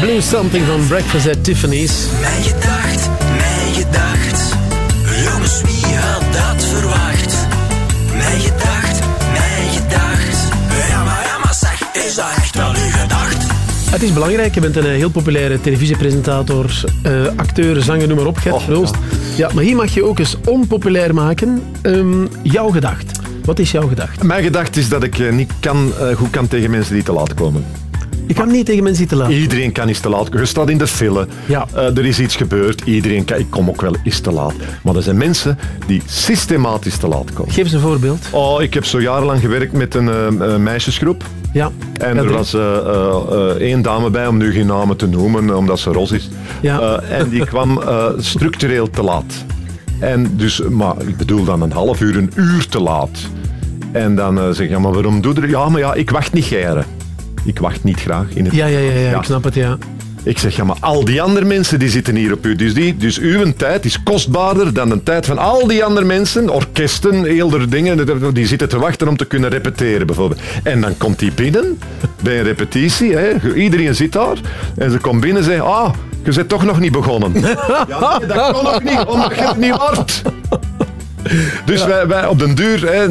S6: Blue Something van Breakfast at Tiffany's.
S69: Mijn gedacht, mijn gedacht. Jongens, wie had dat verwacht? Mijn gedacht, mijn gedacht. Ja, maar, ja, maar zeg, is dat echt wel uw gedacht?
S6: Het is belangrijk, je bent een eh, heel populaire televisiepresentator, eh, acteur, zanger, noem maar op, Gert Verhulst. Ja, maar hier mag je ook eens onpopulair maken. Ehm, jouw gedacht. Wat is jouw gedacht?
S4: Mijn gedachte is dat ik eh, niet kan, eh, goed kan tegen mensen die te laat komen.
S6: Je kan niet tegen mensen te laat
S4: Iedereen kan eens te laat komen. Je staat in de file.
S6: Ja.
S4: Eh, er is iets gebeurd. Iedereen kan... Ik kom ook wel eens te laat. Maar er zijn mensen die systematisch te laat komen.
S6: Geef eens een voorbeeld.
S4: Oh, ik heb zo jarenlang gewerkt met een eh, meisjesgroep.
S6: Ja.
S4: En er was eh, één dame bij, om nu geen namen te noemen, omdat ze ros is.
S6: Ja.
S4: En die kwam structureel te laat. En dus, maar ik bedoel dan een half uur, een uur te laat. En dan zeg je, ja, maar waarom doe je dat? Ja, maar ja, ik wacht niet geren. Ik wacht niet graag. In het...
S6: Ja, ja, ja, ja, ik snap het, ja.
S4: Ik zeg, ja, maar al die andere mensen die zitten hier op u. Dus, die, dus uw tijd is kostbaarder dan de tijd van al die andere mensen. Orkesten, heel dingen, die zitten te wachten om te kunnen repeteren bijvoorbeeld. En dan komt die binnen bij een repetitie. Hè. Iedereen zit daar. En ze komt binnen en zegt, ah, je bent toch nog niet begonnen. (laughs) Ja, nee, dat kon nog niet, omdat je het niet wordt. Dus wij, wij op den duur hè,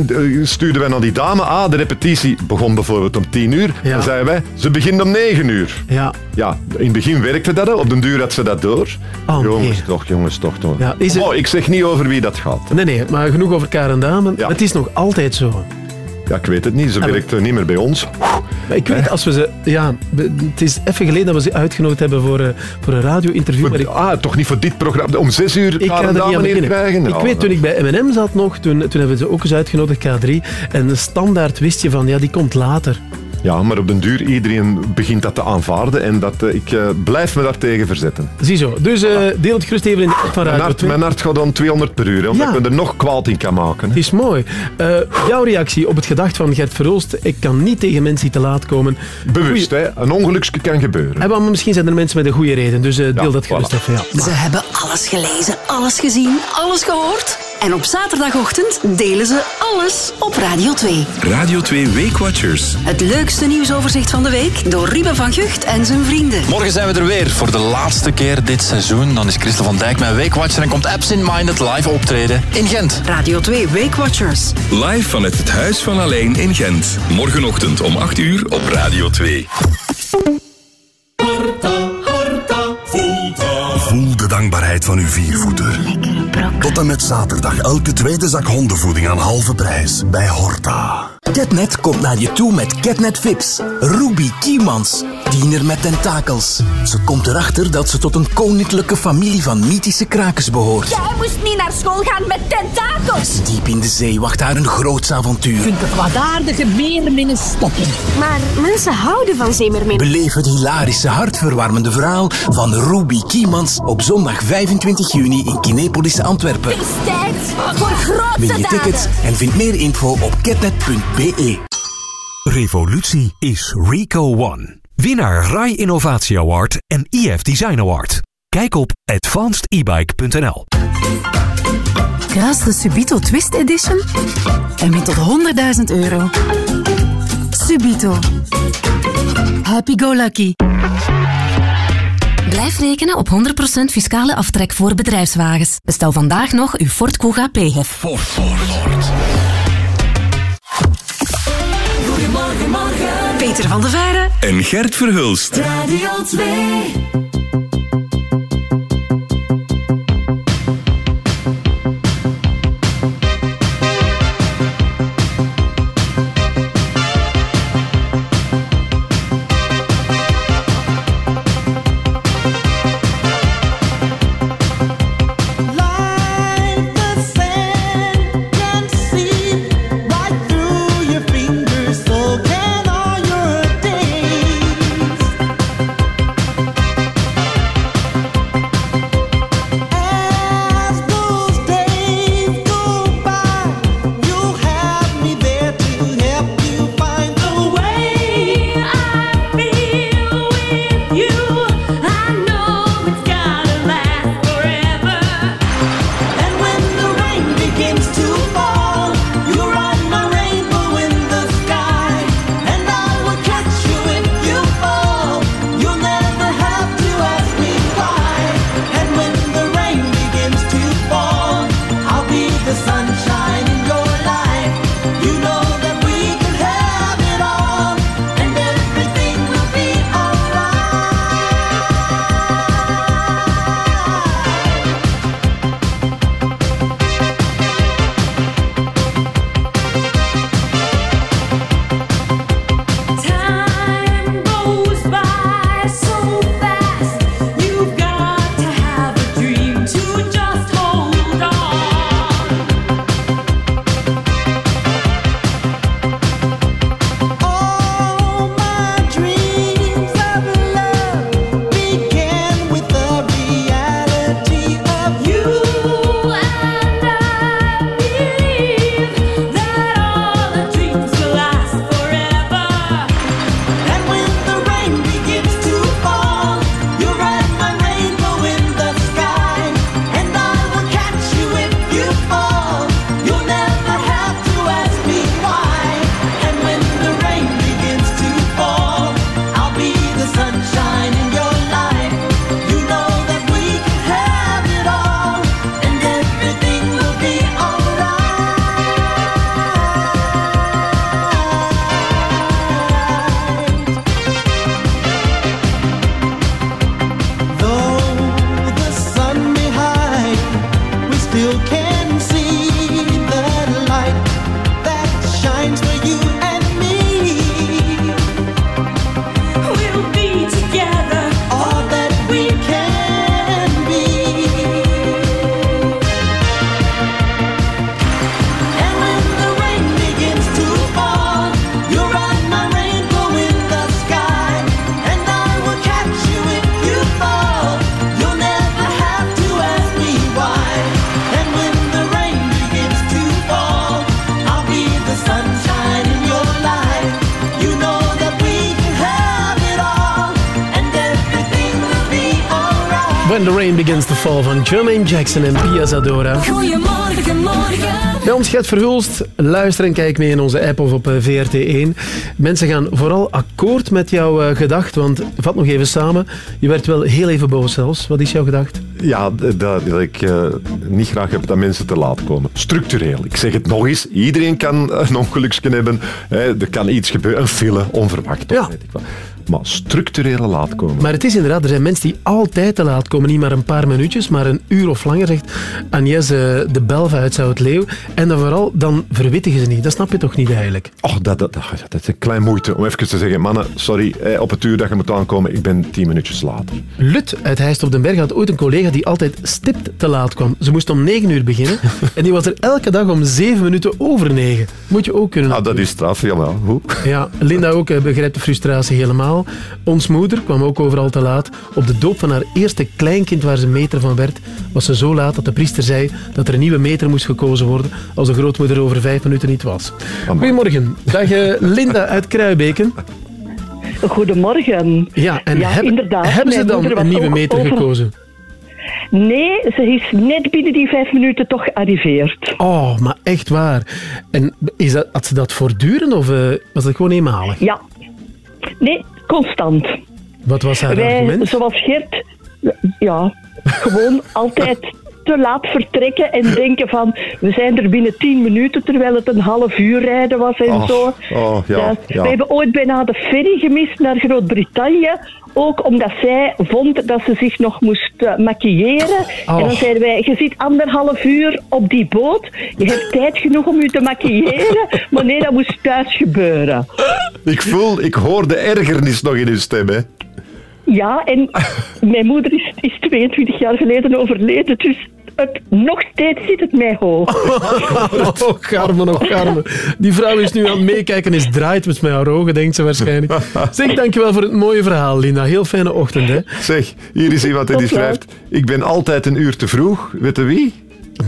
S4: stuurden wij naar die dame. Ah, de repetitie begon bijvoorbeeld om 10 uur. Dan zeiden wij, ze begint om 9 uur.
S6: Ja.
S4: Ja, in het begin werkte dat, op den duur had ze dat door.
S6: Oh,
S4: jongens,
S6: nee.
S4: toch, jongens, toch, toch.
S6: Ja, is het-
S4: Oh, ik zeg niet over wie dat gaat.
S6: Nee, nee, maar genoeg over Karen Damen. Het is nog altijd zo.
S4: Ja, ik weet het niet. Ze
S6: Ah, maar-
S4: werkt niet meer bij ons.
S6: Maar ik weet, als we ze... Ja, het is even geleden dat we ze uitgenodigd hebben voor, eh, voor een radio-interview. maar ik-
S4: Ah, toch niet voor dit programma. Om 6 uur
S6: Ik
S4: Karen
S6: er niet
S4: krijgen.
S6: Ik
S4: Nou,
S6: weet, toen ik bij M&M zat nog, toen, toen hebben we ze ook eens uitgenodigd, K3. En standaard wist je van, ja, die komt later.
S4: Ja, maar op den duur, iedereen begint dat te aanvaarden. En dat, eh, ik eh, blijf me daartegen verzetten.
S6: Ziezo. Dus eh, deel het gerust even in de app van
S4: Mijn hart,
S6: 2.
S4: mijn hart gaat dan 200 per uur, hè, omdat
S6: Ja.
S4: ik me er nog kwaad in kan maken.
S6: Het is mooi. Eh, jouw reactie op het gedacht van Gert Verhulst. Ik kan niet tegen mensen die te laat komen.
S4: Bewust, hè. Een ongelukje kan gebeuren.
S6: Eh, maar misschien zijn er mensen met een goede reden, dus eh, deel dat gerust
S4: voilà.
S6: even. Ja.
S22: Ze hebben alles gelezen, alles gezien, alles gehoord. En op zaterdagochtend delen ze alles op Radio 2.
S38: Radio 2 Weekwatchers.
S22: Het leukste nieuwsoverzicht van de week door Ruben van Gucht en zijn vrienden.
S70: Morgen zijn we er weer voor de laatste keer dit seizoen. Dan is Christel van Dijk mijn weekwatcher en komt Absent Minded live optreden in Gent.
S22: Radio 2 Weekwatchers.
S38: Live vanuit het Huis van Alleen in Gent. Morgenochtend om 8 uur op Radio 2.
S71: Voel de dankbaarheid van uw viervoeter. Tot en met zaterdag elke tweede zak hondenvoeding aan halve prijs bij Horta.
S30: Catnet komt naar je toe met Catnet Vips. Ruby Kiemans, tiener met tentakels. Ze komt erachter dat ze tot een koninklijke familie van mythische krakers behoort.
S72: Jij moest niet naar school gaan met tentakels.
S30: Diep in de zee wacht haar een groots avontuur.
S72: kunt de kwaadaardige meerminnen stoppen. Maar mensen houden van zeemerminnen.
S30: Beleef het hilarische, hartverwarmende verhaal van Ruby Kiemans op zondag 25 juni in Kinepolis Antwerpen.
S72: Het is tijd voor grootse
S30: Win je tickets en vind meer info op catnet.be.
S21: Revolutie is Rico One. Winnaar RAI Innovatie Award en IF Design Award. Kijk op advancedebike.nl.
S73: Kruis de Subito Twist Edition en win tot 100.000 euro. Subito. Happy go lucky.
S74: Blijf rekenen op 100% fiscale aftrek voor bedrijfswagens. Bestel vandaag nog uw Ford Kuga PHEV.
S69: Goedemorgen, morgen.
S22: Peter van de Veire.
S38: En Gert Verhulst.
S69: Radio 2.
S6: Jermaine Jackson en Pia Zadora.
S75: Goedemorgen, morgen.
S6: Bij ons Gert Verhulst. Luister en kijk mee in onze app of op eh, VRT1. Mensen gaan vooral akkoord met jouw eh, gedacht, want vat nog even samen. Je werd wel heel even boos zelfs. Wat is jouw gedacht?
S4: Ja, dat, dat ik eh, niet graag heb dat mensen te laat komen. Structureel. Ik zeg het nog eens. Iedereen kan een ongeluksje hebben. Hè, er kan iets gebeuren. Een file, onverwacht. of weet ik wat. Maar structurele laat komen.
S6: Maar het is inderdaad, er zijn mensen die altijd te laat komen. Niet maar een paar minuutjes, maar een uur of langer, zegt Agnès eh, de Belve uit Zout-Leeuw. En dan vooral, dan verwittigen ze niet. Dat snap je toch niet eigenlijk?
S4: Oh, dat, dat, dat, dat is een klein moeite om even te zeggen, mannen, sorry, eh, op het uur dat je moet aankomen, ik ben tien minuutjes later.
S6: Lut uit Heist op den Berg had ooit een collega die altijd stipt te laat kwam. Ze moest om negen uur beginnen (laughs) en die was er elke dag om zeven minuten over negen. Moet je ook kunnen.
S4: Ah, dat is straf, ja, maar hoe?
S6: Ja, Linda ook eh, begrijpt de frustratie helemaal. Ons moeder kwam ook overal te laat. Op de doop van haar eerste kleinkind waar ze meter van werd, was ze zo laat dat de priester zei dat er een nieuwe meter moest gekozen worden als de grootmoeder over vijf minuten niet was. Goedemorgen. Dag eh, Linda uit Kruibeken.
S76: Goedemorgen.
S6: Ja, en
S76: Ja,
S6: heb-
S76: inderdaad,
S6: hebben ze dan een nieuwe meter
S76: over-
S6: gekozen?
S76: Nee, ze is net binnen die vijf minuten toch gearriveerd.
S6: Oh, maar echt waar. En is dat, had ze dat voortdurend of eh, was dat gewoon eenmalig?
S76: Ja. Nee, constant.
S6: Wat was haar
S76: Wij,
S6: argument?
S76: zoals Geert, ja, gewoon altijd te laat vertrekken en (laughs) denken van we zijn er binnen tien minuten terwijl het een half uur rijden was en
S4: Oh,
S76: zo.
S4: oh, ja.
S76: We hebben ooit bijna de ferry gemist naar Groot-Brittannië. Ook omdat zij vond dat ze zich nog moest eh, maquilleren.
S4: Oh.
S76: En dan zeiden wij, je zit anderhalf uur op die boot. Je hebt tijd genoeg om je te maquilleren. (laughs) Maar nee, dat moest thuis gebeuren.
S4: Ik voel, ik hoor de ergernis nog in uw stem, hè.
S76: Ja, en (laughs) mijn moeder is, is 22 jaar geleden overleden, dus het, nog steeds zit het mij hoog. (laughs)
S6: Oh, Carmen, oh, Carmen. Die vrouw is nu aan het meekijken, is draait met mijn haar ogen, denkt ze waarschijnlijk. (laughs) Zeg, dankjewel voor het mooie verhaal, Linda. Heel fijne ochtend, hè.
S4: Zeg, hier is iemand die die schrijft, ik ben altijd een uur te vroeg. Weet je wie?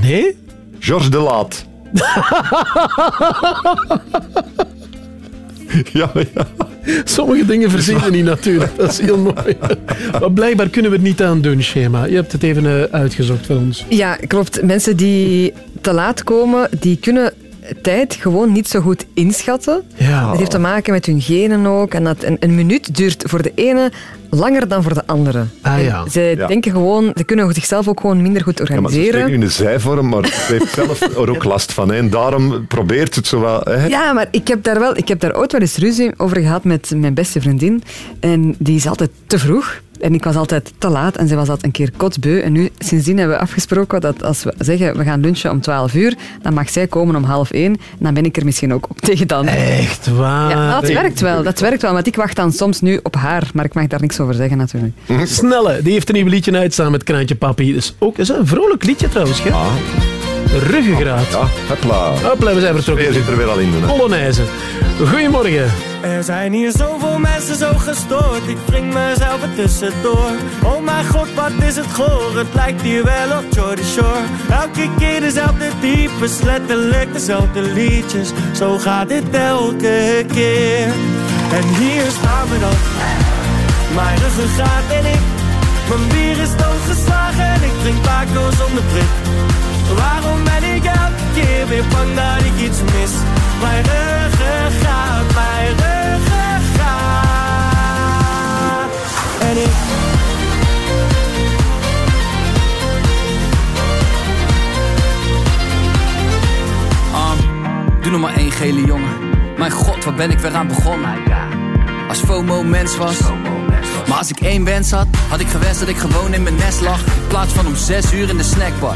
S6: Nee?
S4: Georges de Laat. (laughs) Ja, ja.
S6: Sommige dingen verzin je niet natuurlijk. Dat is heel mooi. Maar blijkbaar kunnen we het niet aan doen, schema. Je hebt het even eh, uitgezocht voor ons.
S3: Ja, klopt. Mensen die te laat komen, die kunnen tijd gewoon niet zo goed inschatten.
S6: Ja.
S3: Dat heeft te maken met hun genen ook. En dat een, een minuut duurt voor de ene langer dan voor de andere.
S6: Ah ja.
S3: Ze
S4: Ja.
S3: denken gewoon, ze kunnen zichzelf ook gewoon minder goed
S4: Ja, maar ze
S3: organiseren.
S4: in de zijvorm, maar ze heeft zelf (laughs) er ook last van. Hè. En daarom probeert het zo wel. Hè.
S3: Ja, maar ik heb daar wel, ik heb daar ooit wel eens ruzie over gehad met mijn beste vriendin. En die is altijd te vroeg. En ik was altijd te laat en zij was altijd een keer kotsbeu. En nu, sindsdien hebben we afgesproken dat als we zeggen we gaan lunchen om 12 uur, dan mag zij komen om half 1. En dan ben ik er misschien ook op (laughs) tegen dan.
S6: Echt waar?
S3: Ja, dat werkt wel. Dat werkt wel. Want ik wacht dan soms nu op haar, maar ik mag daar niks over zeggen natuurlijk. (laughs)
S6: Snelle, die heeft een nieuw liedje uit samen met Kraantje Papi. Dus ook is een vrolijk liedje trouwens, hè? Ruggengraat.
S4: Ja, hopla.
S6: Hopla, we zijn vertrokken.
S4: Sfeer zit er weer al in. Hè.
S6: Polonaise. Goedemorgen.
S2: Er zijn hier zoveel mensen zo gestoord, ik wring mezelf er tussendoor. Oh mijn god, wat is het goor, het lijkt hier wel op Jordy Shore. Elke keer dezelfde types, letterlijk dezelfde liedjes. Zo gaat dit elke keer. En hier staan we dan, mijn ruggengraat en ik. Mijn bier is doodgeslagen en ik drink Paco zonder prik. Bang dat ik iets mis? Mijn ruggengraat, mijn ruggengraat. En ik...
S15: Ah, doe nog maar één gele jongen. Mijn god, waar ben ik weer aan begonnen? Als FOMO mens was. Maar als ik één wens had, had ik gewenst dat ik gewoon in mijn nest lag. In plaats van om zes uur in de snackbar.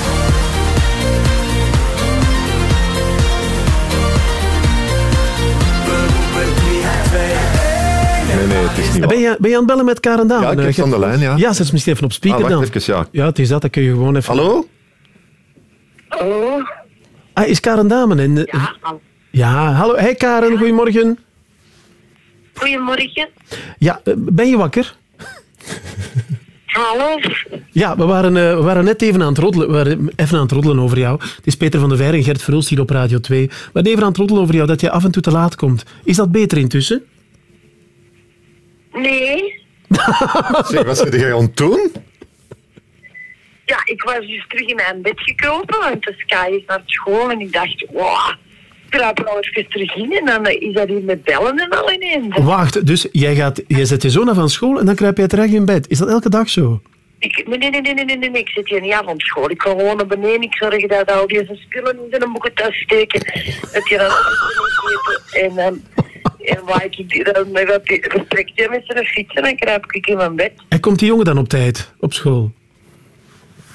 S4: Nee, nee, het is niet
S6: Ben je, ben je aan het bellen met Karen Daan?
S4: Ja, ik
S6: Eh,
S4: heb ze aan de lijn, ja.
S6: Ja, zet misschien even op speaker
S4: Ah, wacht
S6: dan.
S4: even, ja.
S6: Ja, het is dat, dat kun je gewoon even...
S4: Hallo?
S76: Hallo?
S6: Ah, is Karen Damen? En, ja, Ja, hallo. Hey Karen, goedemorgen.
S77: Goedemorgen.
S6: Ja, eh, ben je wakker?
S77: Hallo.
S6: Ja, we waren, eh, we waren net even aan, het roddelen, we waren even aan het roddelen over jou. Het is Peter van der Veer en Gert Verhulst hier op Radio 2. We waren even aan het roddelen over jou dat je af en toe te laat komt. Is dat beter intussen?
S77: Nee. (laughs)
S4: Zeg, wat zit jij aan het doen?
S77: Ja, ik was dus terug in mijn bed gekropen, want de Sky is naar school en ik dacht, wow, ik kruip er al even terug in en dan is dat hier met bellen en al ineens.
S6: Wacht, dus jij, gaat, jij zet je zoon af van school en dan kruip jij terecht in bed. Is dat elke dag zo?
S77: Ik, nee, nee, nee, nee, nee, nee, ik zit hier niet af op school. Ik ga gewoon naar beneden, ik zorg dat al deze spullen in zijn boekentas steken. Dat je dan (laughs) en dan... En waar ik die dan met dat met zijn fiets en dan kruip ik in mijn bed.
S6: En komt die jongen dan op tijd op school?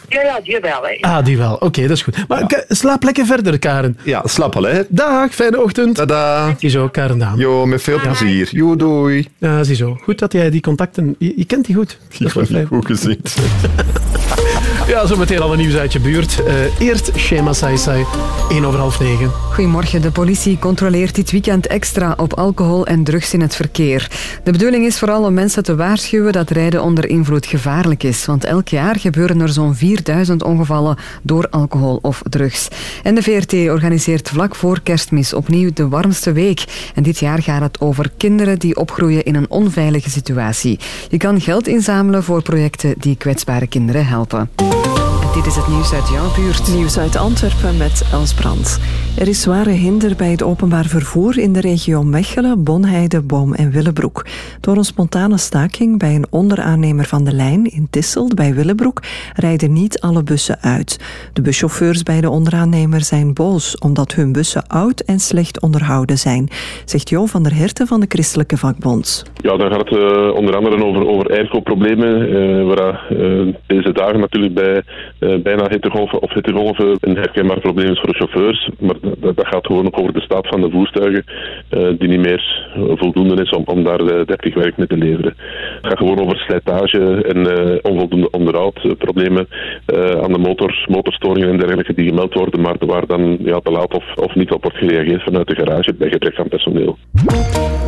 S77: Ja, ja, die wel, hè.
S6: Ah, die wel. Oké, dat is goed. Maar slaap lekker verder, Karen.
S4: Ja, slaap al, hè.
S6: Dag, fijne ochtend.
S4: Tada.
S6: Ziezo, Karen Daan.
S4: Jo, met veel plezier. Jo, doei.
S6: Ja, ziezo. Goed dat jij die contacten... Je, je kent die goed. Dat is wel (laughs) fijn.
S4: Goed gezien. (laughs)
S6: Ja, zometeen al een nieuws uit je buurt. Eh, eerst Shema Sai Sai, 1 over half 9.
S3: Goedemorgen. De politie controleert dit weekend extra op alcohol en drugs in het verkeer. De bedoeling is vooral om mensen te waarschuwen dat rijden onder invloed gevaarlijk is. Want elk jaar gebeuren er zo'n 4000 ongevallen door alcohol of drugs. En de VRT organiseert vlak voor kerstmis opnieuw de warmste week. En dit jaar gaat het over kinderen die opgroeien in een onveilige situatie. Je kan geld inzamelen voor projecten die kwetsbare kinderen helpen. En dit is het nieuws uit jouw buurt.
S16: Nieuws uit Antwerpen met Els Brandt. Er is zware hinder bij het openbaar vervoer in de regio Mechelen, Bonheide, Boom en Willebroek. Door een spontane staking bij een onderaannemer van de lijn in Tisselt bij Willebroek rijden niet alle bussen uit. De buschauffeurs bij de onderaannemer zijn boos omdat hun bussen oud en slecht onderhouden zijn, zegt Jo van der Herten van de Christelijke Vakbond.
S78: Ja, dan gaat het eh, onder andere over, over airco-problemen, eh, waar eh, deze dagen natuurlijk bij eh, bijna hittegolven of hittegolven een herkenbaar probleem is voor de chauffeurs. Maar dat, gaat gewoon ook over de staat van de voertuigen, eh, die niet meer eh, voldoende is om, om daar eh, 30 werk mee te leveren. Het gaat gewoon over slijtage en eh, onvoldoende onderhoud, eh, problemen eh, aan de motors, motorstoringen en dergelijke die gemeld worden, maar waar dan ja, te laat of, of niet op wordt gereageerd vanuit de garage bij gebrek aan personeel.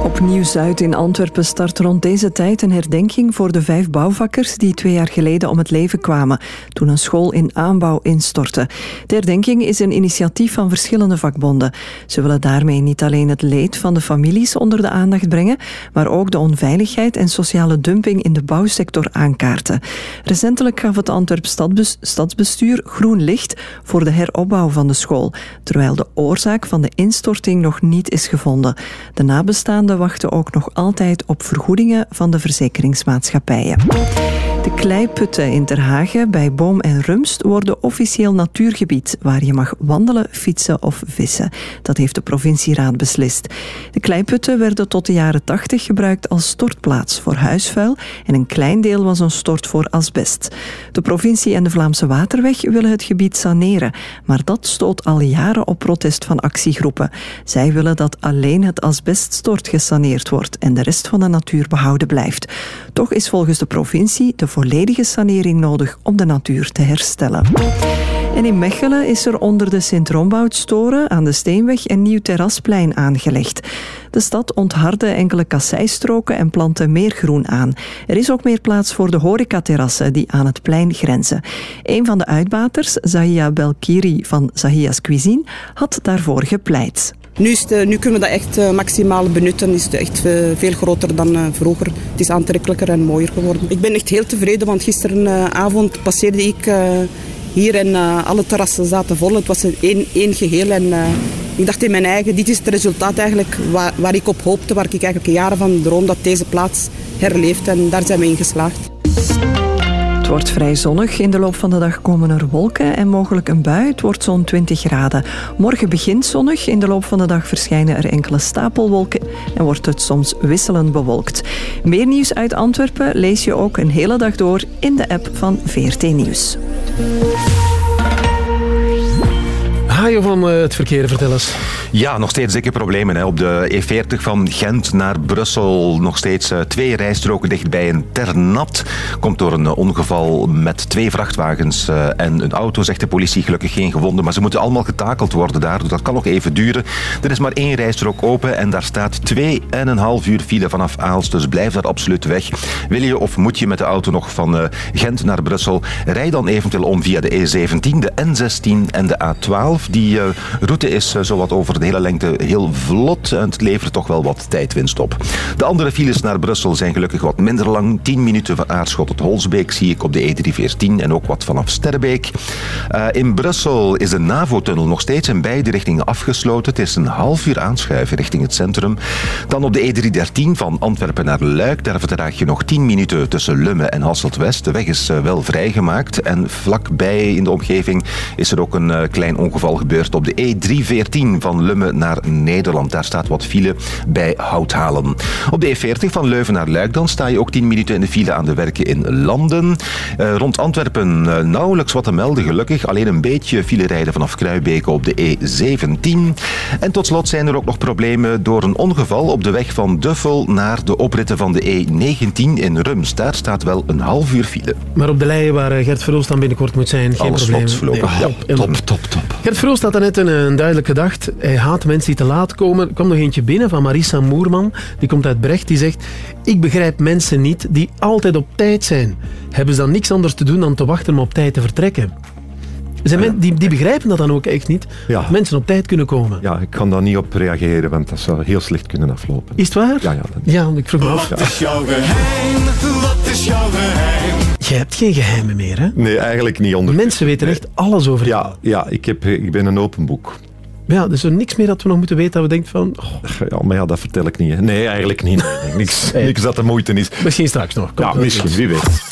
S16: Op Nieuw-Zuid in Antwerpen start rond deze tijd een herdenking voor de vijf bouwvakkers die twee jaar geleden om het leven kwamen toen een school in aanbouw instortte. De herdenking is een initiatief van verschillende vakbonden. Ze willen daarmee niet alleen het leed van de families onder de aandacht brengen, maar ook de onveiligheid en sociale dumping in de bouwsector aankaarten. Recentelijk gaf het Antwerp stadsbestuur groen licht voor de heropbouw van de school, terwijl de oorzaak van de instorting nog niet is gevonden. De nabestaanden wachten ook nog altijd op vergoedingen van de verzekeringsmaatschappijen. De kleiputten in Terhagen bij Boom en Rumst worden officieel natuurgebied waar je mag wandelen, fietsen of vissen. Dat heeft de provincieraad beslist. De kleiputten werden tot de jaren 80 gebruikt als stortplaats voor huisvuil en een klein deel was een stort voor asbest. De provincie en de Vlaamse Waterweg willen het gebied saneren, maar dat stoot al jaren op protest van actiegroepen. Zij willen dat alleen het asbeststort gesaneerd wordt en de rest van de natuur behouden blijft. Toch is volgens de provincie de volledige sanering nodig om de natuur te herstellen. En in Mechelen is er onder de Sint-Romboudstoren aan de Steenweg een nieuw terrasplein aangelegd. De stad onthardde enkele kasseistroken en plantte meer groen aan. Er is ook meer plaats voor de horecaterrassen die aan het plein grenzen. Een van de uitbaters, Zahia Belkiri van Zahia's Cuisine, had daarvoor gepleit.
S54: Nu, is eh, nu kunnen we dat echt eh, maximaal benutten. Is het echt eh, veel groter dan vroeger. Het is aantrekkelijker en mooier geworden. Ik ben echt heel tevreden, want gisteravond passeerde ik hier en alle terrassen zaten vol. Het was één, één geheel en ik dacht in mijn eigen, dit is het resultaat eigenlijk waar, waar ik op hoopte, waar ik eigenlijk jaren van droom dat deze plaats herleeft en daar zijn we in geslaagd.
S16: Het wordt vrij zonnig. In de loop van de dag komen er wolken en mogelijk een bui. Het wordt zo'n 20 graden. Morgen begint zonnig. In de loop van de dag verschijnen er enkele stapelwolken en wordt het soms wisselend bewolkt. Meer nieuws uit Antwerpen lees je ook een hele dag door in de app van VRT Nieuws.
S6: Hajo van eh, het verkeer, vertel eens.
S19: Ja, nog steeds dikke problemen. Hè. Op de E40 van Gent naar Brussel nog steeds eh, twee rijstroken dicht bij een Ternat. Komt door een eh, ongeval met twee vrachtwagens en een auto, zegt de politie. Gelukkig geen gewonden, maar ze moeten allemaal getakeld worden daar. Dus dat kan nog even duren. Er is maar één rijstrook open en daar staat 2,5 uur file vanaf Aalst. Dus blijf daar absoluut weg. Wil je of moet je met de auto nog van Gent naar Brussel? Rij dan eventueel om via de E17, de N16 en de A12. Die eh, route is uh, zowat over de hele lengte heel vlot en het levert toch wel wat tijdwinst op. De andere files naar Brussel zijn gelukkig wat minder lang. 10 minuten van Aarschot tot Holsbeek zie ik op de E314 en ook wat vanaf Sterbeek. Uh, in Brussel is de NAVO-tunnel nog steeds in beide richtingen afgesloten. Het is een half uur aanschuiven richting het centrum. Dan op de E313 van Antwerpen naar Luik. Daar vertraag je nog 10 minuten tussen Lumme en Hasselt-West. De weg is wel vrijgemaakt en vlakbij in de omgeving is er ook een klein ongeval gebeurd op de E314 van Lumme naar Nederland. Daar staat wat file bij Houthalen. Op de E40 van Leuven naar Luik dan sta je ook 10 minuten in de file aan de werken in Landen. Uh, rond Antwerpen uh, nauwelijks wat te melden, gelukkig. Alleen een beetje file rijden vanaf Kruibeke op de E17. En tot slot zijn er ook nog problemen door een ongeval op de weg van Duffel naar de opritten van de E19 in Rums. Daar staat wel een half uur file.
S6: Maar op de lei waar eh, Gert Verhulst dan binnenkort moet zijn, geen
S19: Alles
S6: probleem.
S19: vlot verlopen.
S6: Nee,
S19: Ja, top, top, top.
S6: Gert Verhulst had net een, een duidelijk gedacht. Hij haat mensen die te laat komen. Er kwam nog eentje binnen van Marissa Moerman. Die komt uit Brecht. Die zegt, ik begrijp mensen niet die altijd op tijd zijn. Hebben ze dan niks anders te doen dan te wachten om op tijd te vertrekken? Zijn men, die, die begrijpen dat dan ook echt niet.
S4: Ja.
S6: Dat mensen op tijd kunnen komen.
S4: Ja, ik kan daar niet op reageren, want dat zou heel slecht kunnen aflopen.
S6: Is het waar?
S4: Ja, ja.
S6: Ja, ik vroeg me af.
S4: Wat is
S68: jouw geheim? Wat is jouw geheim?
S6: Je hebt geen geheimen meer, hè?
S4: Nee, eigenlijk niet onder.
S6: Mensen weten echt alles over
S4: Ja, ja ik, heb, ik ben een open boek.
S6: Ja, dus er is niks meer dat we nog moeten weten dat we denken van... oh,
S4: Ja, maar ja, dat vertel ik niet. hè. Nee, eigenlijk niet. Nee, niks, niks dat de moeite is.
S6: misschien straks nog. Komt
S4: Ja, misschien, wie weet.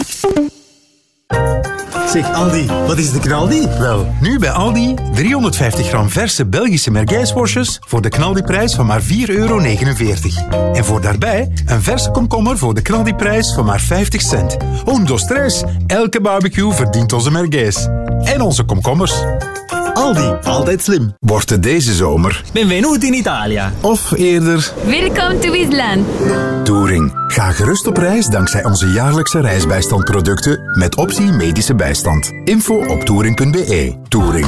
S21: Zeg Aldi, wat is de knaldi? Wel, nu bij Aldi 350 gram verse Belgische mergijsworstjes voor de knaldiprijs van maar 4,49 euro. En voor daarbij een verse komkommer voor de knaldiprijs van maar 50 cent. Undo stress, elke barbecue verdient onze mergijs. En onze komkommers. Aldi, altijd slim. Wordt het deze zomer?
S79: Benvenuti in Italia.
S21: Of eerder
S5: Welcome to Island.
S21: Touring. Ga gerust op reis dankzij onze jaarlijkse reisbijstandproducten met optie medische bijstand. Info op touring.be. Touring.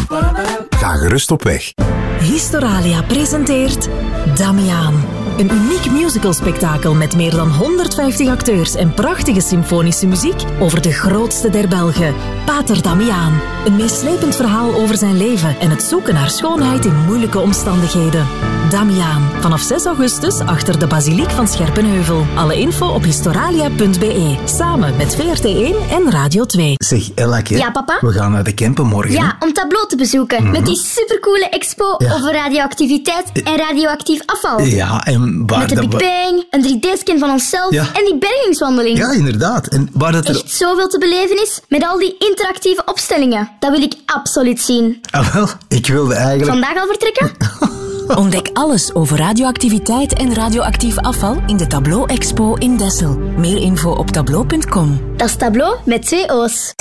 S21: Ga gerust op weg.
S22: Historalia presenteert Damiaan. Een uniek musicalspektakel met meer dan 150 acteurs en prachtige symfonische muziek over de grootste der Belgen, Pater Damiaan. Een meeslepend verhaal over zijn leven en het zoeken naar schoonheid in moeilijke omstandigheden. Damiaan, vanaf 6 augustus achter de basiliek van Scherpenheuvel. Alle info op historalia.be, samen met VRT1 en Radio 2.
S21: Zeg, Ellake.
S80: Ja, papa?
S21: We gaan naar de Kempen morgen.
S80: Ja, om Tableau te bezoeken.
S21: Mhm.
S80: Met die supercoole expo
S21: Ja.
S80: over radioactiviteit en radioactief afval.
S21: Ja, en waar
S80: Met de Big Bang, een 3D-scan van onszelf
S21: Ja.
S80: en die bergingswandeling.
S21: Ja, inderdaad. En waar dat er...
S80: Echt zoveel te beleven is met al die interactieve opstellingen. Dat wil ik absoluut zien.
S21: Ah, wel, ik wilde eigenlijk...
S80: Vandaag al vertrekken? (laughs)
S22: Ontdek alles over radioactiviteit en radioactief afval in de Tableau Expo in Dessel. Meer info op tableau.com.
S80: Dat is Tableau met twee O's.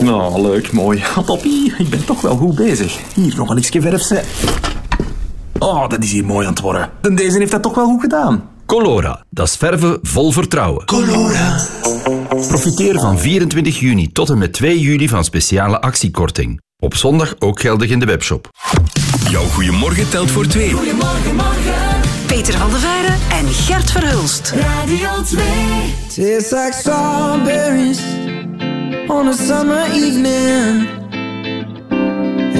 S79: Nou, leuk, mooi. Ah, Papi, ik ben toch wel goed bezig. Hier, nog een ietsje verfse. Oh, dat is hier mooi aan het worden. En deze heeft dat toch wel goed gedaan.
S81: Colora, dat is verven vol vertrouwen.
S79: Colora.
S81: Profiteer van 24 juni tot en met 2 juli van speciale actiekorting. Op zondag ook geldig in de webshop.
S38: Jouw goeiemorgen telt voor twee.
S9: Goedemorgen, morgen. Peter van der Veijden en Gert Verhulst.
S68: Radio 2.
S82: Tastes like strawberries on a summer evening,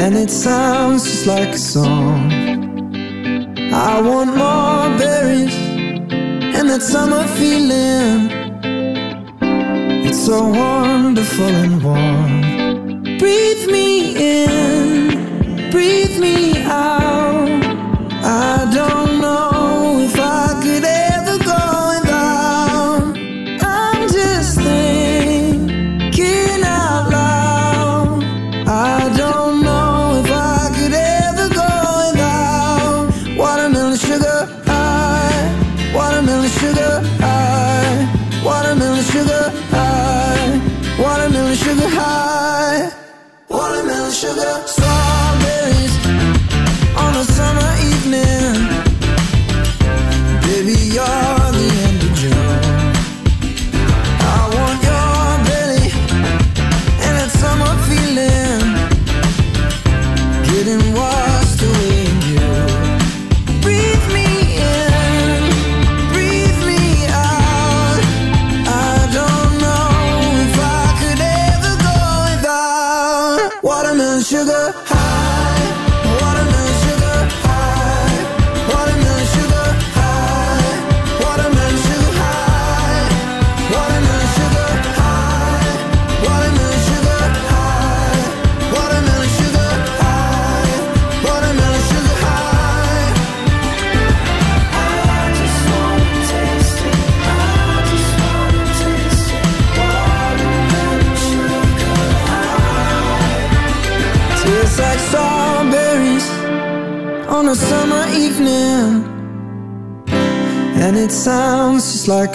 S82: and it sounds just like a song. I want more berries and that summer feeling. It's so wonderful and warm. Breathe me in, breathe me out. I don't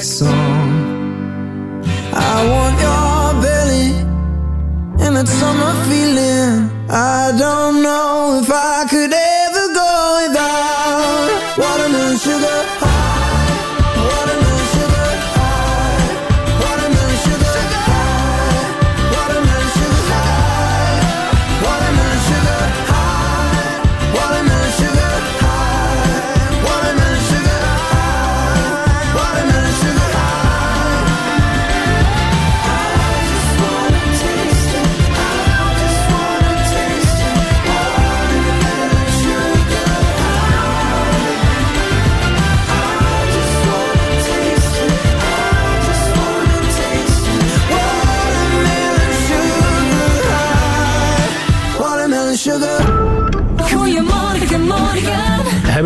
S82: song.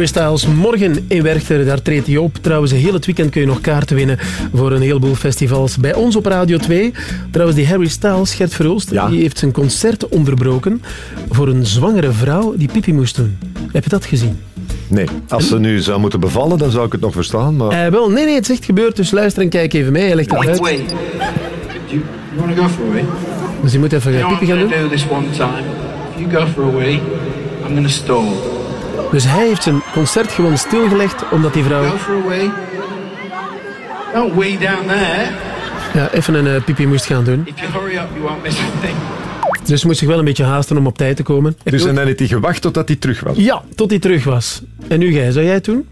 S6: Harry Styles morgen in Werchter, daar treedt hij op. Trouwens, heel het weekend kun je nog kaarten winnen voor een heleboel festivals. Bij ons op Radio 2, trouwens die Harry Styles, Gert Verhulst, die heeft zijn concert onderbroken voor een zwangere vrouw die pipi moest doen. Heb je dat gezien?
S4: Nee, als ze nu zou moeten bevallen, dan zou ik het nog verstaan. Maar...
S6: Eh, wel, nee, nee, het is echt gebeurd, dus luister en kijk even mee. Hij legt het uit.
S83: Wait. You, you want to go for a wee?
S6: Dus je moet even
S83: You know,
S6: pipi gaan doen.
S83: to do this one time. If you go for a wee, I'm going to stall.
S6: Dus hij heeft zijn concert gewoon stilgelegd, omdat die vrouw.
S83: Don't wee down there.
S6: ja, even een eh, pipi moest gaan doen.
S83: If you hurry up, you won't miss a thing.
S6: Dus moest zich wel een beetje haasten om op tijd te komen. (laughs)
S4: Dus en dan heeft hij gewacht totdat hij terug was.
S6: Ja, tot hij terug was. En nu jij, zou jij het doen?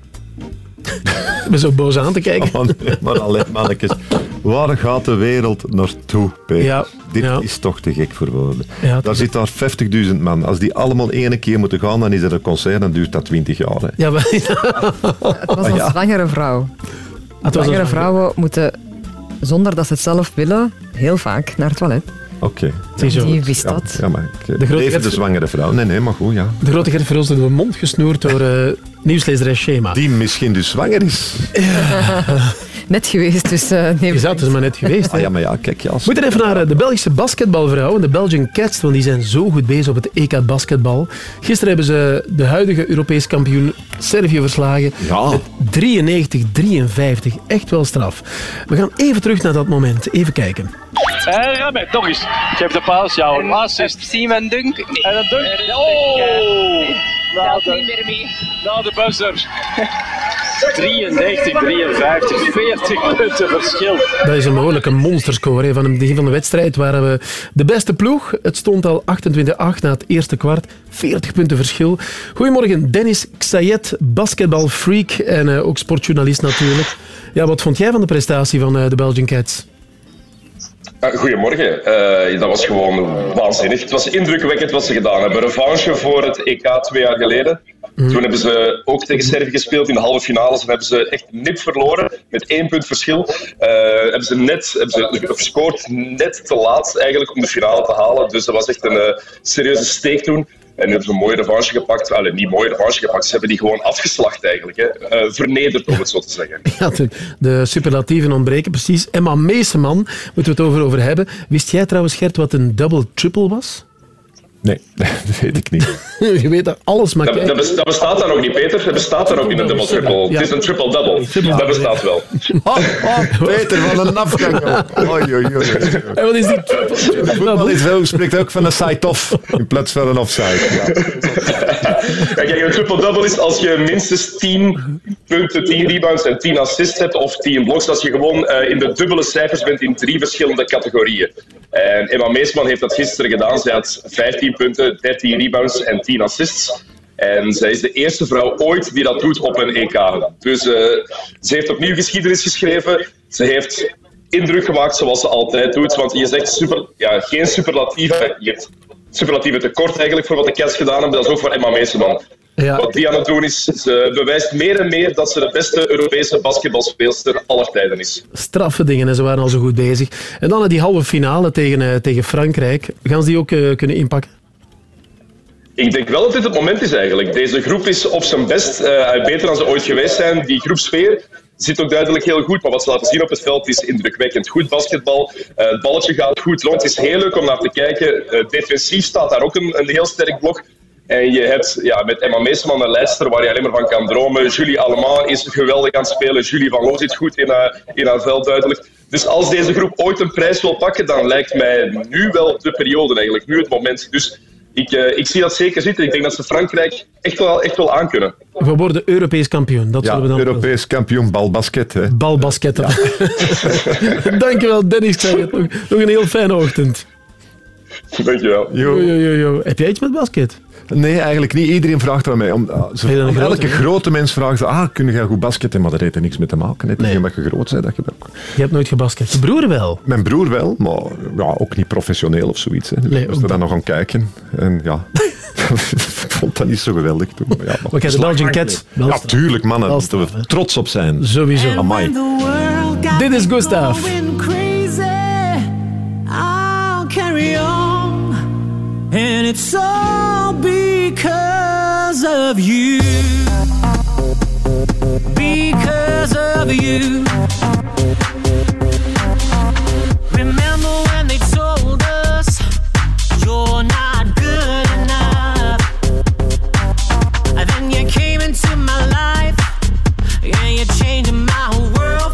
S6: (laughs) Ik ben zo boos aan te kijken.
S4: Oh, maar alleen mannetjes. Waar gaat de wereld naartoe, Peter?
S6: Ja,
S4: Dit
S6: ja.
S4: is toch te gek voor woorden.
S6: Ja,
S4: daar zit daar 50.000 man. Als die allemaal één keer moeten gaan, dan is er een concert, dan duurt dat 20 jaar. Hè.
S6: Ja, maar, (laughs)
S3: Het was een
S4: ja.
S3: zwangere vrouw.
S6: een
S3: zwangere vrouwen moeten, zonder dat ze het zelf willen, heel vaak naar het toilet.
S4: Oké.
S6: Ziezo.
S3: Die wist dat.
S4: ja, maar ik,
S6: De grote
S4: even de zwangere vrouw. Nee, nee, maar goed, ja.
S6: De grote Gert Verhulst door de mond gesnoerd door eh nieuwslezeres Schema.
S4: Die misschien dus zwanger is. (laughs)
S3: Net geweest, dus uh, nee.
S6: Is dat is maar net geweest.
S4: Ah, ja, maar ja, kijk, ja. als-
S6: We moeten even naar eh, de Belgische basketbalvrouwen, de Belgian Cats, want die zijn zo goed bezig op het EK basketbal. Gisteren hebben ze de huidige Europees kampioen Servië verslagen.
S4: Ja.
S6: Met 93-53. Echt wel straf. We gaan even terug naar dat moment. Even kijken.
S84: En Ramet, nog eens. Geef de paas, jouw assist.
S85: Simon Dunk.
S84: En een dunk.
S85: Er
S84: Oh!
S85: Telt
S84: de,
S85: niet meer mee.
S84: na de buzzer. 93, 53, 40 punten verschil.
S6: Dat is een behoorlijke monsterscore. Van het begin van de wedstrijd waren we de beste ploeg. Het stond al 28-8 na het eerste kwart. 40 punten verschil. Goedemorgen, Dennis Xayet, basketbalfreak en eh, ook sportjournalist natuurlijk. Ja, wat vond jij van de prestatie van eh, de Belgian Cats?
S86: Uh, Goedemorgen. Eh, dat was gewoon waanzinnig. Het was indrukwekkend wat ze gedaan hebben. Revanche voor het EK twee jaar geleden. Toen hebben ze ook tegen Servië gespeeld in de halve finales en hebben ze echt nip verloren met één punt verschil. Eh, hebben ze net hebben ze gescoord net te laat eigenlijk om de finale te halen. Dus dat was echt een eh, serieuze steek toen. En hebben ze mooie revanche gepakt. Allee, niet mooie revanche gepakt, ze hebben die gewoon afgeslacht eigenlijk. Hè. Eh, vernederd om het zo te zeggen. (laughs)
S6: Ja, de, de superlatieven ontbreken precies. Emma Meeseman, moeten we het over, over hebben. Wist jij trouwens, Gert, wat een double-triple was?
S4: Nee, (laughs) dat weet ik niet. (laughs)
S6: Je weet dat alles, maar
S86: Dat, dat, dat bestaat daar ook niet, Peter. Dat bestaat daar ook in een double triple. Het is een triple double. Dat bestaat wel. (laughs)
S4: Oh, oh, Peter, van een afgang. joh. Oei, oei, oei.
S6: En wat is die
S4: De voetbal is wel, spreekt ook van een side-off in plaats van een offside. Ja.
S86: Ja, kijk, een triple-double is als je minstens 10 punten, 10 rebounds en 10 assists hebt of 10 blocks. Als je gewoon eh, in de dubbele cijfers bent in drie verschillende categorieën. En Emma Meesman heeft dat gisteren gedaan. Zij had 15 punten, 13 rebounds en 10 assists. En zij is de eerste vrouw ooit die dat doet op een EK. Dus eh, ze heeft opnieuw geschiedenis geschreven. Ze heeft indruk gemaakt zoals ze altijd doet. Want je zegt super, ja, geen superlatieven. Je hebt superlatieven tekort eigenlijk voor wat de Cats gedaan hebben. Dat is ook voor Emma Meeseman.
S6: Ja.
S86: Wat die aan het doen is, ze bewijst meer en meer dat ze de beste Europese basketbalspeelster aller tijden is.
S6: Straffe dingen en ze waren al zo goed bezig. En dan die halve finale tegen, eh, tegen Frankrijk. Gaan ze die ook eh, kunnen inpakken?
S86: Ik denk wel dat dit het moment is eigenlijk. Deze groep is op zijn best eh, beter dan ze ooit geweest zijn. Die groepsfeer zit ook duidelijk heel goed. Maar wat ze laten zien op het veld is indrukwekkend. Goed basketbal. Het balletje gaat goed rond. Het is heel leuk om naar te kijken. Defensief staat daar ook een, een heel sterk blok. En je hebt ja, met Emma Meesman een lijster waar je alleen maar van kan dromen. Julie Allemand is geweldig aan het spelen. Julie van Loo zit goed in haar, in haar veld duidelijk. Dus als deze groep ooit een prijs wil pakken, dan lijkt mij nu wel de periode eigenlijk. Nu het moment. Dus ik, eh, ik zie dat zeker zitten. Ik denk dat ze Frankrijk echt wel, echt wel aankunnen.
S6: We worden Europees kampioen. Dat
S4: Ja,
S6: zullen we dan
S4: Europees kampioen balbasket. Hè.
S6: Balbasketten. (laughs) Dankjewel, Dennis. Nog een heel fijne ochtend.
S86: Dankjewel.
S6: Jo, jo, jo, jo. Heb jij iets met basket?
S4: Nee, eigenlijk niet. Iedereen vraagt aan mij. Om, ah, ze-
S6: grote,
S4: elke grote mens vraagt ze, ah, kun jij goed basketten? Maar dat heeft er niks mee te maken. Net niet omdat je groot bent. Dat je dat...
S6: Je hebt nooit gebasket. Je broer wel.
S4: Mijn broer wel, maar ja, ook niet professioneel of zoiets. Hè. Dus
S6: Nee,
S4: moest er dan nog aan kijken. En ja, (laughs) ik vond dat niet zo geweldig toen. Maar ja,
S6: Maar kijk, de Belgian Cats,
S4: Ja, tuurlijk, mannen. Daar moeten we trots op zijn.
S6: Sowieso.
S4: Amai.
S6: Dit is Gustav.
S82: And it's all because of you. Because of you. Remember when they told us you're not good enough? Then you came into my life, and you changed my whole world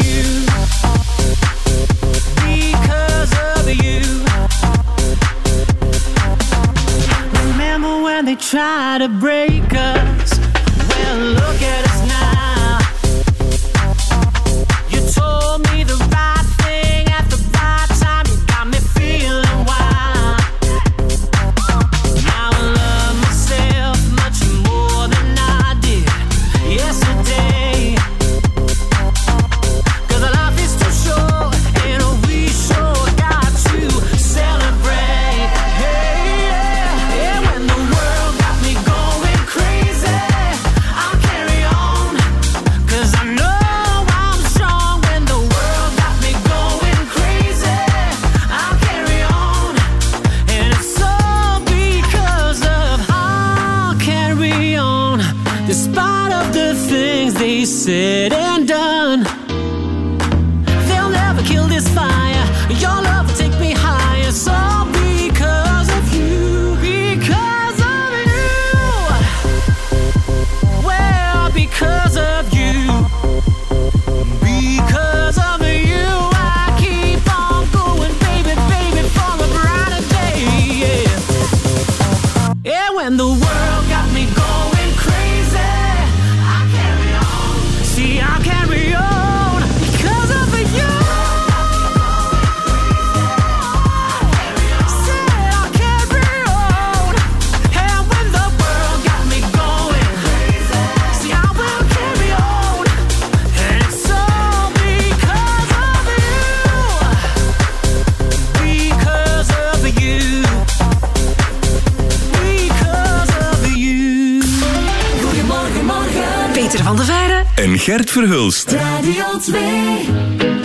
S82: they tried to break us? Well, look at us now.
S38: Gert Verhulst.
S9: Radio 2.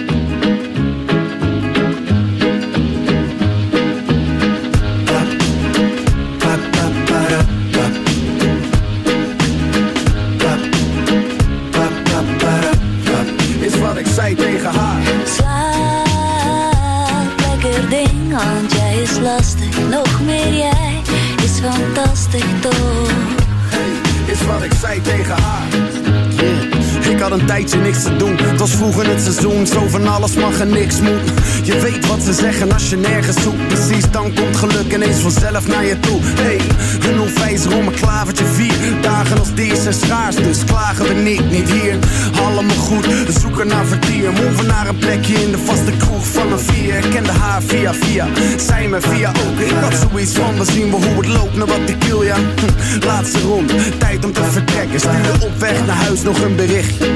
S2: Had een tijdje niks te doen. Het was vroeger het seizoen, zo van alles mag en niks moet. Je weet wat ze zeggen als je nergens zoekt. Precies, dan komt geluk ineens vanzelf naar je toe. Hey, een onwijzer om een klavertje vier. Dagen als deze zijn schaars, dus klagen we niet, niet hier. Allemaal goed, we zoeken naar vertier. Moven naar een plekje in de vaste kroeg van een vier. Ik kende haar via via, zij me via ook. Ik had zoiets van, we zien we hoe het loopt, naar wat ik wil, ja. Hm, Laatste rond, tijd om te vertrekken. Stuurde op weg naar huis nog een berichtje.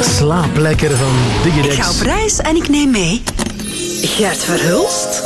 S6: Slaap lekker van Digidex.
S22: Ik ga op reis en ik neem mee Gert Verhulst.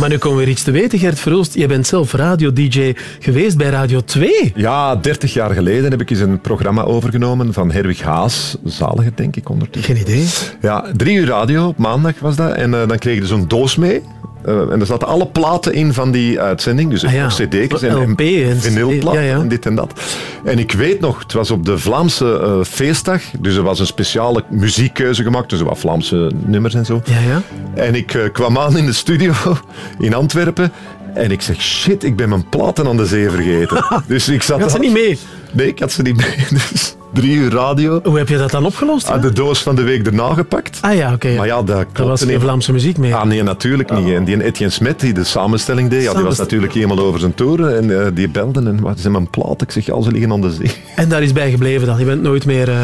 S6: Maar nu komen we weer iets te weten, Gert Verhulst. Je bent zelf radio-dj geweest bij Radio 2.
S4: Ja, 30 jaar geleden heb ik eens een programma overgenomen van Herwig Haas. Zalige, denk ik, ondertussen.
S6: Geen idee.
S4: Ja, drie uur radio, op maandag was dat. En eh, dan kreeg je zo'n doos mee. Eh, en er zaten alle platen in van die uitzending. Dus
S6: Ah ja,
S4: cd's en,
S6: LP en
S4: vinylplaten
S6: ja, ja.
S4: en dit en dat. En ik weet nog, het was op de Vlaamse eh, feestdag. Dus er was een speciale muziekkeuze gemaakt. Dus er wat Vlaamse nummers en zo.
S6: Ja, ja.
S4: En ik eh, kwam aan in de studio (laughs) in Antwerpen. En ik zeg, shit, ik ben mijn platen aan de zee vergeten. (laughs) dus ik zat
S6: had ze niet mee?
S4: Nee, ik had ze niet mee. (laughs) Dus drie uur radio.
S6: Hoe heb je dat dan opgelost?
S4: Ah, de doos van de week erna gepakt.
S6: Ah ja, oké. ja.
S4: Maar ja, dat klopte
S6: was geen. Vlaamse muziek meer.
S4: Ah nee, natuurlijk niet. En die Etienne Smet, die de samenstelling deed, ja, die was natuurlijk helemaal over zijn toren. En eh, die belde en wat zijn mijn plaat? Ik zeg, ja, ze liggen aan de zee.
S6: En daar is bij gebleven dan. Je bent nooit meer eh,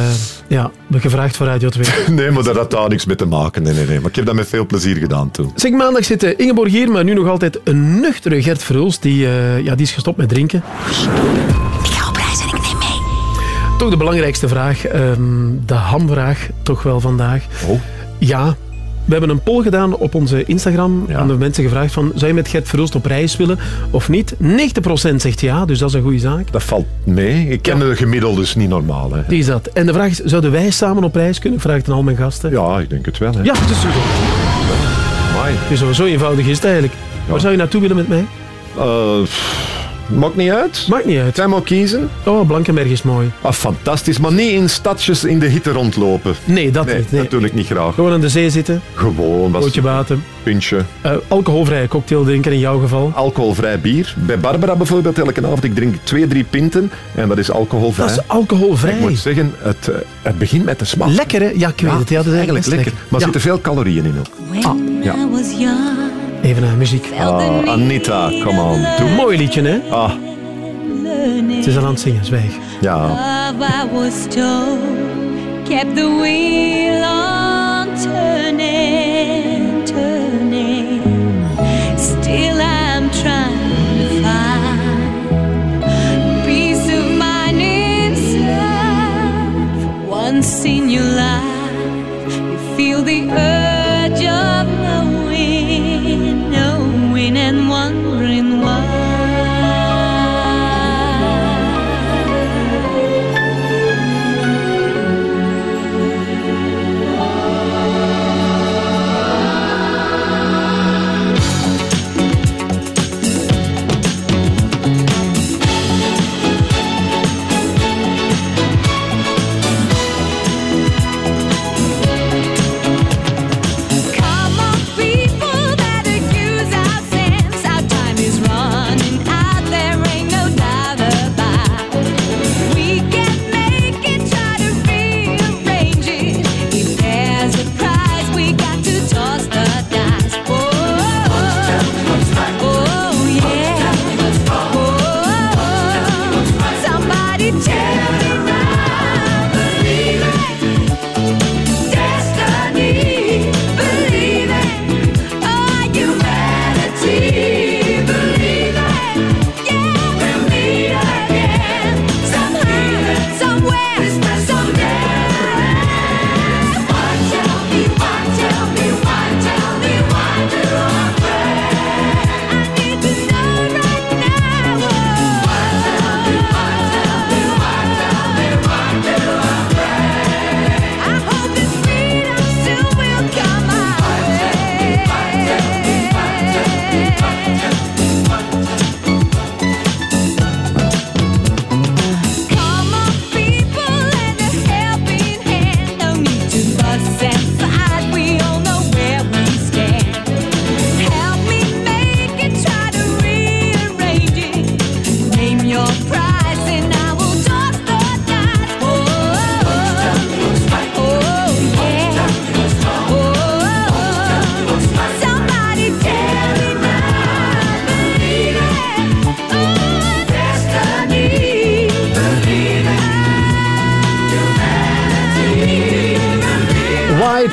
S6: ja, gevraagd voor Radio 2. (laughs)
S4: Nee, maar dat had daar niks mee te maken. Nee, nee, nee. Maar ik heb dat met veel plezier gedaan toen.
S6: Zeg, maandag zit eh, Ingeborg hier, maar nu nog altijd een nuchtere Gert Verhulst. Die, ja, die is gestopt met drinken. Toch de belangrijkste vraag, ehm, de hamvraag, toch wel vandaag.
S4: Oh.
S6: Ja, we hebben een poll gedaan op onze Instagram. Aan de mensen gevraagd van, zou je met Gert Verhulst op reis willen of niet? 90% zegt ja, dus dat is een goede zaak.
S4: Dat valt mee. Ik ken de gemiddelde dus niet normaal. Hè.
S6: Die is dat. En de vraag is, zouden wij samen op reis kunnen? Vraag ik aan al mijn gasten.
S4: Ja, ik denk het wel. Hè.
S6: Ja, het is zo. Is zo, eenvoudig is het eigenlijk. Waar zou je naartoe willen met mij?
S4: Eh, pff, maakt niet uit.
S6: Maakt niet uit.
S4: Jij mag kiezen.
S6: Oh, Blankenberg is mooi.
S4: Ah, fantastisch. Maar niet in stadjes in de hitte rondlopen.
S6: Nee, dat
S4: Nee,
S6: niet. Nee.
S4: natuurlijk niet graag.
S6: Gewoon aan de zee zitten,
S4: Gewoon. Was
S6: broodje water.
S4: puntje.
S6: Eh, alcoholvrije cocktail drinken in jouw geval.
S4: Alcoholvrij bier. Bij Barbara bijvoorbeeld elke avond. Ik drink twee, drie pinten. En dat is alcoholvrij.
S6: Dat is alcoholvrij.
S4: Ik moet zeggen, het, eh, het begint met de smaak.
S6: Lekker, hè? Ja, ik weet het. Ja, dat is
S4: eigenlijk
S6: best
S4: lekker. Maar er
S6: Ja.
S4: zitten veel calorieën in ook. Ja.
S9: I was young,
S6: Even naar muziek.
S4: Ah, Anita, come on. Doe.
S6: Mooi liedje, hè?
S4: Ah,
S6: Het is al aan het zingen, zwijg.
S4: ja.
S9: love I was told, kept the wheel on turning, turning. Still I'm trying to find peace of mind inside. For once in your life,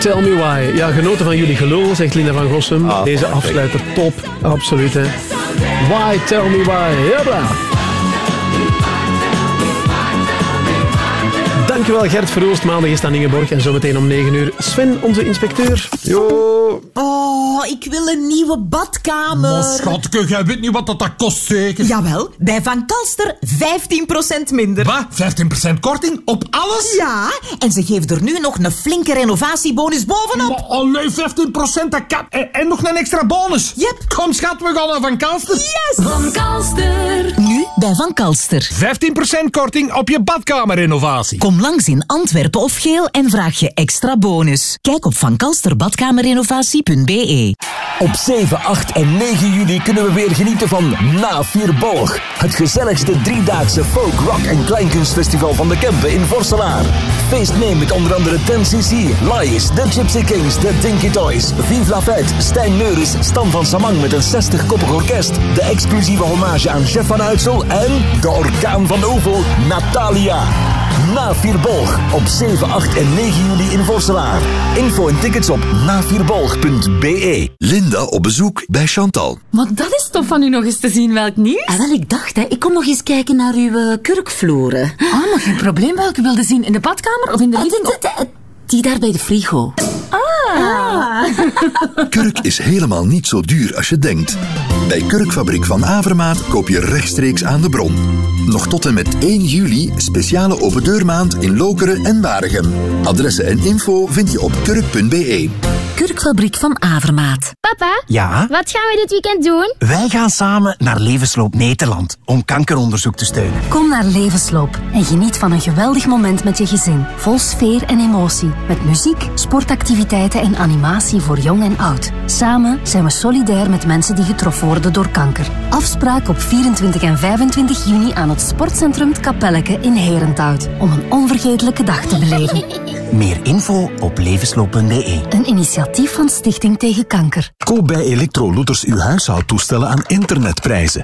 S6: tell me why. Ja, genoten van jullie gelul, zegt Linda van Gossum.
S4: Ah,
S6: Deze afsluiter top, absoluut. Hè. Why, tell me why. Jabla. Dankjewel Gert Verhoost. Maandag is aan Ingeborg en zometeen om 9 uur Sven, onze inspecteur.
S4: Yo.
S87: Oh, ik wil een nieuwe badkamer.
S88: Maar schatke, jij weet niet wat dat, dat kost zeker?
S87: Jawel, bij Van Kalster 15% minder.
S88: Wat? 15% korting op alles?
S87: Ja, en ze geven er nu nog een flinke renovatiebonus bovenop.
S88: Maar alleen 15% dat kan. En, en nog een extra bonus.
S87: Yep.
S88: Kom schat, we gaan naar Van Kalster.
S87: Yes!
S22: Van Kalster. Nu bij Van Kalster.
S88: 15% korting op je badkamerrenovatie.
S87: Kom langs in Antwerpen of Geel en vraag je extra bonus. Kijk op vankalsterbadkamerrenovatie.be.
S89: Op 7, 8 en 9 juli kunnen we weer genieten van Na Vierbolg. Het gezelligste driedaagse folk, rock en kleinkunstfestival van de Kempen in Vorselaar. Feest mee met onder andere 10cc, Lies, The Gypsy Kings, The Dinky Toys, Vive la Fête, Stijn Neuris, Stan van Samang met een 60-koppig orkest, de exclusieve hommage aan Chef van Uitsel en de orkaan van Ovel, Natalia. Na Vierbolg op 7, 8 en 9 juli in Vorselaar. Info en tickets op navierbolg.be.
S90: Linda op bezoek bij Chantal.
S22: Maar dat is tof van u nog eens te zien welk nieuws.
S5: Ah, wel, ik dacht, hè, ik kom nog eens kijken naar uw eh, kurkvloeren.
S22: Ah, maar geen probleem. Welke wilde zien? In de badkamer of in de living?
S5: Die, daar bij de frigo.
S22: Ah.
S90: Kurk is helemaal niet zo duur als je denkt. Bij Kurkfabriek van Avermaat koop je rechtstreeks aan de bron. Nog tot en met 1 juli speciale opendeurmaand in Lokeren en Waregem. Adressen en info vind je op kurk.be.
S22: Kurkfabriek van Avermaat.
S91: Papa,
S92: Ja?
S91: wat gaan we dit weekend doen?
S92: Wij gaan samen naar Levensloop Nederland om kankeronderzoek te steunen.
S22: Kom naar Levensloop en geniet van een geweldig moment met je gezin. Vol sfeer en emotie. Met muziek, sportactiviteiten en animatie voor jong en oud. Samen zijn we solidair met mensen die getroffen worden door kanker. Afspraak op 24 en 25 juni aan het Sportcentrum Het Kapelleke in Herenthout. Om een onvergetelijke dag te beleven. (laughs)
S92: Meer info op levensloop.be.
S22: Een initiatief van Stichting Tegen Kanker.
S30: Koop bij Electro Looters uw huishoudtoestellen aan internetprijzen.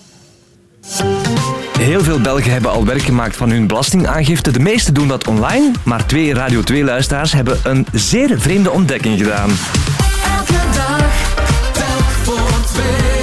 S93: Heel veel Belgen hebben al werk gemaakt van hun belastingaangifte. De meesten doen dat online, maar twee Radio 2-luisteraars hebben een zeer vreemde ontdekking gedaan.
S68: Elke dag, voor.